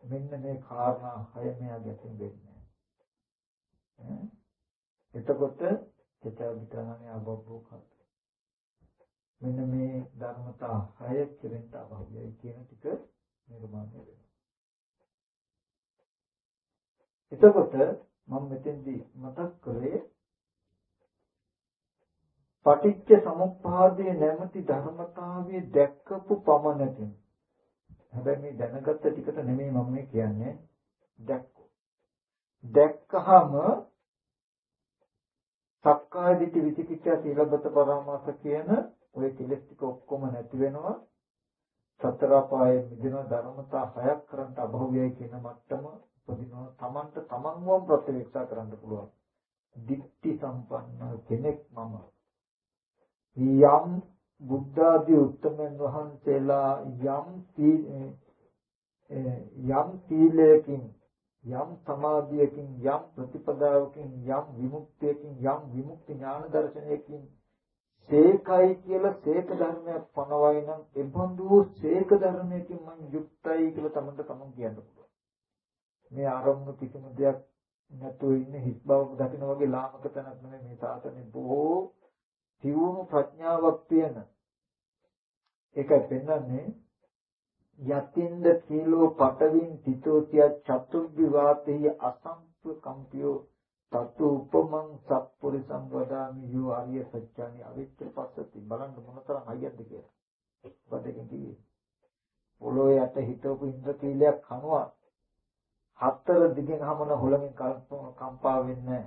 මෙන්න මේ කාරණා හය මෙයා ගැටින් වෙන්නේ. එතකොට චේතවිතරණේ අභෞවෝ කත. මෙන්න මේ ධර්මතා හය කෙරෙන්න අභෞවියයි කියන ටික නිර්මාණය වෙනවා. එතකොට මම මෙතෙන්දී මතක් කරේ පටිච්ච සමුප්පාදයේ නැමැති ධර්මතාවයේ දැක්කපු පමණකින්. හැබැයි මේ දැනගත්ත ටිකට නෙමෙයි මම මේ කියන්නේ. දැක්කෝ. දැක්කහම සක්කාය දිට්ඨි විචිකිච්ඡා සීලබ්බත පරාමාස කියන ওই කෙලෙස් ටික ඔක්කොම නැති වෙනවා. සතර පායේ මිදින ධර්මතා හයක් කරන්ට අභව්‍යයි කියන මට්ටම උපදිනවා තමන්ට තමන්වම ප්‍රත්‍යක්ෂ කරන්න පුළුවන්. දික්ටි සම්පන්න කෙනෙක් මම. යම් බුද්ධ ආදී උත්තමයන් වහන්සේලා යම් යම් සීලයකින් යම් සමාධියකින් යම් ප්‍රතිපදාවකින් යම් විමුක්තියකින් යම් විමුක්ති ඥාන දර්ශනයකින් සේකයි කියලා සේක ධර්මයක් පනවයි නම් එබඳු සේක ධර්මයකින් මම යුක්තයි කියලා තමන්ට තමන් කියන්න පුළුවන්. මේ ආරම්භ කිසිම දෙයක් නැතුව ඉන්න හිස් බවක් දකින වගේ ලාමක තැනක් නෙමෙයි මේ සාසනේ බොහෝ තියුණු ප්‍රඥාවක් තියෙන ඒකයි පෙන්වන්නේ යතින්ද කීලෝ පටවින් තිතෝතිය චතුබ්බි වාතේය අසම්ප කම්පියෝ තතු උපමං සත්පුරිසං වදාමි යෝ ආර්ය සත්‍යනි අවිච්ඡ පස්සති බලන්න මොනතරම් හයියක්ද කියලා. පදකින් කිව්වේ. පොළොවේ යට හිටවපු ඉන්ද්‍ර කීලයක් කනවා හතර දිගෙන් හමන හොලමින් කම්පා වෙන්නේ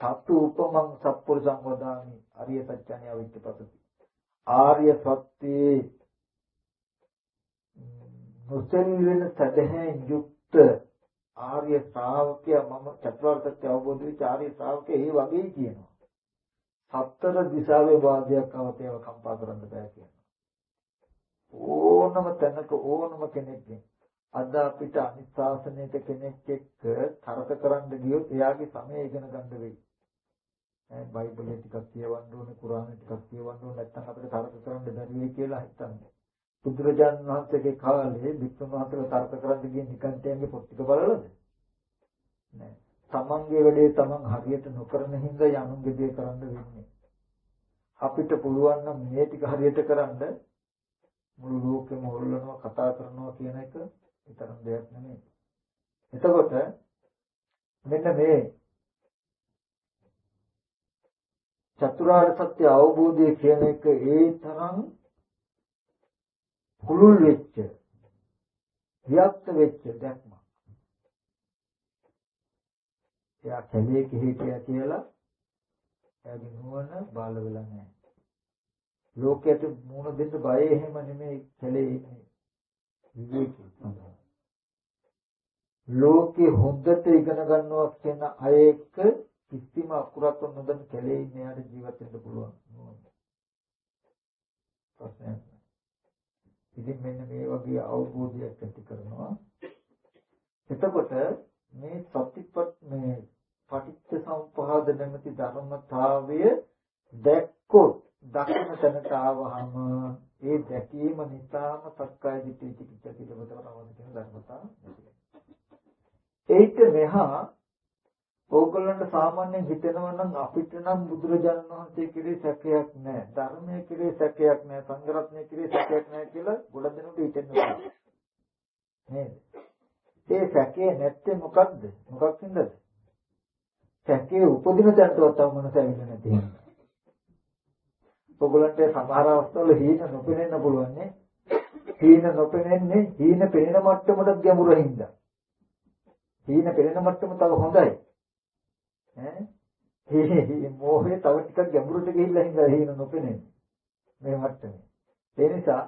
තතු උපමං සත්පුරිසං වදාමි ආර්ය සත්‍යනි අවිච්ඡ පස්සති. ආර්ය සත්‍යේ නොසෙල්වෙන සදහැන් යුක්ත ආර්ය ශ්‍රාවකයා මම චතුරාර්ය සත්‍ය අවබෝධ වෙච්ච ආර්ය ශ්‍රාවකයා ඒ වගේ කියනවා. සතර දිශාවේ වාදයක් අවතේව කම්පා කරන්න බෑ කියනවා. ඕනම තැනක ඕනම කෙනෙක්ගෙන් අද අපිට අනිත් ශාසනයක කෙනෙක් එක්ක තරක කරන්න ගියොත් එයාගේ සමය ඉගෙන ගන්න වෙයි. ඈ බයිබලයේ ටිකක් කියවන්න ඕනේ, කුරානේ ටිකක් කියවන්න ඕනේ නැත්නම් අපිට තරක කරන්න බැරි වෙයි කියලා හිතන්නේ. බුදුරජාණන් වහන්සේගේ කාලේ වික්‍රම මහතර තර්ක කරන්න ගිය නිකන්තයන්ගේ පොත් ටික බලලද? නෑ. තමන්ගේ වැඩේ තමන් හරියට නොකරන හින්දා යනුන්ගේ දේ කරන්න වෙන්නේ. අපිට පුළුවන් නම් මේ ටික හරියට කරන්න මුළු ලෝකෙම හොල්ලනවා කතා කරනවා කියන එක විතරක් දෙයක් නෙමෙයි. එතකොට මෙන්න මේ චතුරාර්ය සත්‍ය අවබෝධය කියන එක ඒ තරම් කුළුල් වෙච්ච වික්ත වෙච්ච දැක්ම. එයා කැලේක හිටියා කියලා එයාගේ නුවණ බාල වෙලා නැහැ. ලෝකයට මුණ දෙන්න බය එහෙම නෙමෙයි කැලේ ඉන්නේ. විවේකී. ලෝකේ හොඳට ඉගෙන ගන්නවා කියන අය එක්ක කිසිම අකුරක් නොදන්න කැලේ ඉන්න යාට ජීවත් වෙන්න පුළුවන්. ප්‍රශ්නයක් ඉතින් මෙන්න මේ වගේ අවබෝධයක් ඇති කරනවා. එතකොට මේ සතිපත් මේ පටිච්ච සමුප්පාද නැමැති ධර්මතාවය දැක්කොත් දක්න තැනට ආවහම ඒ දැකීම නිසාම සක්කාය දිට්ඨි චිකිත්සක පිළිබඳව කියන ධර්මතාව ඒක මෙහා ඕගොල්ලන්ට සාමාන්‍යයෙන් හිතෙනවා නම් අපිට නම් බුදුරජාණන් වහන්සේ කෙරේ සැකයක් නැහැ. ධර්මයේ කෙරේ සැකයක් නැහැ. සංඝරත්නයේ කෙරේ සැකයක් නැහැ කියලා ගොඩක් දෙනෙකුට හිතෙනවා. නේද? ඒ සැකේ නැත්තේ මොකද්ද? මොකක් හින්දාද? සැකේ උපදින තැනටවත් තව මනස ඇවිල්ලා නැති හින්දා. ඔයගොල්ලන්ට සමහර අවස්ථාවල හීන නොපෙනෙන්න පුළුවන් නේ. හීන නොපෙනෙන්නේ හීන පෙනෙන මට්ටමට ගැඹුරින් හින්දා. හීන පෙනෙන මට්ටම තව හොඳයි. ඈ මේ මොහේ තව ටිකක් ගැඹුරට ගිහිල්ලා හින්දා හේන නොපෙනෙන්නේ මේ මට්ටමේ. ඒ නිසා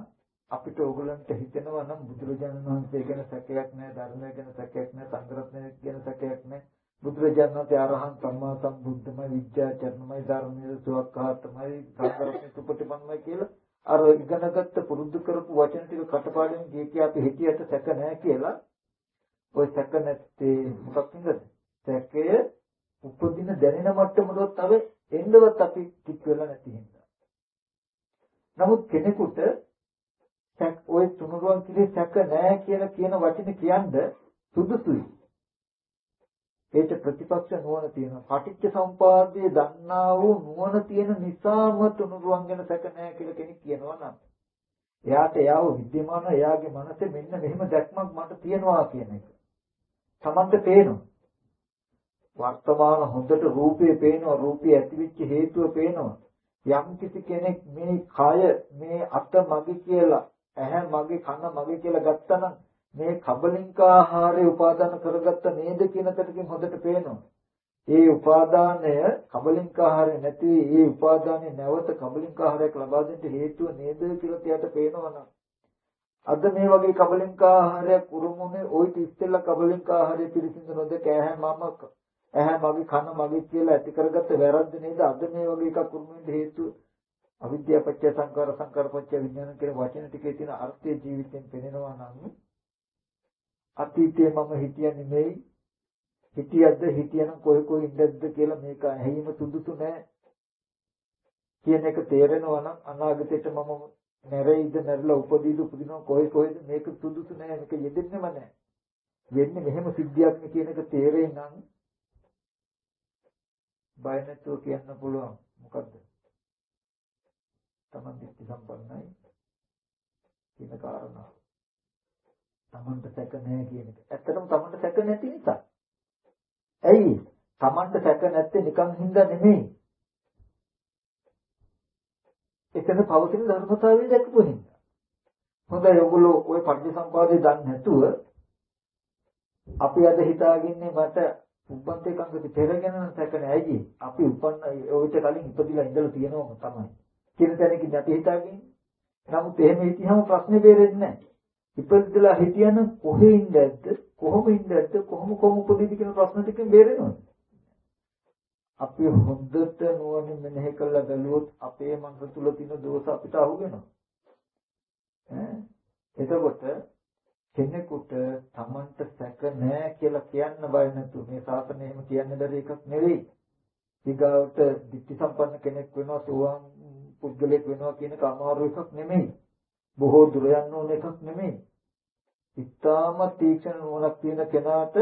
අපිට ඕගලන්ට හිතෙනවා නම් බුදුරජාණන් වහන්සේ ගැන සැකයක් නැහැ ධර්මය ගැන සැකයක් නැහැ සංග්‍රහණය ගැන සැකයක් නැහැ බුදුරජාණන් වහන්සේ අරහන් සම්මා සම්බුද්ධමයි විද්‍යාචර්ණමයි ධර්මයේ සුවක්ඛාතමයි සංකල්පිත උපටිපන්නමයි කියලා අර ඉගෙනගත්ත පුරුදු කරපු වචන ටික කටපාඩම් ගියකිය අපි හිතියට සැක නැහැ කියලා. ඔය සැක නැත්තේ මොකක් නේද සැකය උපදින දැනෙන මට්ටමකට තව එන්නවත් අපි ටික වෙලා නැති හින්දා. නමුත් කෙනෙකුට සැක ඔය තුනුරුවන් කිලි සැක නැහැ කියලා කියන වචනේ කියන්න සුදුසුයි. ඒට ප්‍රතිපක්ෂ නුවණ තියෙනවා. පටිච්ච සම්පාදයේ දන්නා වූ නුවණ තියෙන නිසාම තුනුරුවන් ගැන සැක නැහැ කියලා කෙනෙක් කියනවා නම් එයාට එයාව විද්‍යමාන එයාගේ මනසේ මෙන්න මෙහෙම දැක්මක් මට තියෙනවා කියන එක. Tamante පේනවා. වර්තමාන හොඳට රූපේ පේනවා රූපේ ඇතිවෙච්ච හේතුව පේනවා යම් කිසි කෙනෙක් මේ කය මේ අත මගේ කියලා ඇහැ මගේ කන මගේ කියලා ගත්තනම් මේ කබලින්කාහාරය උපාදාන කරගත්ත නේද කියන තැනකින් හොඳට පේනවා. ඒ උපාදානය කබලින්කාහාරය නැති ඒ උපාදානය නැවත කබලින්කාහාරයක් ලබා දෙන්න හේතුව නේද කියලා තියට පේනවනම් අද මේ වගේ කබලින්කාහාරයක් උරුමුනේ ওই ඉස්සෙල්ලා කබලින්කාහාරය පිළිසිඳ නොදක ඇහැ මම ඇහැ මගේ කන මගේ කියලා ඇති කරගත්ත වැරද්ද නේද? අද මේ වගේ එකක් උරුමෙන්න හේතුව අවිද්‍යාව පත්‍ය සංකාර සංකාර පත්‍ය විඥාන කියන වචන ටිකේ තියෙන අර්ථය ජීවිතෙන් පෙනෙනවා නම් අතීතයේ මම හිතිය නෙමෙයි හිතියද්ද හිතියනම් කොයි කොයි ඉඳද්ද කියලා මේක ඇහිම සුදුසු නෑ කියන එක තේරෙනවා නම් අනාගතේට මම නැරෙයිද නැරලා උපදීද උපදිනවා කොයි කොයිද මේක සුදුසු නෑ මේක යෙදෙන්නෙම නෑ වෙන්නේ මෙහෙම සිද්ධියක් කියන එක තේරෙයි නම් බය නැතුව කියන්න පුළුවන් මොකද්ද? තමන් දිට්ඨි සම්පන්නයි කියන කාරණාව. තමන්ට සැක නැහැ කියන එක. ඇත්තටම තමන්ට සැක නැති නිසා. ඇයි? තමන්ට සැක නැත්තේ නිකන් හින්දා නෙමෙයි. එතන පවතින ධර්මතාවය දැක්කපු හින්දා. හොඳයි ඔයගොල්ලෝ ওই පටිච්චසමුපාදේ දන්නේ නැතුව අපි අද හිතාගින්නේ මට උපන්ත එකඟති පෙරගෙන සැකනේ ඇයි අපි උපන්න ඔයිට කලින් ඉපදිලා ඉඳලා තියෙනවම තමයි කියන තැනකින් අපි හිතාගින්නේ නමුත් එහෙම හිතියම ප්‍රශ්නේ බේරෙන්නේ නැහැ ඉපදිලා හිටියන කොහේ ඉඳද්ද කොහොම ඉඳද්ද කොහොම කොහොම උපදිද කියන ප්‍රශ්න ටිකෙන් බේරෙනවද අපි හොඳට නුවණින් මෙනෙහි කළා බැලුවොත් අපේ මනස තුල තියෙන දෝෂ අපිට අහුවෙනවා ඈ එතකොට කෙනෙකුට Tamanට සැක නැහැ කියලා කියන්න බය නැතු මේ ශාසනය එහෙම කියන්න බැරි එකක් නෙවෙයි. ඊගාවට ditthi සම්පන්න කෙනෙක් වෙනවා සෝවාන් පුද්ගලෙක් වෙනවා කියන එක අමාරු එකක් නෙමෙයි. බොහෝ දුර යන්න ඕන එකක් නෙමෙයි. ඉතාම තීක්ෂණ නුවණක් තියෙන කෙනාට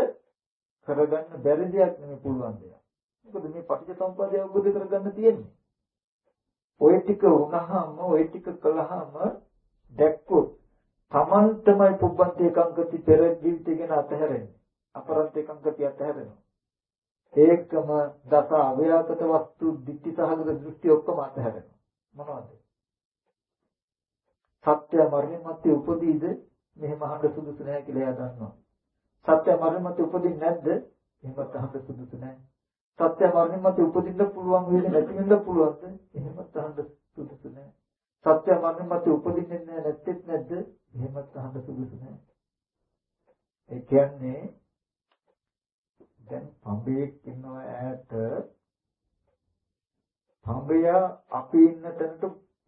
කරගන්න බැරි දෙයක් නෙමෙයි පුළුවන් දෙයක්. මොකද මේ පටිච්චසමුප්පාදය අවබෝධ කරගන්න තියෙන්නේ. ඔය ටික වුණාම ඔය ටික කළාම දැක්කොත් තමන්ටමයි පුබ්බන්තේ කංකති පෙර ජීවිතය ගැන අතහැරෙන්නේ. අපරන්තේ කංකති අතහැරෙනවා. ඒකම දස අව්‍යාකට වස්තු ditthi සහගත දෘෂ්ටි ඔක්කොම අතහැරෙනවා. මොනවද? සත්‍ය මරණින් මත්තේ උපදීද මෙහෙම අහන්න සුදුසු නැහැ කියලා එයා දන්නවා. සත්‍ය මරණින් මත්තේ උපදින්නේ නැද්ද? එහෙමත් අහන්න සුදුසු නැහැ. සත්‍ය මරණින් මත්තේ උපදින්න පුළුවන් වෙන්නේ නැති වෙන්න පුළුවන්ද? එහෙමත් අහන්න සුදුසු නැහැ. සත්‍ය මරණින් මත්තේ උපදින්නේ නැත්තේත් නැද්ද? එහෙමත් අහන්න සුදුසු නැහැ. ඒ කියන්නේ දැන් පඹේක් ඉන්නවා ඈත පඹය අපි ඉන්න තැනට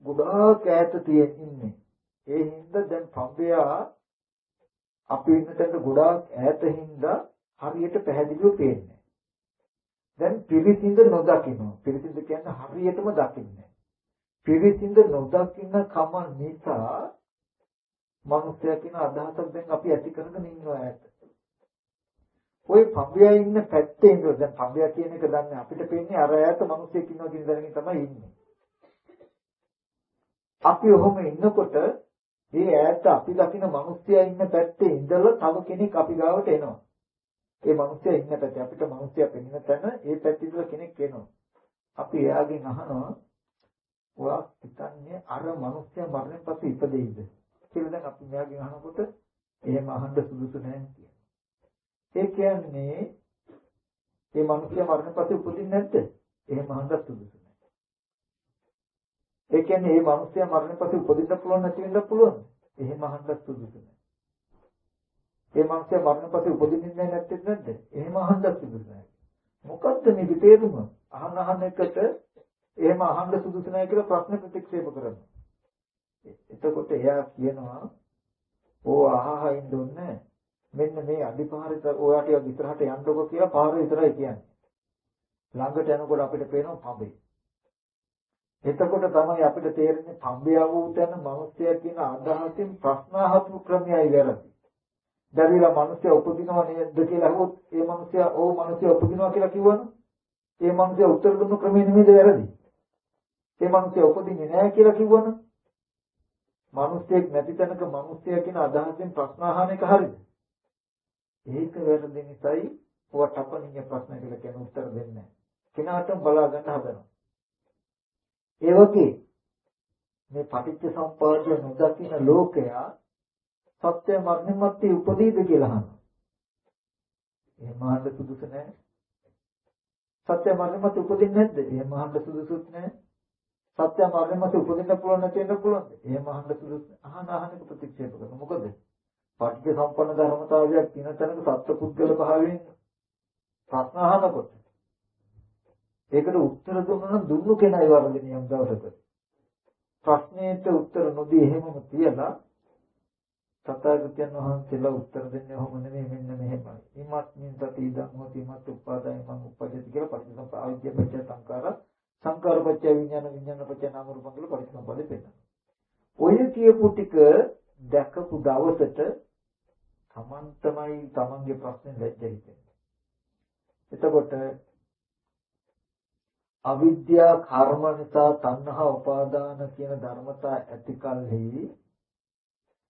ගොඩාක් ඈත තියෙ ඉන්නේ. ඒ හින්දා දැන් පඹය අපි ඉන්න තැනට ගොඩාක් ඈත හින්දා හරියට පැහැදිලිව පේන්නේ. දැන් පිරිසිඳ නොදකින්න. පිරිසිඳ කියන්නේ හරියටම දකින්නේ. පිරිසිඳ නොදකින්න කම නිසා මනුස්සයා කියන අදහසක් දැන් අපි ඇති කරගෙන ඉන්නවා ඈත. ওই පබ්බයා ඉන්න පැත්තේ ඉඳලා දැන් පබ්බයා කියන එක දන්නේ අපිට පේන්නේ අර ඈත මනුස්සයෙක් ඉන්නවා කියන දැනකින් තමයි ඉන්නේ. අපි ඔහොම ඉන්නකොට මේ ඈත අපි දකින මනුස්සයා ඉන්න පැත්තේ ඉඳලා තව කෙනෙක් අපි ගාවට එනවා. ඒ මනුස්සයා ඉන්න පැත්තේ අපිට මනුස්සයා පෙනෙන තැන ඒ පැත්තේ ඉඳලා කෙනෙක් එනවා. අපි එයාගෙන් අහනවා ඔයා හිතන්නේ අර මනුස්සයා මරණයෙන් පස්සේ ඉපදෙයිද? කියලා දැන් අපි මෙයාගෙන් අහනකොට එහෙම අහන්න සුදුසු නැහැ කියනවා. ඒ කියන්නේ මේ මිනිස්සයා මරණ පස්සේ උපදින්නේ නැද්ද? එහෙම අහන්න සුදුසු නැහැ. ඒ කියන්නේ මේ මිනිස්සයා මරණ පස්සේ උපදින්න පුළුවන් නැති වෙන්න පුළුවන්. එහෙම අහන්න සුදුසු නැහැ. මේ මිනිස්සයා මරණ පස්සේ උපදින්නේ නැහැ නැත්තේ නැද්ද? එහෙම අහන්න සුදුසු නැහැ. මොකද්ද මේ තේරුම? අහන අහන එකට එහෙම අහන්න සුදුසු නැහැ කියලා ප්‍රශ්න ප්‍රතික්ෂේප කරනවා. එතකොට එයා කියනවා ඕ අහහ ඉන්න ඕනේ මෙන්න මේ අඩිපාරේ ඔයාට ඉස්සරහට යන්නකො කියලා පාර විතරයි කියන්නේ. ළඟට යනකොට අපිට පේනවා පඹේ. එතකොට තමයි අපිට තේරෙන්නේ පඹේ වූ තැන මිනිස්සයා කියන අදහසින් ප්‍රශ්න අහපු ක්‍රමයයි වැරදි. දැරිලා මිනිස්සයා උපදිනව නේද කියලා අහුවොත් ඒ මිනිස්සයා ඕ මිනිස්සයා උපදිනවා කියලා කිව්වනම් ඒ මිනිස්සයා උත්තර දුන්න ක්‍රමය නෙමෙයිද වැරදි. ඒ මිනිස්සයා උපදින්නේ නැහැ කියලා කිව්වනම් මිනිස්සෙක් නැති තැනක මිනිස්සයා කියන අදහසෙන් ප්‍රශ්න අහන එක හරිද? ඒක වැරදි නිසායි ඔය තපණීය ප්‍රශ්න කියලා කියන උත්තර දෙන්නේ නැහැ. කෙනාටම බලා ගන්න හදනවා. ඒ වගේ මේ පටිච්ච සම්පදාය නොදකින ලෝකයා සත්‍ය මරණයන්මත් උපදීද කියලා අහනවා. එහෙම අහන්න සුදුසු නැහැ. සත්‍ය මරණයන්මත් උපදින්නේ නැද්ද? එහෙම අහන්න සුදුසුත් නැහැ. සත්‍ය මාර්ගෙ මත උපදින්න පුළුවන් නැති වෙන්න පුළුවන්. එහෙම අහන්න සුදුසු අහන අහනක ප්‍රතික්ෂේප කරනවා. මොකද? පටිච්ච සම්පන්න ධර්මතාවයක් තියෙන තැනක සත්‍ය පුද්ගල භාවයෙන් ප්‍රශ්න අහනකොට ඒකට උත්තර දුන්නා දුන්නු කෙනයි වරදින යම් දවසක. ප්‍රශ්නෙට උත්තර නොදී එහෙමම තියලා තථාගතයන් වහන්සේලා උත්තර දෙන්නේ ඔහොම නෙමෙයි මෙන්න මෙහෙමයි. ඊමත් මින් තති ඉදන් හොති මත් උපාදාය මං උපජ්ජති කියලා පටිච්ච සම්පදාය පත්‍ය සංකාරා සංකාරපච්චය විඥාන විඥානපච්චය නාම රූපං කියලා පරිසම්පදේ පෙන්නනවා. ඔය කියපු ටික දැකපු දවසට Taman තමයි Tamanගේ ප්‍රශ්නේ ලැජ්ජ හිතෙන්නේ. එතකොට අවිද්‍යා කර්ම නිසා තණ්හා උපාදාන කියන ධර්මතා ඇති කලෙහි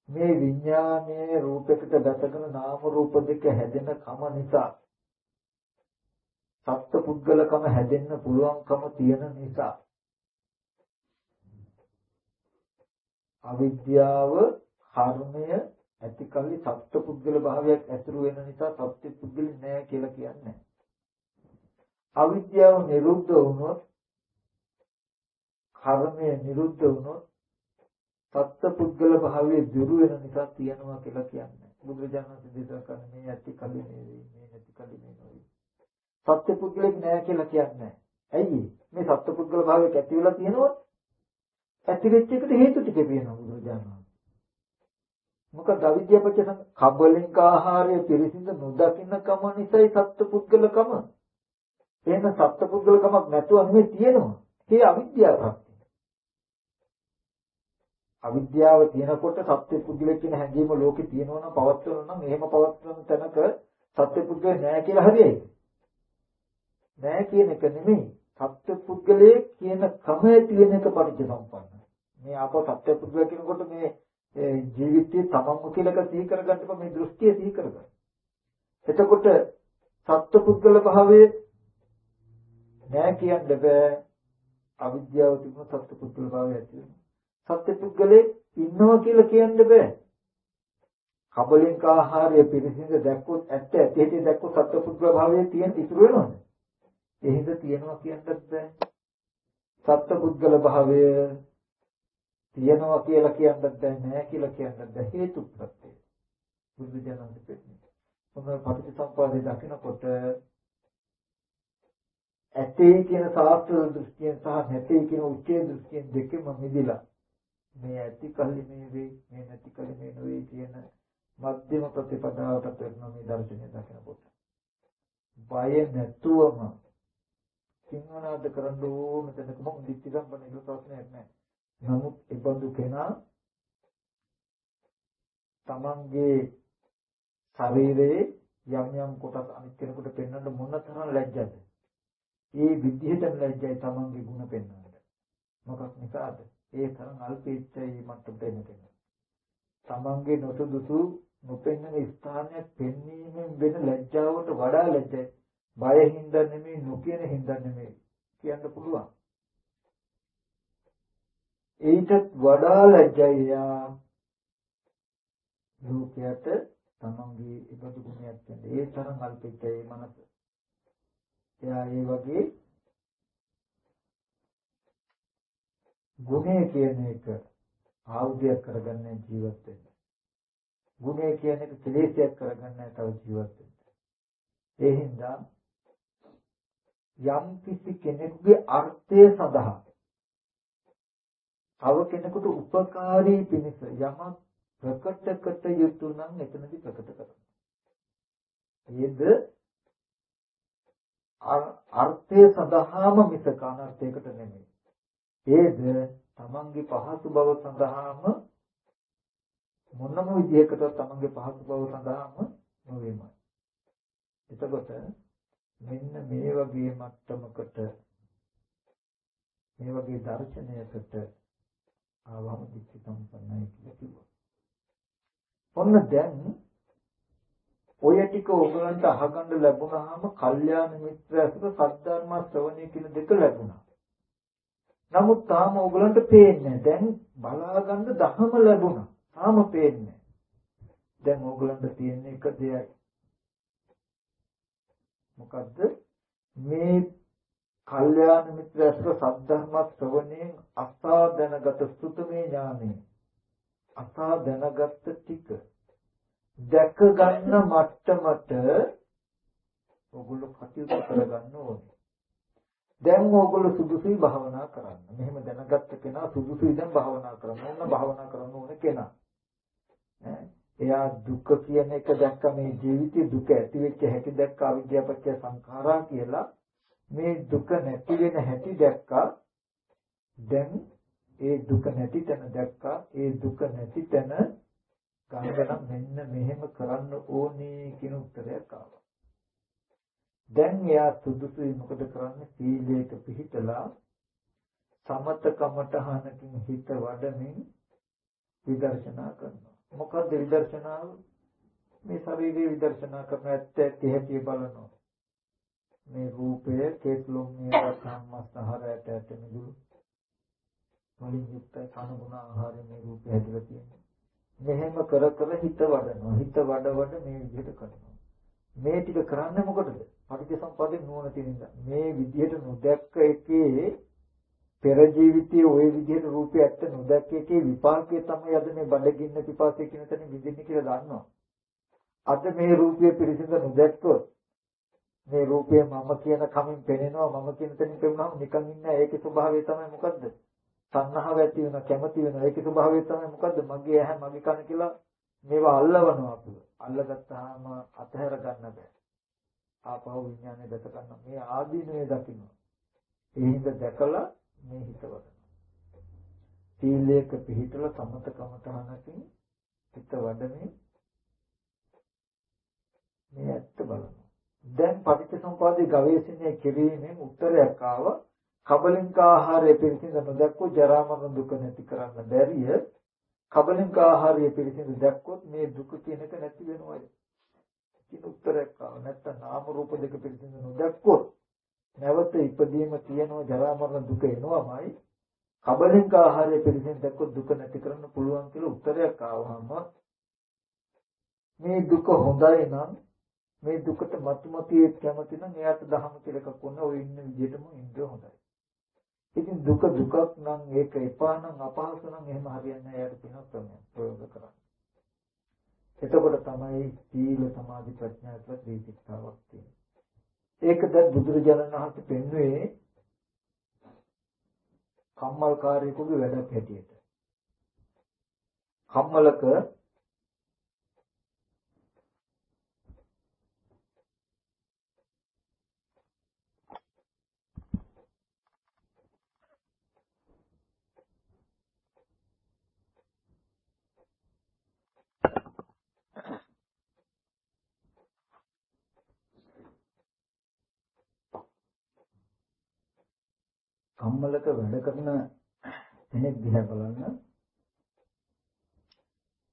මේ විඥානයේ රූපයකට දැසගෙන නාම රූප දෙක හැදෙන කම නිසා සත්පුද්ගලකම හැදෙන්න පුළුවන්කම තියෙන නිසා අවිද්‍යාව කර්මය ඇති කල්ලි සත්පුද්ගල භාවයක් ඇතුළු වෙන නිසා සත්පුද්ගල නෑ කියලා කියන්නේ. අවිද්‍යාව නිරුද්ධ වුණොත් කර්මය නිරුද්ධ වුණොත් සත්පුද්ගල භාවයේ දුරු වෙන නිසා තියනවා කියලා කියන්නේ. බුදුරජාණන් වහන්සේ දේශනා කරන මේ ඇති කල්ලි නෙවෙයි මේ නැති කල්ලි නෙවෙයි. සත්පුද්ගලෙක් නෑ කියලා කියන්නේ. ඇයි? මේ සත්පුද්ගල භාවයක් ඇති වෙලා තියෙනවද ඇති වෙච්ච එකට හේතු ටික පේනවා බුදුරජාණන් මොකද අවිද්‍යාව පච්ච කබලින්ක ආහාරය පිරිසිඳ නොදකින්න කම නිසායි සත්පුද්ගලකම එහෙනම් සත්පුද්ගලකමක් නැතුව නෙමෙයි තියෙනවා. ඒ අවිද්‍යාව ප්‍රත්‍ය අවිද්‍යාව තියෙනකොට සත්පුද්ගලෙක් කියන හැඟීම ලෝකේ තියෙනවා නම් පවත්වනවා නම් එහෙම පවත්වන තැනක සත්පුද්ගලෙ නෑ කියලා හරියයි. නෑ කියන එක නෙමෙයි. සත්පුද්ගලයේ කියන ක්‍රමයේ තියෙන එක පරිච්ඡ සම්පන්න. මේ අප සත්‍ය පුද්ගල කියනකොට මේ ජීවිතයේ තමන්ම කියලා එක සිහි කරගන්න එපා. මේ දෘෂ්ටිය සිහි කරගන්න. එතකොට සත්‍ය පුද්ගල භාවයේ නෑ කියන්න බෑ අවිද්‍යාව තිබුණ සත්‍ය පුද්ගල භාවය ඇති වෙනවා. සත්‍ය පුද්ගලයේ ඉන්නවා කියලා කියන්න බෑ. කබලින්ක ආහාරය පිරිසිදු දැක්කොත් ඇත්ත ඇති ඇති දැක්කොත් සත්‍ය පුද්ගල භාවයේ තියෙන ඉතුරු වෙනවද? එහෙද තියෙනවා කියන්නත් බෑ. සත්‍ය පුද්ගල භාවය තියෙනවා කියලා කියන්නත් බෑ නෑ කියලා කියන්නත් බෑ හේතු ප්‍රත්‍යය. බුදු දනන්ද පෙන්නේ. මොන පටිච්චසමුප්පාදේ දකිනකොට ඇතේ කියන සාස්ත්‍ර දෘෂ්ටියෙන් සහ නැතේ කියන උච්චේ දෘෂ්ටියෙන් දෙකම මිදිලා මේ ඇති කල්ලි මේ වෙයි මේ නැති කල්ලි මේ නොවේ කියන මධ්‍යම ප්‍රතිපදාවට පෙරන මේ දර්ශනය දකිනකොට බය නැතුවම සිංහනාද කරන්න ඕන තැනක මොකද දික්ටි සම්පන්න කියලා ප්‍රශ්නයක් නැහැ නමුත් ඒබඳු කෙනා තමන්ගේ ශරීරයේ යම් යම් කොටස් අනිත් කෙනෙකුට පෙන්වන්න මොන තරම් ලැජ්ජද? ඒ විදිහටම ලැජ්ජයි තමන්ගේ ಗುಣ පෙන්වන්න. මොකක් නිසාද? ඒ තරම් අල්පීච්ඡයි මට්ටමට එන කෙනා. තමන්ගේ නොසුදුසු නොපෙන්වන ස්ථානයක් පෙන්වීමෙන් වෙන ලැජ්ජාවට වඩා ලැජ්ජයි. බය හින්දා නෙමෙයි නොකියන හින්දා නෙමෙයි කියන්න පුළුවන්. ඊටත් වඩා ලැජ්ජයි යා ලෝකයට තමන්ගේ ඉබඳු ගුණයක් තියෙන ඒ තරම් අල්පිතේ මනස. එයා ඒ වගේ ගුණය කියන එක ආයුධයක් කරගන්න ජීවත් වෙන්න. ගුණය කියන එක කෙලෙසයක් කරගන්න තව ජීවත් වෙන්න. ඒ හින්දා යම් කිසි කෙනෙකුගේ අර්ථය සඳහා තව කෙනෙකුට උපකාරී පිණිස යමක් ප්‍රකට කට යුතු නම් එතනදී ප්‍රකට කරනවා. ඒද අර්ථය සඳහාම මිස කානර්ථයකට නෙමෙයි. ඒද තමන්ගේ පහසු බව සඳහාම මොනම විදිහකට තමන්ගේ පහසු බව සඳහාම නොවේමයි. එතකොට මෙන්න මේ වගේ මට්ටමකට මේ වගේ දර්ශනයකට ආවම දික්ක සම්පන්නයි කියලා කිව්වා. ඔන්න දැන් ඔය ටික ඔයගලන්ට අහගන්න ලැබුණාම කල්යාණ මිත්‍ර ඇසුර සද්ධර්ම ශ්‍රවණය කියන දෙක ලැබුණා. නමුත් තාම ඔයගලන්ට පේන්නේ දැන් බලාගන්න දහම ලැබුණා. තාම පේන්නේ දැන් ඔයගලන්ට තියෙන එක දෙයයි. මොකද්ද? මේ කල්යාණ මිත්‍ර ඇසුර සද්ධර්ම ශ්‍රවණයෙන් අසා දැනගත සුතමේ ඥානෙ අසා දැනගත් ටික දැක ගන්න මට්ටමට ඔගොල්ලෝ කටයුතු කරගන්න ඕනේ. දැන් ඕගොල්ලෝ සුදුසුයි භාවනා කරන්න. මෙහෙම දැනගත්ත කෙනා සුදුසුයි දැන් භාවනා කරන්න ඕන භාවනා කරන්න ඕන කෙනා. එයා දුක කියන එක දැක්ක මේ ජීවිතේ දුක ඇති වෙච්ච හැටි දැක්ක අවිද්‍යාපත්‍ය සංඛාරා කියලා මේ දුක නැති වෙන හැටි දැක්කා දැන් ඒ දුක නැති තැන දැක්කා ඒ දුක නැති තැන ගංගනම් මෙන්න මෙහෙම කරන්න ඕනේ කියන උත්තරයක් ආවා. දැන් එයා සුදුසුයි මොකද කරන්නේ? සීලයක පිහිටලා සමත කමඨහනකින් හිත වඩමින් විදර්ශනා කරනවා. මොකද විදර්ශනාව? මේ ශරීරයේ විදර්ශනා කරන ඇත්ත ඇති හැටි බලනවා. මේ රූපය කේතුලොම් මේ සම්මස්තහර ඇට ඇට මිදුළු. වලින් යුක්ත කනගුණ ආහාරයෙන් මේ රූපය හැදලා තියෙනවා මෙහෙම කර කර හිත වඩනවා හිත වඩ වඩ මේ විදිහට කරනවා මේ ටික කරන්නේ මොකටද පටිච්චසමුප්පාදේ නුවණ තියෙන මේ විදිහට නොදැක්ක එකේ පෙර ජීවිතයේ ওই විදිහට රූපය ඇත්ත නොදැක්ක එකේ විපාකයේ තමයි අද මේ බඩගින්න පිපාසය කියන තැන විඳින්නේ කියලා දන්නවා. අද මේ රූපය පිරිසිදු නොදැක්කොත් මේ රූපය මම කියන කමින් පෙනෙනවා මම කියන තැනින් පෙනුනහම නිකන් ඉන්න ඒකේ ස්වභාවය තමයි මොකද්ද? තණ්හාව ඇති වෙන කැමති වෙන ඒකේ ස්වභාවය තමයි මොකද්ද? මගේ ඇහැ මගේ කන කියලා මේවා අල්ලවනවා අපිව. අල්ලගත්තාම අතහැර ගන්න බෑ. ආපහු විඥානය දැක ගන්න මේ ආදීනවේ දකින්න. ඒ හින්දා දැකලා මේ හිත වඩනවා. සීලයක පිළිතල සමතකම තහනකින් හිත වඩමින් මේ ඇත්ත බලනවා. දැන් පටිච්චසමුපාදේ ගවේෂණය කිරීමෙන් උත්තරයක් ආව කබලින්ක ආහාරය පිළිසිඳ නොදැක්කෝ ජරා මරණ දුක නැති කරන්න බැරිය. කබලින්ක ආහාරය පිළිසිඳ දැක්කොත් මේ දුක කියන එක නැති වෙනවයි. කියන උත්තරයක් ආව. නැත්තම් නාම රූප දෙක පිළිසිඳ නොදැක්කොත් නැවත ඉපදීම තියෙනවා ජරා මරණ දුක එනවාමයි කබලින්ක ආහාරය පිළිසෙන් දැක්කොත් දුක නැති කරන්න පුළුවන් කියලා උත්තරයක් ආවහම මේ දුක හොඳයි නම් මේ දුකට මතුමතියේ කැමති නම් එයාට දහම කියලා එකක් වුණා ඔය ඉන්න විදිහටම ඉන්න හොඳයි. ඉතින් දුක දුකක් නම් ඒක එපා නම් අපහසු නම් එහෙම හරියන්නේ නැහැ එයාට තියෙන ක්‍රමයක් ප්‍රයෝග කරන්න. එතකොට තමයි සීල සමාධි ප්‍රඥා කියලා ත්‍රිශික්ෂාවක් තියෙන්නේ. ඒකද බුදුරජාණන් වහන්සේ පෙන්වුවේ කම්මල්කාරයෙකුගේ වැඩක් හැටියට. කම්මලක කම්මලක වැඩ කරන කෙනෙක් දිහා බලන්න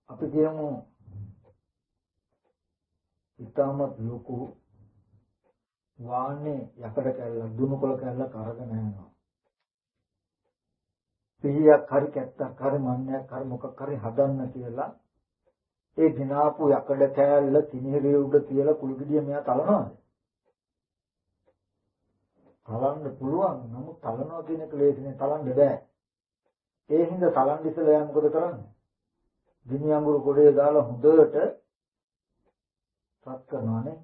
අපි කියමු ඉතාමත් ලොකු වාහනේ යකඩ කැල්ලක් දුනුකොළ කැල්ලක් අරගෙන යනවා. පිහියක් හරි කැත්තක් හරි මන්නයක් හරි මොකක් හරි හදන්න කියලා ඒ දිනාපු යකඩ කැල්ල තිනිහිරේ උඩ තියලා කුළු ගෙඩිය මෙයා තලනවාද? තලන්න පුළුවන් නමුත් තලනවා කියන එක ලේසියෙන් තලන්න බෑ. ඒ හින්දා තලන්න ඉස්සෙල්ලා එයා මොකද කරන්නේ? ගිනි අඟුරු කොටේ දාලා හොඳට රත් කරනවානේ.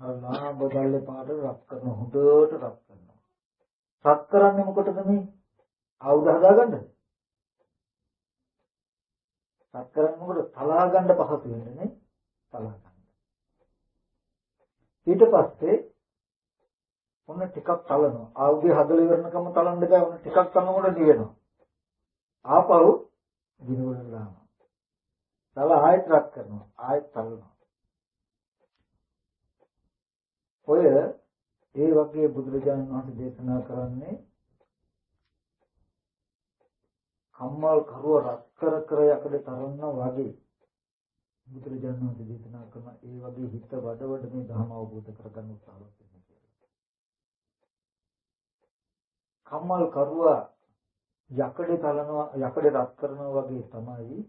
අර නා බදල්ලේ පාට රත් කරන හොඳට රත් කරනවා. රත් කරන්නේ මොකටද මේ? ආයුධ හදාගන්නද? රත් කරන්නේ මොකටද? තලා ගන්න පහසු වෙන්නේ නේ. තලා ගන්න. ඊට පස්සේ ඔන්න ටිකක් තලනවා. ආයුධය හදලා ඉවරනකම තලන්න බෑ. ඔන්න ටිකක් තලනකොට නිවෙනවා. ආපහු දිනවල දානවා. තල ආයෙත් රත් කරනවා. ආයෙත් තලනවා. ඔය ඒ වගේ බුදුරජාණන් වහන්සේ දේශනා කරන්නේ කම්මල් කරුව රත් කර කර යකඩ තරන්න වගේ බුදුරජාණන් වහන්සේ දේශනා කරන ඒ වගේ හිත වඩ වඩ මේ ධර්ම අවබෝධ කරගන්න උත්සාහවත් කම්මල් කරුවා යකඩේ තලනවා යකඩේ රත් කරනවා වගේ තමයි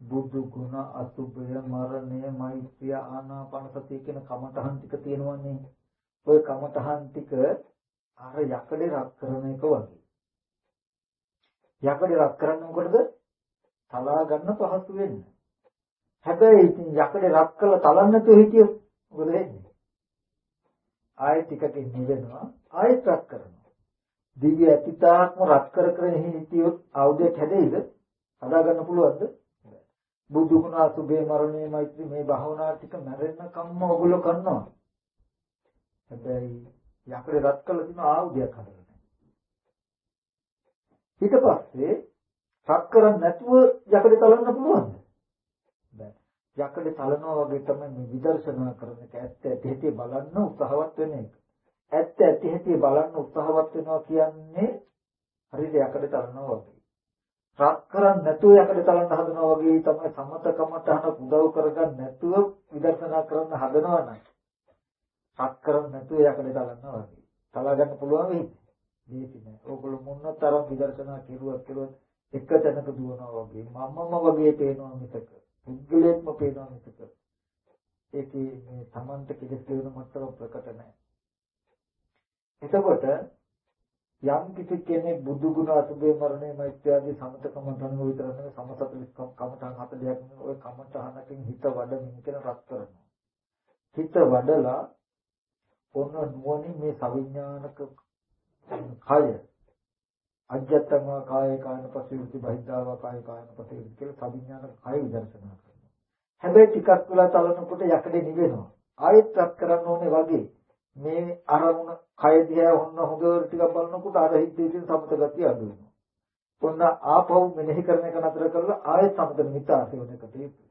බුදු ගුණ අසුභය මරණය මෛත්‍රිය ආනාපාන සතිය කියන කමතහන් ටික තියෙනවනේ ওই කමතහන් ටික අර යකඩේ රත් කරන එක වගේ. යකඩේ රත් කරන්නේ මොකටද? තලා ගන්න පහසු වෙන්න. හැබැයි ඉතින් යකඩේ රත් කරලා තලන්න තු හිතියොත් මොකද වෙන්නේ? ආයෙත් ටිකකින් නිවෙනවා ආයෙත් රත් කරනවා. දිව්‍ය ඇතිතාක්ම රත් කර කර හිටියොත් ආයුධයක් හැදෙයිද? හදාගන්න පුළුවන්ද? බුදු ගුණ අසුභේ මරණේ මෛත්‍රී මේ භාවනා ටික මැරෙන්න කම්ම ඔගොල්ලෝ කරනවා. හැබැයි යකඩ රත් කළ දින ආයුධයක් හදලා නැහැ. ඊට පස්සේ රත් කරන්නේ නැතුව යකඩ තලන්න පුළුවන්ද? බෑ. යකඩ තලනවා වගේ තමයි මේ විදර්ශනා කරන එක ඇත්ත ඇටි හිතේ බලන්න උත්සාහවත් වෙන එක. ඇත්ත ඇති හැටි බලන්න උත්සාහවත් වෙනවා කියන්නේ හරියට යකඩ තරනවා වගේ. රත් කරන්නේ නැතුව යකඩ තලන්න හදනවා වගේ තමයි සමතකමට උදව් කරගන්න නැතුව විදර්ශනා කරන්න හදනවා නම් රත් කරන්නේ නැතුව යකඩ තලන්නවා වගේ. තලා ගන්න පුළුවන් වෙයි. මේක නෑ. ඕගොල්ලෝ මොනතරම් විදර්ශනා කෙරුවත් කෙරුවත් එක තැනක දුවනවා වගේ මමම වගේ පේනවා මිසක පුද්ගලයෙක්ම පේනවා මිසක ඒකේ මේ Tamanta කෙලෙස් දෙවන මට්ටම ප්‍රකට නැහැ. එතකොට යම් කිසි කෙනෙක් බුදු ගුණ අසුබේ මරණය මෛත්‍රියදී සමතකම තනුව විතර නෙවෙයි සමසතලිස් කමඨං 40ක් ඔය කමඨහනකින් හිත වඩමින් කියන රත් කරනවා. හිත වඩලා ඔන්න නුවණින් මේ සවිඥානික කය අජත්තම කාය කායන පසිවිති බහිද්ධාව කාය කායන පසිවිති කියලා සවිඥානික කය විදර්ශනා කරනවා. හැබැයි ටිකක් වෙලා තලනකොට යකඩේ නිවෙනවා. ආයෙත් රත් කරන්න ඕනේ වගේ මේ අරමුණ කය දිහා හොන්න හොඳට ටිකක් බලනකොට අර හිතේ තියෙන සමත ගතිය අඩු වෙනවා. ඔන්න ආපහු මෙනෙහි කරන එක නතර කරලා ආයෙත් සමත නිමිත්ත ආසෙවණකට යුතු.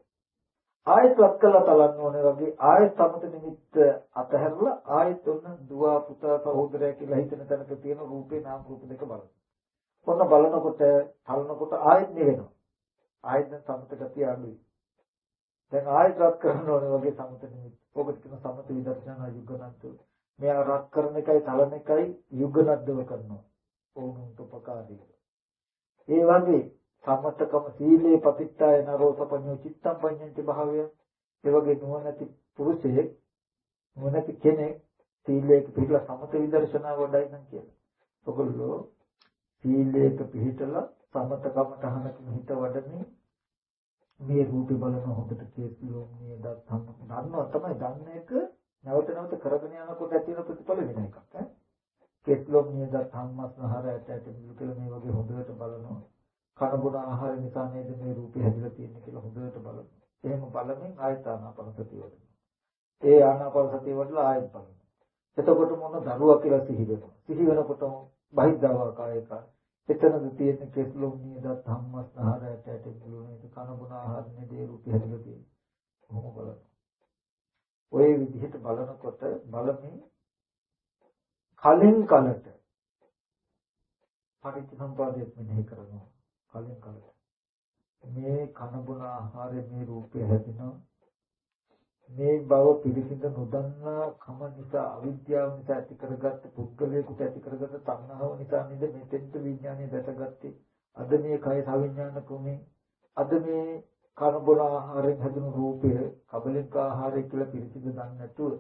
ආයෙත් වත් කළා තලන්න ඕනේ වගේ ආයෙත් සමත නිමිත්ත අතහැරලා ආයෙත් ඔන්න දුව පුතා සහෝදරය කියලා හිතන තැනක තියෙන රූපේ නාම රූප දෙක බලන්න. ඔන්න බලනකොට තලනකොට ආයෙත් නිවෙනවා. ආයෙත් සමත ගතිය අඩුයි. දැන් ආයෙත් වත් කරන්න ඕනේ වගේ සමත නිමිත්ත. ඔබට කියන සමත විදර්ශනා යුගනන්තු මෙයා රත් කරන එකයි තලන එකයි යුගනද්දව කරනවා. ඕනුන්ට උපකාරී. ඒ වගේ සමතකම සීලේ පතිත්තාය නරෝසපඤ්ඤෝ චිත්තම් පඤ්ඤන්ති භාවය. ඒ වගේ නුවණැති පුරුෂයෙක් නුවණැති කෙනෙක් සීලයක පිළිලා සමත විදර්ශනා වඩයි නම් කියලා. ඔගොල්ලෝ සීලයක පිළිතලා සමතකම තහනකින් හිත වඩමින් මේ රූපේ බලන හොඳට කේස්ලෝ මේ දත් දන්නවා තමයි දන්න එක නැවත නැවත කරගෙන යනකොට ඇති වෙන ප්‍රතිඵල වෙන එකක් ඈ? කෙස්ලොම් නියද ධම්මස්නහර ඇට ඇට මිලු කියලා මේ වගේ හොඳට බලනවා. කන බොන ආහාර නිසා නේද මේ රූපේ හැදිලා තියෙන්නේ කියලා හොඳට බලනවා. එහෙම බලමින් ආයත ආනාපාන සතිය වඩනවා. ඒ ආනාපාන සතිය වඩලා ආයත බලනවා. එතකොට මොන දරුවා කියලා සිහි වෙනවා. සිහි වෙනකොටම බහිද්ධාවා කායක එතනද තියෙන කෙස්ලොම් නියද ධම්මස්නහර ඇට ඇට මිලු නේද කන බොන ආහාර නේද ඒ රූපේ හැදිලා තියෙන්නේ. කොහොම බලනවා? ওই විදිහට බලනකොට බලමින් කලින් කලට පටිච්චසමුපාදයක් මෙනෙහි කරනවා. කලින් කලට. මේ කනබුන ආහාරයේ මේ රූපය හැදෙනවා. මේ බව පිළිසිඳ නොදන්නා කම නිසා අවිද්‍යාව නිසා ඇති කරගත්ත පුද්ගලයෙකුට ඇති කරගත්ත තණ්හාව නිසා නේද මෙතෙන්ට විඥානය දැසගත්තේ අද මේ කය සවිඥාන කුමේ අද මේ කන බොන ආහාරයෙන් හැදුණු රූපය කබලික ආහාරය කියලා පිළිසිඳ දන්නේ නැතුව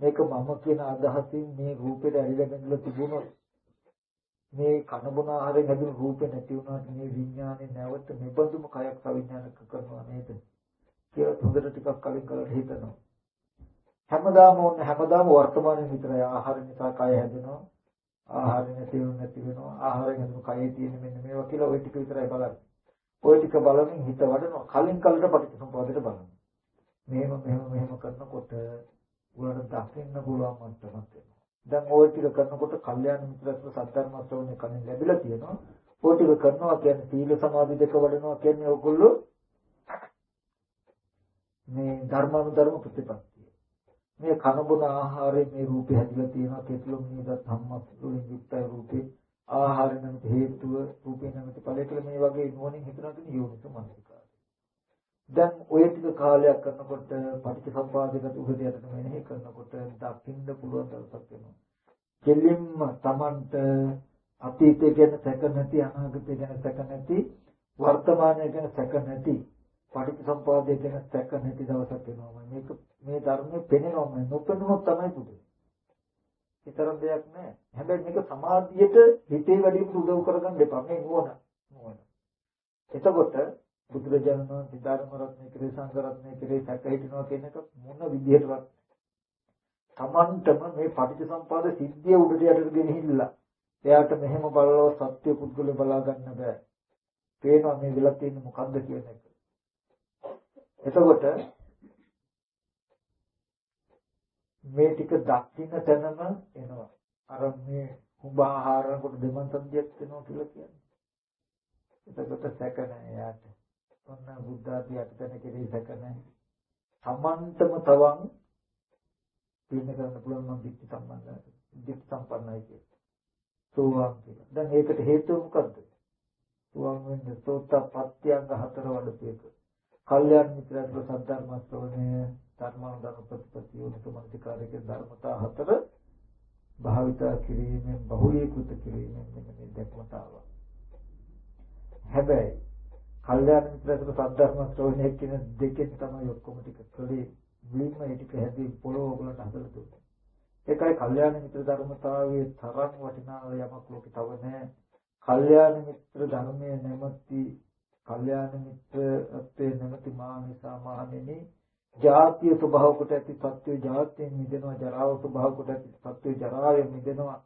මේක මම කියන අදහසින් මේ රූපෙට ඇලිලා බැඳලා තිබුණොත් මේ කන බොන ආහාරයෙන් හැදුණු රූපේ නැති වුණාට මේ විඥානේ නැවත මෙබඳුම කයක් සවිඥානික කරනවා නේද? කියලා හොඳට ටිකක් කලින් කලට හිතනවා. හැමදාම ඕනේ හැමදාම වර්තමානයේ විතරයි ආහාර නිසා කය හැදෙනවා. ආහාර නැති වෙනවා ආහාරයෙන් හැදුණු කයේ තියෙන මෙන්න මේවා කියලා ওই ටික විතරයි බලන්නේ. ওই ටික බලමින් හිත වඩනවා කලින් කලට පටිච්චසමුප්පාදයට බලනවා. මෙහෙම මෙහෙම මෙහෙම කරනකොට උගලට දකින්න පුළුවන් මට්ටමක් වෙනවා. දැන් ওই ටික කරනකොට කල්යාණ මිත්‍රත්ව සද්ධර්ම ශ්‍රවණය කලින් ලැබිලා තියෙනවා. ওই ටික කරනවා කියන්නේ සීල සමාධි දෙක වඩනවා කියන්නේ ඔයගොල්ලෝ මේ ධර්මානුධර්ම ප්‍රතිපත්තිය. මේ කනබුන ආහාරයෙන් මේ රූපය හැදිලා තියෙනවා කෙතුලුම් නේද ධම්මස් වලින් යුක්තයි රූපේ ආහාර නැමැති හේතුව රූපේ නැමැති ඵලය කියලා මේ වගේ නුවණින් හිතනවා කියන යෝනිසෝ මනසිකාරය. දැන් ඔය ටික කාලයක් කරනකොට පටිච්චසම්පාදයකට උහදයට මෙනෙහි කරනකොට දකින්න පුළුවන් දවසක් වෙනවා. කෙලින්ම Tamanට අතීතය ගැන සැක නැති අනාගතය ගැන සැක නැති වර්තමානය ගැන සැක නැති පටිච්චසම්පාදය ගැන සැක නැති දවසක් වෙනවා. මේක මේ ධර්මයේ පෙනෙනවා නොපෙනුනොත් තමයි පුදුම. විතරක් දෙයක් නෑ. හැබැයි මේක සමාධියට හිතේ වැඩිම උදව් කරගන්න එපා. මේ නුවණ. නුවණ. එතකොට බුදුරජාණන් වහන්සේ ධර්ම රත්නයේ කෙරේ සංඝ රත්නයේ කෙරේ සැක හිටිනවා කියන එක මොන විදිහටවත් Tamanටම මේ පටිච්චසම්පාද සිද්ධිය උඩට යටට ගෙනහිල්ලා එයාට මෙහෙම බලලව සත්‍ය පුද්ගල බලා ගන්න බෑ. පේනවා මේ වෙලා තියෙන්නේ මොකද්ද කියන එක. එතකොට මේ ටික දක්ින තැනම එනවා. අර මේ කුඹ ආහාර කොට දෙමන් සම්දියක් වෙනවා කියලා කියන්නේ. එතකොට සැක නැහැ යාට. ඔන්න බුද්ධ ආදී අටතන කෙරෙහි සැක නැහැ. සමන්තම තවන් පින්න කරන්න පුළුවන් නම් දික්ටි සම්බන්ධයි. දික්ටි සම්පන්නයි කියන්නේ. සෝවාන් කියලා. දැන් ඒකට හේතුව මොකද්ද? තුවන් වෙන්නේ සෝතපත්ත්‍යංග හතර වඩපේක. කල්යාණ මිත්‍රයන්ට සද්ධර්ම ශ්‍රවණය ධර්මානුධර්ම ප්‍රතිපත්තිය උතුමන්තිකාරයේ ධර්මතා හතර භාවිතා කිරීමෙන් බහුලීකృత කිරීමෙන් මෙන්න මේ දැක්මට ආවා. හැබැයි කල්යාණ මිත්‍රයන්ට සද්ධර්ම ශ්‍රවණය කියන දෙකෙන් තමයි ඔක්කොම ටික කළේ. මුලින්ම ඒ ටික හැදී පොළොව ඔයගලන්ට හදලා දුන්නා. ඒකයි කල්යාණ මිත්‍ර ධර්මතාවයේ තරම් වටිනා යමක් ලෝකේ තව නැහැ. කල්යාණ මිත්‍ර ධර්මයේ නැමැති කල්යාණ මිත්‍රත්වයේ නැමැති මා නිසා මහණෙනි ජාතිය ස්වභාව කොට ඇති සත්‍ය ජාතියෙන් මිදෙනවා ජරාව ස්වභාව කොට ඇති සත්‍ය ජරාවෙන් මිදෙනවා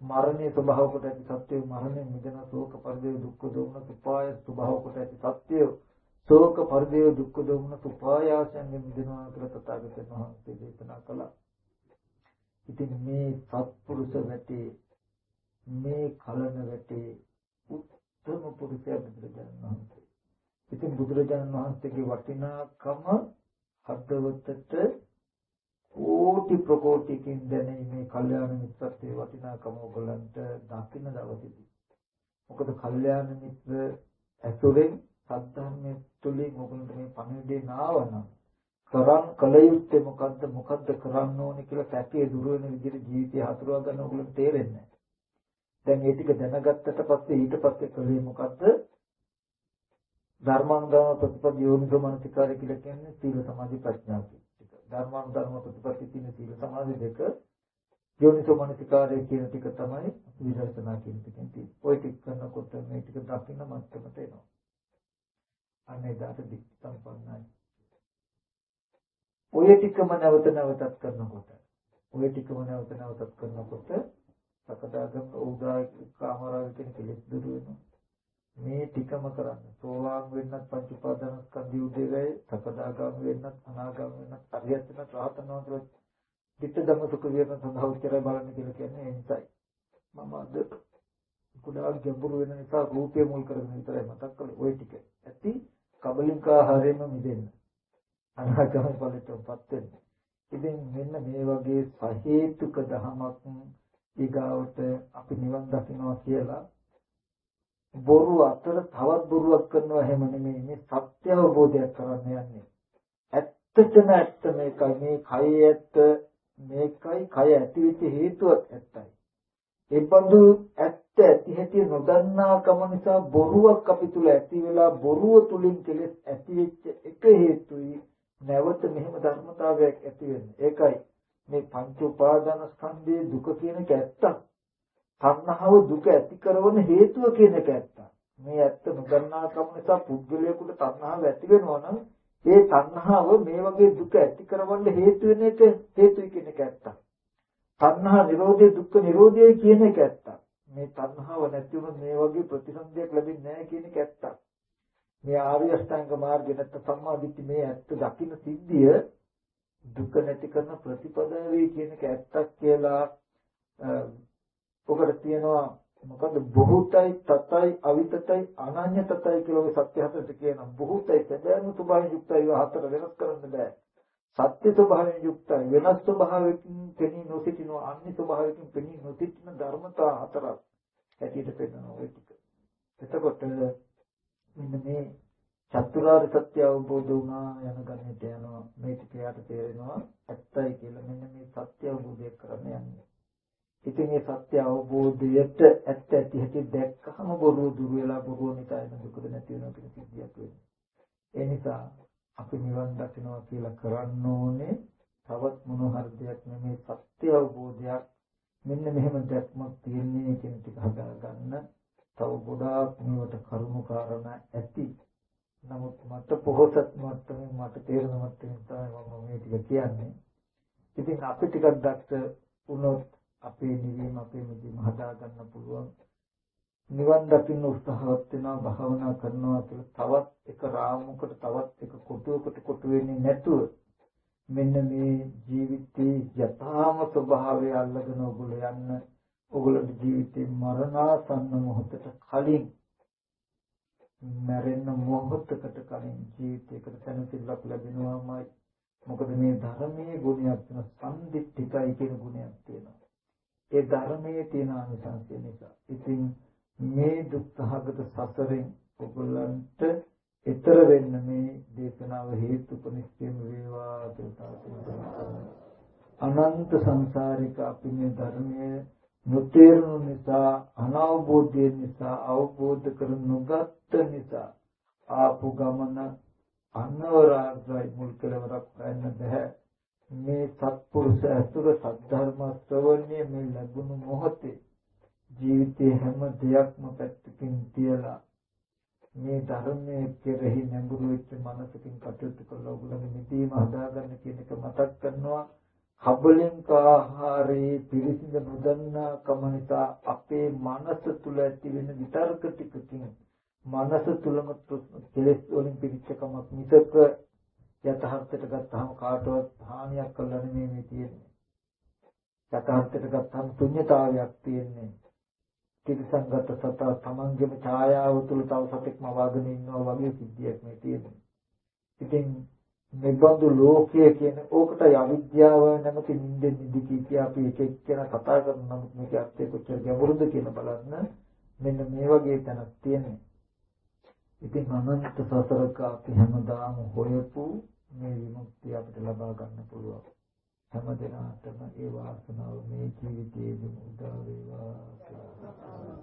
මරණය ස්වභාව කොට ඇති සත්‍ය මරණයෙන් මිදෙනවා ශෝක පරිදේ දුක්ඛ දෝමන සුපාය ස්වභාව කොට ඇති සත්‍ය ශෝක පරිදේ දුක්ඛ දෝමන සුපායාසයෙන් මිදෙනවා කියලා තථාගතයන් වහන්සේ දේශනා කළා. ඉතින් මේ සත්පුරුෂ වැටේ මේ කලන වැටේ උත්තම පුරුෂයා බුදුරජාණන් වහන්සේ. ඉතින් බුදුරජාණන් වහන්සේගේ වටිනාකම හදවතට කෝටි ප්‍රකෝටිකින් දැනෙන මේ කල්යාණ මිත්‍රත්වයේ වටිනාකම ඔයගලන්ට දකින්න දවසේදී. මොකද කල්යාණ මිත්‍ර ඇසුරෙන් සද්ධර්මයේ තුලින් ඔයගලන්ට මේ පණිවිඩේ නාවනම් කරන් කල යුත්තේ මොකද්ද මොකද්ද කරන්න ඕනේ කියලා පැකේ දුර වෙන විදිහට ජීවිතය හසුරවා ගන්න ඔයගලන්ට තේරෙන්නේ නැහැ. දැන් ඒ ටික දැනගත්තට පස්සේ ඊට පස්සේ කලේ මොකද්ද? ධර්මානුධර්ම ප්‍රතිපද යෝනිසෝ මනසිකාරය කියලා කියන්නේ සීල සමාධි ප්‍රඥා ටික. ධර්මානුධර්ම ප්‍රතිපද තියෙන සීල සමාධි දෙක යෝනිසෝ මනසිකාරය කියන ටික තමයි විදර්ශනා කියන ටිකෙන් තියෙන්නේ. ওই ටික කරනකොට මේ ටික දකින්න මත්තමට එනවා. අනේ දාට දික් සම්පන්නයි. ඔය ටිකම නැවත නැවතත් කරනකොට ඔය ටිකම නැවත නැවතත් කරනකොට සකදාගම උදායක කාමරාග කියන කෙලෙස් දුරු වෙනවා. මේ ටිකම කරන්න. සෝවාන් වෙන්නත් පංච උපාදානස්කන්ධය උදේවැය, සකදාගම වෙන්නත්, අනාගම වෙන්නත්, අරියත් වෙන්නත්, රහතන් වහන්සේ ditta ධම්ම සුඛ විහරණ සඳහා උච්චරය බලන්න කියලා කියන්නේ ඒ නිසායි. මම අද කුඩා ගැඹුරු වෙන නිසා රූපය මුල් කරගෙන විතරයි මතක් කළේ ওই ටික. ඇති කබලිකාහාරයෙන්ම මිදෙන්න. අනාගම ඵලයටපත් වෙන්න. ඉතින් මෙන්න මේ වගේ සහේතුක ධමයක් ඊගාවට අපි නිවන් දකින්නවා කියලා බොරු අතර තවත් බොරුවක් කරනවා එහෙම නෙමෙයි. මේ සත්‍ය අවබෝධයක් කරන්න යන්නේ. ඇත්තටම ඇත්ත මේකයි. මේ කය ඇත්ත මේකයි කය ඇතිවෙච්ච හේතුවක් ඇත්තයි. ඒ බඳු ඇත්ත ඇති හැටි නොදන්නා කම නිසා බොරුවක් අපි තුල ඇති වෙලා බොරුව තුලින් කෙලෙස් ඇතිවෙච්ච එක හේතුයි නැවත මෙහෙම ධර්මතාවයක් ඇති වෙන්නේ. ඒකයි මේ පංච උපාදාන ස්කන්ධයේ දුක කියන එක ඇත්තක්. තණ්හාව දුක ඇති කරන හේතුව කියන එක ඇත්තක්. මේ ඇත්ත නොදන්නා කම නිසා පුද්ගලයාට තණ්හාව ඇති වෙනවා නම් ඒ තණ්හාව මේ වගේ දුක ඇති කරවන්න හේතු වෙන එක හේතුයි කියන එක ඇත්තක්. තණ්හා නිරෝධය දුක්ඛ නිරෝධය කියන එක ඇත්තක්. මේ තණ්හාව නැති වුණොත් මේ වගේ ප්‍රතිසන්දියක් ලැබෙන්නේ නැහැ කියන එක ඇත්තක්. මේ ආර්ය අෂ්ටාංග මාර්ගය නැත්නම් සම්මා දිට්ඨි මේ ඇත්ත දකින්න සිද්ධිය දුක නැති කරන ප්‍රතිපදාවේ කියන එක ඇත්තක් කියලා ඔකට තියෙනවා මොකද බොහෝතයි තතයි අවිතතයි අනන්‍ය තතයි කියලා ඔය සත්‍ය හතරට කියනවා බොහෝතයි සැබෑම ස්වභාවයෙන් යුක්තයි හතර වෙනස් කරන්න බෑ. සත්‍ය ස්වභාවයෙන් යුක්තයි. වෙනස් ස්වභාවයකින් පෙනී නොසිටින අන්‍ය ස්වභාවයකින් පෙනී නොසිටින ධර්මතා හතරක් ඇටියට පෙන්වනවා ඔය ටික. එතකොට මෙන්න මේ චතුරාර්ය සත්‍ය අවබෝධ වුණා යන ගණයට යනවා. මේ ටිකයට තේරෙනවා ඇත්තයි කියලා මෙන්න මේ සත්‍ය අවබෝධය කරන්න යන්නේ. ඉතින් මේ සත්‍ය අවබෝධයට ඇත්ත ඇති හැටි දැක්කම බොරුව දුර වෙලා බොරුව නිසා එන දුකද නැති වෙනවා කියන සිද්ධියක් වෙන්නේ. ඒ නිසා අපි නිවන් දකින්නවා කියලා කරන්න ඕනේ තවත් මොන හරි දෙයක් නෙමේ සත්‍ය අවබෝධයක් මෙන්න මෙහෙම දැක්මක් තියෙන්නේ කියන ටික හදාගන්න තව ගොඩාක් මේවට කරුණු කාරණා ඇති නමුත් මට පොහොසත් මට්ටමින් මට තේරෙන මට්ටමින් තමයි මම මේ ටික කියන්නේ. ඉතින් අපි ටිකක් දක්ෂ වුණොත් අපේ නිවීම අපේ මිදීම හදා ගන්න පුළුවන්. නිවන් දකින්න උත්සාහවත් වෙනවා භාවනා කරනවා කියලා තවත් එක රාමුවකට තවත් එක කොටුවකට කොටු වෙන්නේ නැතුව මෙන්න මේ ජීවිතේ යථාම ස්වභාවය අල්ලගෙන ඔගොල්ලෝ යන්න ඔගොල්ලෝ ජීවිතේ මරණාසන්න මොහොතට කලින් මැරෙන්න මොහොතකට කලින් ජීවිතයකට සැනසෙල්ලක් ලැබෙනවාමයි. මොකද මේ ධර්මයේ ගුණයක් තියෙන සම්දිත්තිකයි කියන ගුණයක් තියෙනවා. ඒ ධර්මයේ තියෙන අනිසංසය නිසා. ඉතින් මේ දුක් සහගත සසරෙන් ඔයගොල්ලන්ට ඈතර වෙන්න මේ දේශනාව හේතුපනිස්සෙම වේවා කියලා අනන්ත සංසාරික අපි මේ ධර්මයේ නොතේරුණු නිසා අනවබෝධය නිසා අවබෝධ කර නොගත් නිසා ආපු ගමන අනවරාග්‍රයි මුල් කෙලවරක් හොයන්න බෑ මේ සත්පුරුෂ අසුර සද්ධර්ම ශ්‍රවණය මේ ලැබුණු මොහොතේ ජීවිතේ හැම දෙයක්ම පැත්තකින් තියලා මේ ධර්මයේ කෙරෙහි නැඹුරු වෙච්ච මනසකින් කටයුතු කරලා ඔයගොල්ලෝ නිදීම හදාගන්න කියන එක මතක් කරනවා. කබලින්ක ආහාරයේ පිරිසිදු නොදන්නා කම නිසා අපේ මනස තුල ඇති වෙන විතර්ක ටිකකින් මනස තුලම කෙලෙස් වලින් පිරිච්ච කමක් මිසක යථාර්ථයට ගත්තාම කාටවත් හානියක් කරලා නෙමෙයි මේ තියෙන්නේ. යථාර්ථයට ගත්තාම ශුන්‍යතාවයක් තියෙන්නේ. තිරසංගත සතා තමන්ගේම ඡායාව තුළ තව සතෙක්ම වගගෙන ඉන්නවා වගේ සිද්ධියක් මේ තියෙන්නේ. ඉතින් නිබඳු ලෝකයේ කියන ඕකට අවිද්‍යාව නැමැති නිින්දෙන් නිදි කිය අපි එක එක්කෙනා කතා කරන නමුත් මේක ඇත්තේ කොච්චර ගැඹුරුද කියන බලන්න මෙන්න මේ වගේ තැනක් තියෙනවා. ඉතින් අනන්ත සසරක අපි හැමදාම හොයපු මේ විමුක්තිය අපිට ලබා ගන්න පුළුවන්. හැම දිනාටම ඒ වාසනාව මේ ජීවිතයේදී උදා වේවා කියලා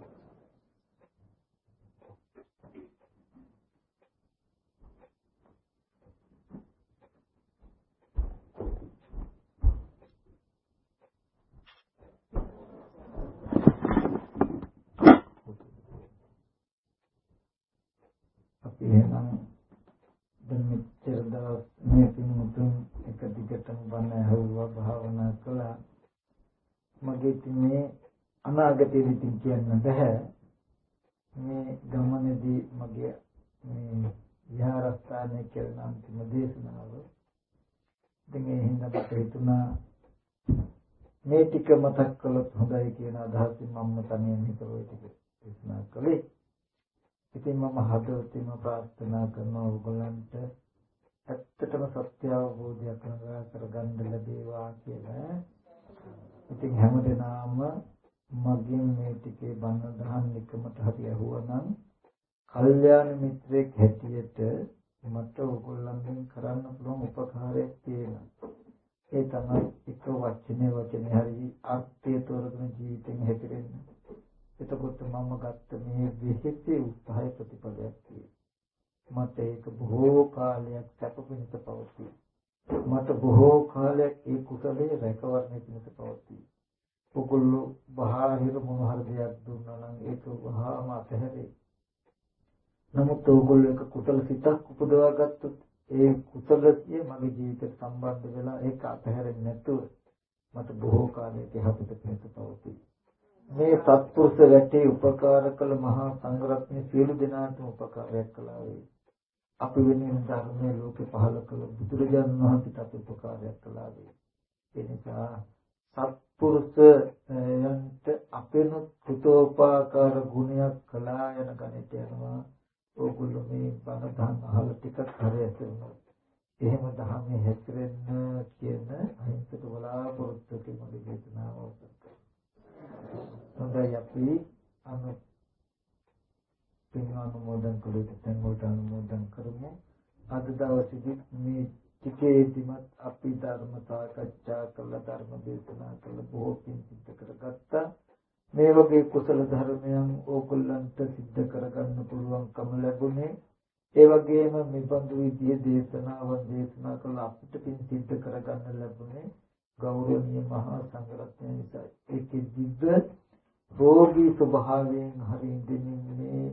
අපි එහෙනම් දැන් මෙච්චර දවස් මේ පින්මුතුන් එක දිගටම බණ ඇහුවා භාවනා කළා. මගේ තිනේ අනාගතයේදී තින් කියන්න බෑ මේ ගමනේදී මගේ මේ විහාරස්ථානයේ කරන අන්තිම දේශනාව. ඉතින් ඒ හින්දා මට හිතුණා මේ ටික මතක් කළොත් හොඳයි කියන අදහසින් මම තනියෙන් හිතුවා ටික දේශනා කළේ. ඉතින් මම හදවතින්ම ප්‍රාර්ථනා කරනවා ඔයගොල්ලන්ට ඇත්තටම සත්‍ය අවබෝධයක් ළඟා කරගන්න ලැබේවා කියලා. ඉතින් හැමදෙනාම මගෙන් මේ ටිකේ බන්න දහන් එකමට හරි ඇහුවනම් කල්යාණ මිත්‍රෙක් හැටියට මට ඔයගොල්ලන්ගෙන් කරන්න පුළුවන් උපකාරයක් තියෙනවා. ඒ තමයි එක වචනේ වචනේ හරි අර්ථය තෝරගෙන ජීවිතෙන් හැදිරෙන්න. එතකොට මම ගත්ත මේ විශේෂ උත්සාහය ප්‍රතිඵලයක් මට ඒක බොහෝ කාලයක් සැපපිනිස පවතී. මට බොහෝ කාලයක් ඒ කුසලයේ රැකවරණය පිණිස පවතී. ඔගොල්ලෝ බාහිර මොන හරි දෙයක් දුන්නා නම් ඒක වහාම අතහැරේ. නමුත් ඔයගොල්ලෝ එක කුසල සිතක් උපදවා ගත්තොත් ඒ කුසලසිය මගේ ජීවිතයට සම්බන්ධ වෙලා ඒක අතහැරෙන්නේ නැතුව මට බොහෝ කාලයක යහපත පිණිස පවතී. මේ සත්පුරුෂ වැටේ උපකාර කළ මහා සංඝරත්නයේ සියලු දෙනාටම උපකාරයක් කළා වේ. අපි වෙනුවෙන් ධර්මයේ ලෝකේ පහළ කළ බුදුරජාණන් වහන්සේට අපි උපකාරයක් කළා වේ. ඒ නිසා සත්පුරුෂයන්ට අපෙනුත් කෘතෝපකාර ගුණයක් කළා යන ගණිත යනවා. ඕගොල්ලෝ මේ බණ දහම් අහලා ටිකක් හරි ඇසෙනවා. එහෙම දහමේ හැසිරෙන්න කියන අහිංසක බලාපොරොත්තුකින් මගේ දේශනාව අවසන් හොඳයි අපි අනු පින් අනුමෝදන් කළේ දැන් වලට අනුමෝදන් කරමු. අද දවසේදී මේ ටිකේදීමත් අපි ධර්ම සාකච්ඡා කළ ධර්ම දේශනා කළ බොහෝ පින් සිද්ධ කරගත්තා. මේ වගේ කුසල ධර්මයන් ඕගොල්ලන්ට සිද්ධ කරගන්න පුළුවන්කම ලැබුණේ. ඒ වගේම මෙබඳු විදිහේ දේශනාවන් දේශනා කළ අපිට පින් සිද්ධ කරගන්න ලැබුණේ. ගෞරවනීය මහා සංඝරත්නය නිසා ඒකෙදිද රෝගී ස්වභාවයෙන් හරින් දෙන්නේ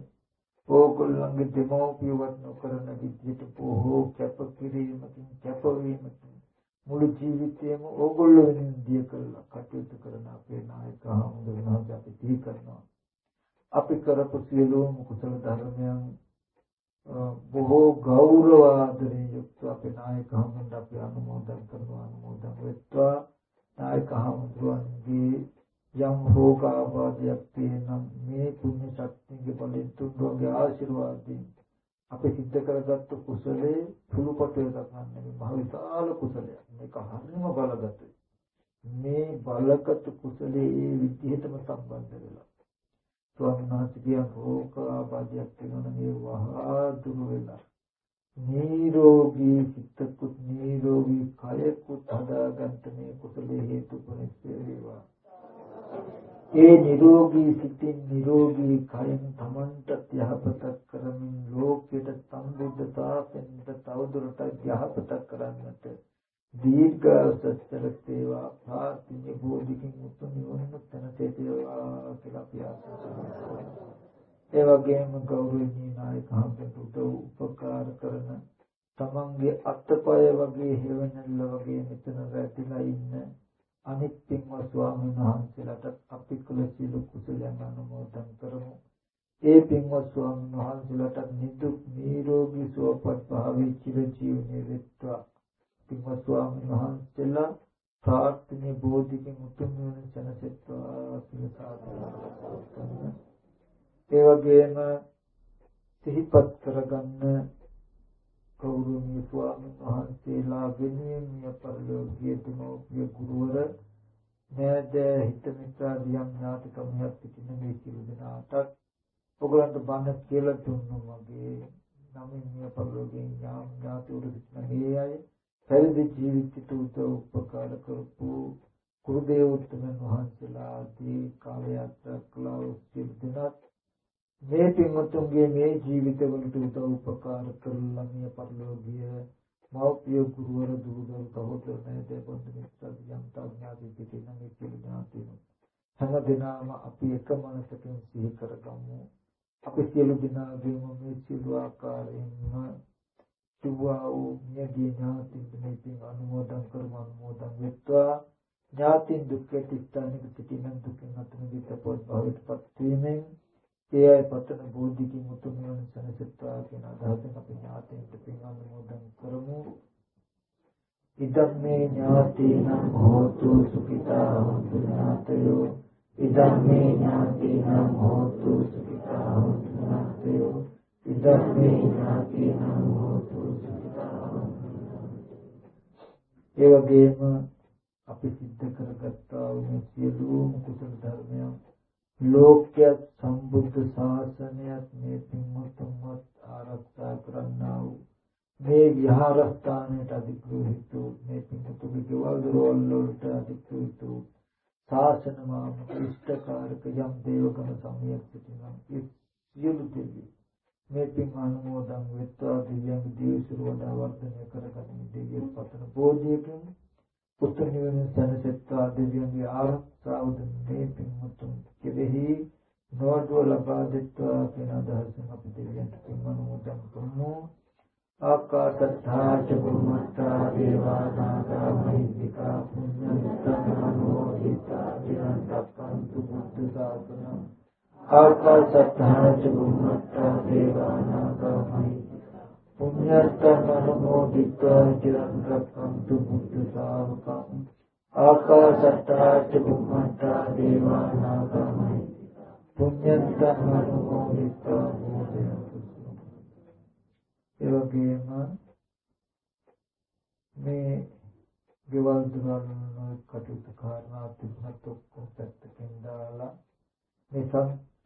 ඕගොල්ලන්ගේ දෙමෝපියවත් නොකරන විදිහට බොහෝ කැපකිරීමකින් කැපවීමකින් මුළු ජීවිතේම ඕගොල්ලෝ වෙනින් දිය කළා කටයුතු කරන අපේ නායක හමුදුනහස අපි දී කරනවා. අපි කරපු සියලුම කුසල ධර්මයන් බොහෝ ගෞරව ආදරයෙන් යුක්ත අපේ නායක හමුදුන් අපි අනුමෝදන් කරනවා අනුමෝදන් වෙත්වා. නායක හමුදුන්ගේ යම් රෝගාබාධයක් තියෙනම් මේ පුණ්‍ය ශක්තියගේ බලෙන් තුන්වගේ ආශිර්වාදයෙන් අපි සිද්ධ කරගත්තු කුසලේ පුළුපට එකක් නෙමෙයි මහ විශාල කුසලයක්. මේක හරිම බලගතයි. මේ බලගත් කුසලේ ඒ විදිහටම සම්බන්ධ වෙලා. ස්වාමීන් වහන්සේ කියන රෝග ආබාධයක් වෙනවනම් ඒ වහා දුර වෙලා නිරෝගී සිතකුත් නිරෝගී කයකුත් හදාගන්න මේ කුසල හේතු පරිච්ඡේ වේවා? ඒ නිරෝගී සිතින් නිරෝගී කයෙන් තමන්ට යහපතක් කරමින් ලෝකයට සම්බුද්ධතාවෙන් තවදුරටත් යහපතක් කරන්නට දීර්ඝාසත්තර සේවා ප්‍රාර්ථනීය බෝධිකින් උතුම් නිවන තැනට ඒවා කියලා අපි ආශිර්වාද ඒ වගේම ගෞරවනීය නායක හම්බෙන්න උදව් උපකාර කරන තමන්ගේ අත්පය වගේ හේවණල්ල වගේ මෙතන රැඳිලා ඉන්න අනිත් පින්වත් ස්වාමීන් වහන්සේලාට අපි කළ සියලු කුසලයන් අනුමෝදන් කරමු. ඒ පින්වත් ස්වාමීන් වහන්සේලාට නිදුක් නිරෝගී සුවපත් භාවී චිර ජීවනයේ වෙත්වා. පින්වත් ස්වාමීන් වහන්සේලා ප්‍රාර්ථනීය බෝධිකින් උතුම් නිවන සැනසෙත්වා කියලා සාදු ඒ වගේම සිහිපත් කරගන්න කෞරුණීය ස්වාමීන් වහන්සේලා වෙනුවෙන් මිය පරලෝකීය තුනෝපිය ගුරුවර නෑද හිත මිත්‍රා දියම් ඥාතිකමියක් පිටින මේ සියලු දෙනාටත් ඔයගලන්ට බණ කියලා දුන්නු වගේ නමින් මිය පරලෝකීය ඥාම් ඥාති උරු සිටින මේ අය. පැවිදි ජීවිතයට උපකාර කරපු කුරුදේව උත්තමයන් වහන්සේලා ආදී කාලයක් කළා සිල් දෙනත් මේ පින්වතුන්ගේ මේ ජීවිතවලට උදව් උපකාර කරලා මිය පරලෝකීය මෞපිය ගුරුවර දූ දරුවෝ සහෝදරයන් දෙපොත් මිත්‍ර යම් තාඥාති පිටින් මේ සිල් දාතිනු හැම දිනම අපි එක මනසකින් සිහි කරගමු. අපි සියලු දිනාගේම මේ සියලු ආකාරයෙන්ම කිව්වා වූ මියගේ ඥාතින් මේ පින් අනුමෝදන් කරමු අනුමෝදන් වෙත්වා. ඥාතින් දුක්ඛ තිස්තනික සිටින දුකින් අත මිදෙතපොත් භවිතපත් වීමෙන් ඒ අය පතන බෝධිකින් උතුම් වන සනසත්වා කියන අදහසෙන් අපි ඥාතීන්ට පින් අනුමෝදන් කරමු. ඉදම්මේ ඥාතීනම් හෝතු සුඛිතා හොන්තු ඥාතයෝ. ඉදම්මේ ඥාතීනම් හෝතු සුඛිතා හොන්තු ඥාතයෝ. ඉදම්මේ ඥාතීනම් හෝතු ඒ වගේම අපි සිද්ධ කරගත්තා වූ සියලුම කුසල ධර්මයන් ලෝක්‍ය සම්බුද්ධ ශාසනයත් මේ පින්වත්තුන්වත් ආරක්ෂා කරන්නා වූ මේ විහාරස්ථානයට අධිග්‍රහිත මේ පින්වත්තුගේ ගෙවල් දොරවල් වලට අධිග්‍රහිත ශාසන මාම ඉෂ්ඨකාරක යම් දේවගම සමයක් සිටිනම් ඒ සියලු දෙවියන් මේ පින් අනුමෝදන් වෙත්වා දිව්‍යංග දේවසුර වඩා වර්ධනය කරගන්න දෙවියන් පතන බෝධියකින් පුත්‍ර නිවන සැනසෙත්වා දිව්‍යංග ආරක්ෂාවද මේ පින් මුතුන් කෙරෙහි නොඩුව ලබා දෙත්වා කියන අදහසින් අපි දෙවියන්ට පින් අනුමෝදන් කරමු. ආකාශත්තා ච බුම්මත්තා දේවා නාගා මහිද්దికා පුඤ්ඤන්තමනෝ හිතා විරන්තක්කන්තු බුද්ධ ශාසනං ආකාශත්තාච බුම්මත්තා දේවානාගා මහිද්దికා පුඤ්ඤත්තං අනුමෝදිත්වා චිරං රක්ඛන්තු බුද්ධ ශාවකං ආකාශත්තාච බුම්මත්තා දේවානාගා මහිද්దికා. පුඤ්ඤත්තං අනුමෝදිත්වා ඒ වගේම මේ ගෙවල් දුරවල් කටයුතු කාරණා තිබුණත් ඔක්කොම පැත්තකින් දාලා මේ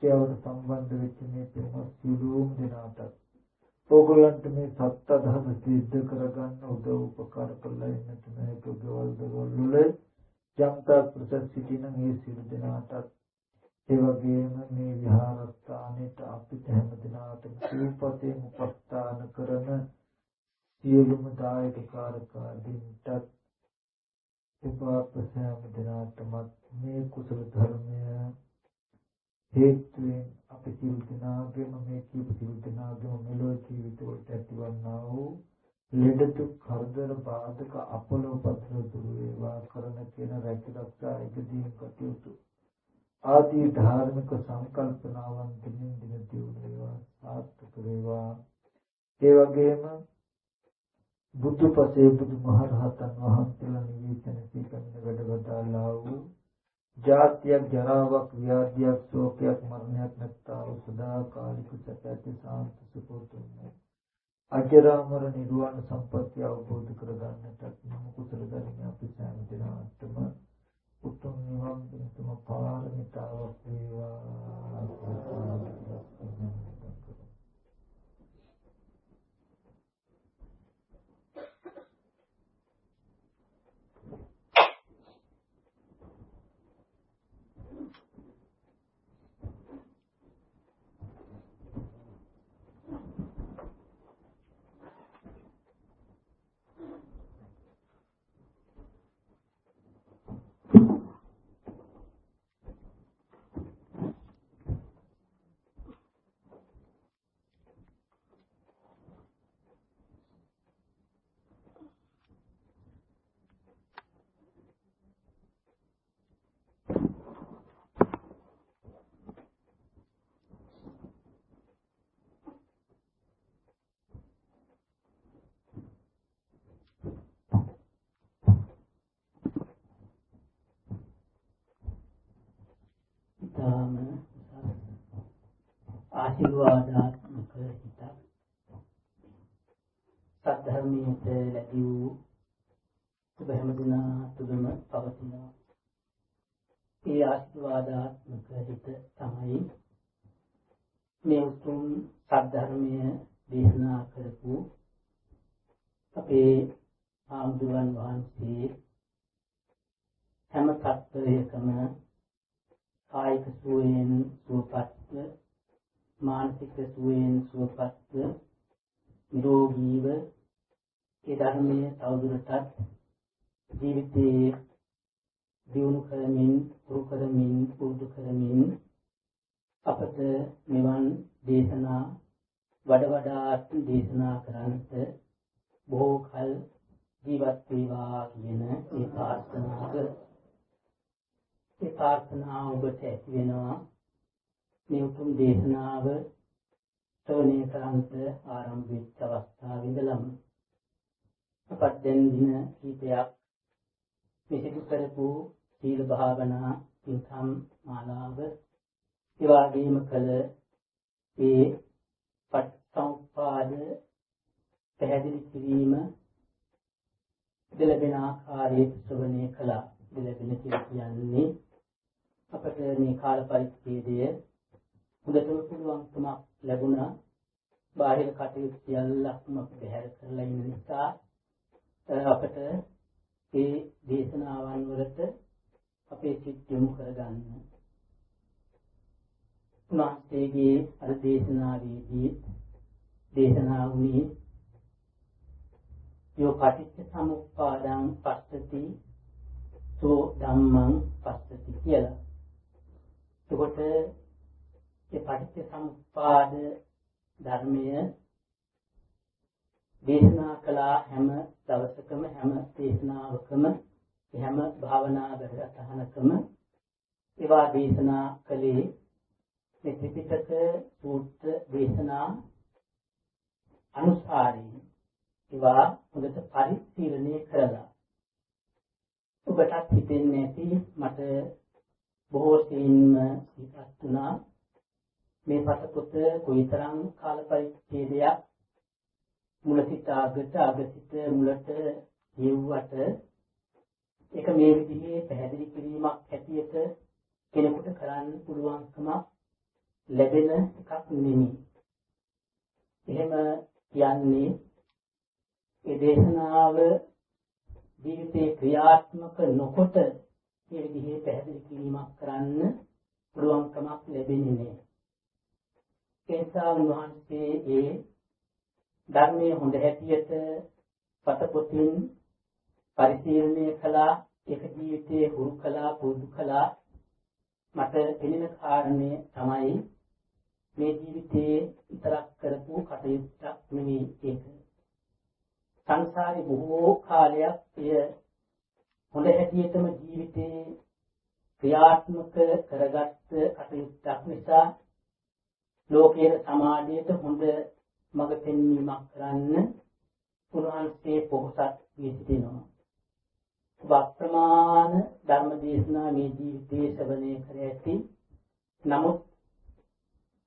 සත්‍යවට සම්බන්ධ වෙච්ච මේ පින්වත් සියලුම දෙනාටත් ඕගොල්ලන්ට මේ සත්‍ය ධර්ම සිද්ධ කරගන්න උදව් උපකාර කළා ඉන්නත් මේ කුගවල් දවල් වල ජනතා ප්‍රසත් සිටින මේ සියලු දෙනාටත් ඒ වගේම මේ විහාරස්ථානෙට අපිට හැම දිනාටම සිව්පතේ උපස්ථාන කරන සියලුම දායක කාර්යකාරීන්ටත් උපාපසෑම දිනාටම මේ කුසල ධර්මය හේතුවෙන් අපි සිල් දනාගෙම මේ කීප සිල් දනාගෙම මෙලොව ජීවිතවලට ඇතිවන්නා වූ ලෙඩ දුක් කරදර බාධක අපලෝ පතර දුරු වේවා කරන කියන රැකිරක්ෂා එකදීන් කටයුතු. ආදී ධාර්මික සංකල්පනාවන් දිනින් දින දියුණු වේවා සාර්ථක වේවා. ඒ වගේම බුදුපසේ බුදුමහරහතන් වහන්සේලා නිවේදන සීකරන වැඩ වදාළා වූ ජාතියක් ජරාවක් ව්‍යාධියක් ශෝකයක් මරණයක් නැත්තා වූ සදාකාලික සැපැති සාන්ත සුපෝතුන්නේ අජරාමර නිර්වාණ සම්පත්‍ය අවබෝධ කරගන්නට නම් කුසල ධර්ම අපි සෑම දිනකටම උතුම් නිවන් පිණිසම පාරමිතාවක් වේවා. ආශිර්වාදාත්මක හිතක්. සද්ධර්මයට ලැබී වූ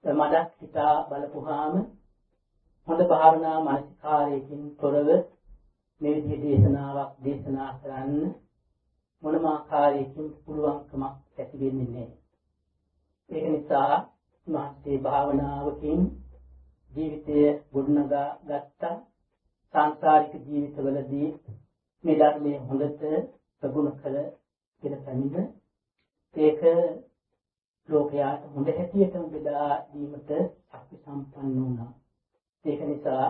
මඩක් හිතා බලපුවාම හොඳ භාවනා මානසිකාරයකින් තොරව මේ විදිහේ දේශනාවක් දේශනා කරන්න මොනම ආකාරයකින් පුළුවන්කමක් ඇති වෙන්නේ නැහැ. ඒක නිසා මහත්ේ භාවනාවකින් ජීවිතය ගොඩනගා ගත්තා සංසාරික ජීවිතවලදී මේ ධර්මයේ හොඳට ප්‍රගුණ කළ ඉර පැමිණ ඒක ලෝකයාට හොඳ හැටියටම බෙදා දීමට ශක්ති සම්පන්න වුණා. ඒක නිසා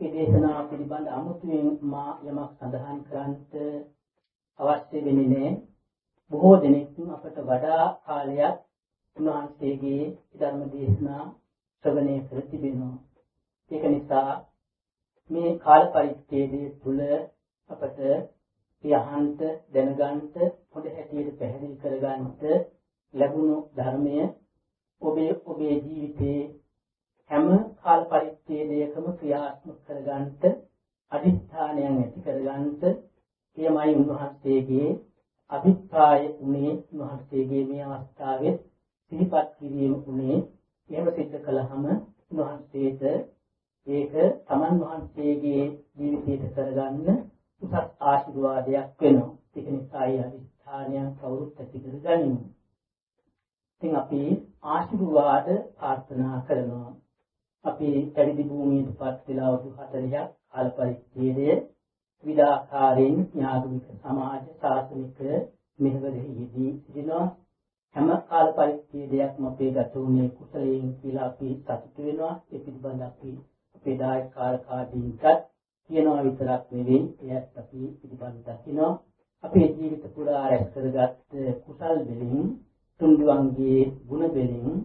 මේ දේශනාව පිළිබඳ අමුතුවෙන් මා යමක් සඳහන් කරන්නට අවශ්‍ය වෙන්නේ නැහැ. බොහෝ දෙනෙක් අපට වඩා කාලයක් උන්වහන්සේගේ ධර්ම දේශනා ශ්‍රවණය කර තිබෙනවා. ඒක නිසා මේ කාල පරිච්ඡේදයේ තුල අපට යහන්ත දැනගන්නට හොඳ හැටියට පැහැදිලි කරගන්නට ලැබුණු ධර්මය ඔබේ ඔබේ ජීවිතයේ හැම කාල පරිච්ඡේදයකම ක්‍රියාත්මක කරගන්නට අදිස්ථානයන් ඇති කරගන්නට එයමයි උන්වහන්සේගේ අභිප්‍රාය උනේ උන්වහන්සේගේ මේ අවස්ථාවේ සිහිපත් කිරීම උනේ එහෙම සිද්ධ කළාම උන්වහන්සේට ඒක තමන් වහන්සේගේ ජීවිතයට කරගන්න උසස් ආශිර්වාදයක් වෙනවා. ඒක නිසා ඒ අදිස්ථානය කවුරුත් ඇති කරගනිමු. ඉතින් අපි ආශිර්වාද ප්‍රාර්ථනා කරනවා. අපි පැවිදි භූමියටපත් වෙලා වුණු 40ක් කාල පරිච්ඡේදයේ විවිධාකාරයෙන් ඥාතික සමාජ ශාසනික මෙහෙවරෙහි යෙදී සිටිනවා. හැම කාල පරිච්ඡේදයක්ම අපේ ගත වුණේ කුසලයෙන් කියලා අපි සතුටු වෙනවා. ඒ පිළිබඳ අපි අපේ දායක කාර්කාදීන්ටත් කියනවා විතරක් නෙවෙයි එයත් අපි පිළිබඳ දකිනවා. අපේ ජීවිත පුරා රැස් කරගත් කුසල් වලින් තුන්දුවන්ගේ ගුණ වලින්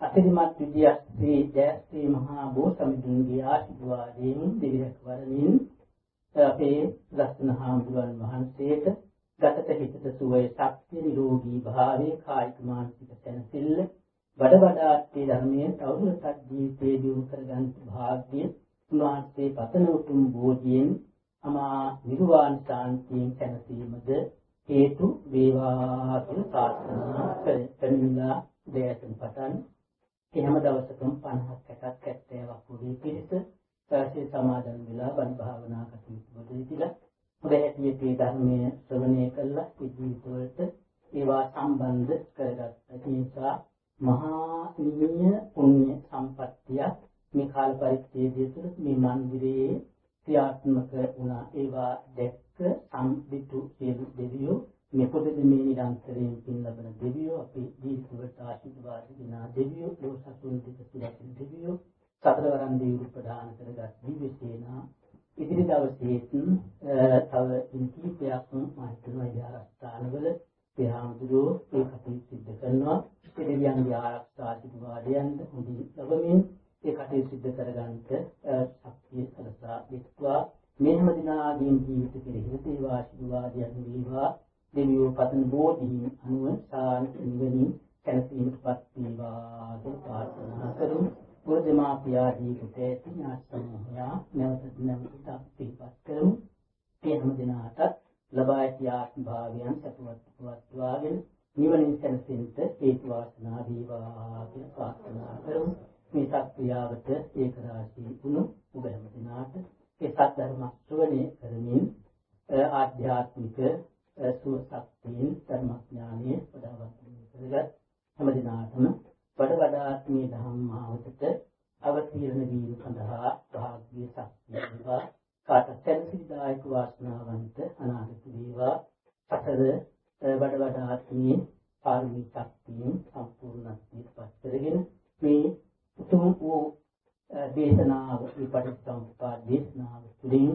අතිරිමත් විද්‍යාස්ත්‍රී ජයශ්‍රී මහා බෝසමිඳුන්ගේ ආශිර්වාදයෙන් දෙවියන් වරමින් අපේ ලස්සන හාමුදුරන් වහන්සේට ගතට හිතට සුවය ශක්තිය නිරෝගී භාවයේ කායික මානසික සැනසෙල්ල වඩ වඩාත් ධර්මයේ තවදුරටත් ජීවිතේ දියුණු කරගන්න භාග්‍ය උන්වහන්සේ පතන උතුම් බෝධියෙන් අමා නිර්වාණ ශාන්තියෙන් සැනසීමද හේතු වේවා කියලා ප්‍රාර්ථනා කරමිලා දේශන පටන් එහෙම දවසකම 50ක් 60ක් 70ක් වගේ පිරිස සාසී සමාදන් වෙලා බණ භාවනා කටයුතු වලදීලා හොඳ හැටියට මේ ධර්මයේ ශ්‍රවණය කළා ජීවිතවලට ඒවා සම්බන්ධ කරගත්තා. ඒ නිසා මහා නිමිය පුණ්‍ය සම්පත්තිය මේ කාල පරිච්ඡේදය තුළ මේ මන්දිරයේ ක්‍රියාත්මක වුණා. ඒවා දැක්ක සම්පිතු සියලු දෙවියෝ. මේ පොතේ මේ නිරන්තරයෙන් පින් ලබන දෙවියෝ අපි ජීවිතවලට ආශිර්වාද දෙන දෙවියෝ ලෝසතුන් දෙක සිරකින් දෙවියෝ. සතරවරන් දෙවියෝ ප්‍රදාන කරගත් දිව්‍ය සේනා ඉදිරි දවසේත් තව ඉන්කීපයක් මම හිතනවා විහාරස්ථානවල පෙරහාමුදුරෝ ඒ කටයුතු සිදු කරනවා. ඒ දෙවියන්ගේ ආරක්ෂා ආශිර්වාදයන් හොඳින් ලැබමින් ඒ කටයුතු සිදු කරගන්නට ශක්තිය සලසා දෙත්වා මේ හැම දිනාගේම ජීවිත කෙරෙහි දේවා ආශිර්වාදයන් වේවා දෙවියෝ පතන බෝධි අනුව සාන්ති නිවනින් කැනසීමටපත් වේවා කියලා ප්‍රාර්ථනා කරමු. පුරදමාපියාදී කුතේ ඥාසමෝහයා නැවත නැවත අපිපත් කරමු. ඒ හැම දිනාටත් ලබා ඇති ආත්ම භාවයන් සතුටවත් වත්වාගෙන නිවනින් සැනසෙන්නට හේතු වාසනා වේවා කියලා ප්‍රාර්ථනා කරමු. මේ සත්‍යාවට ඒක රාශී වුණු ඔබ හැම දිනාට ඒ සත්‍ය ධර්ම ශ්‍රවණය කරමින් ආධ්‍යාත්මික සුව ශක්තියෙන් ධර්මඥානයේ වඩාවත් කරගත් හැම දිනාටම වඩ වඩාත් මේ ධම්මාවතට අවතීර්ණ වීම සඳහා භාග්‍ය ශක්තිය වේවා. කාට සැනසීදායක වාසනාවන්ත අනාගත වේවා. සතර වඩ වඩාත් මේ පාරමී ශක්තියෙන් සම්පූර්ණත්වයට පත් කරගෙන මේ උතුම් වූ දේශනාව විපරිත්තම්පා දේශනාව තුළින්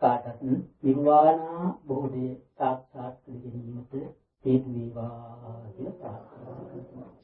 කාටත් නිර්වාණ බෝධිය සාක්ෂාත් කර ගැනීමට හේතු වේවා කියලා ප්‍රාර්ථනා කරනවා.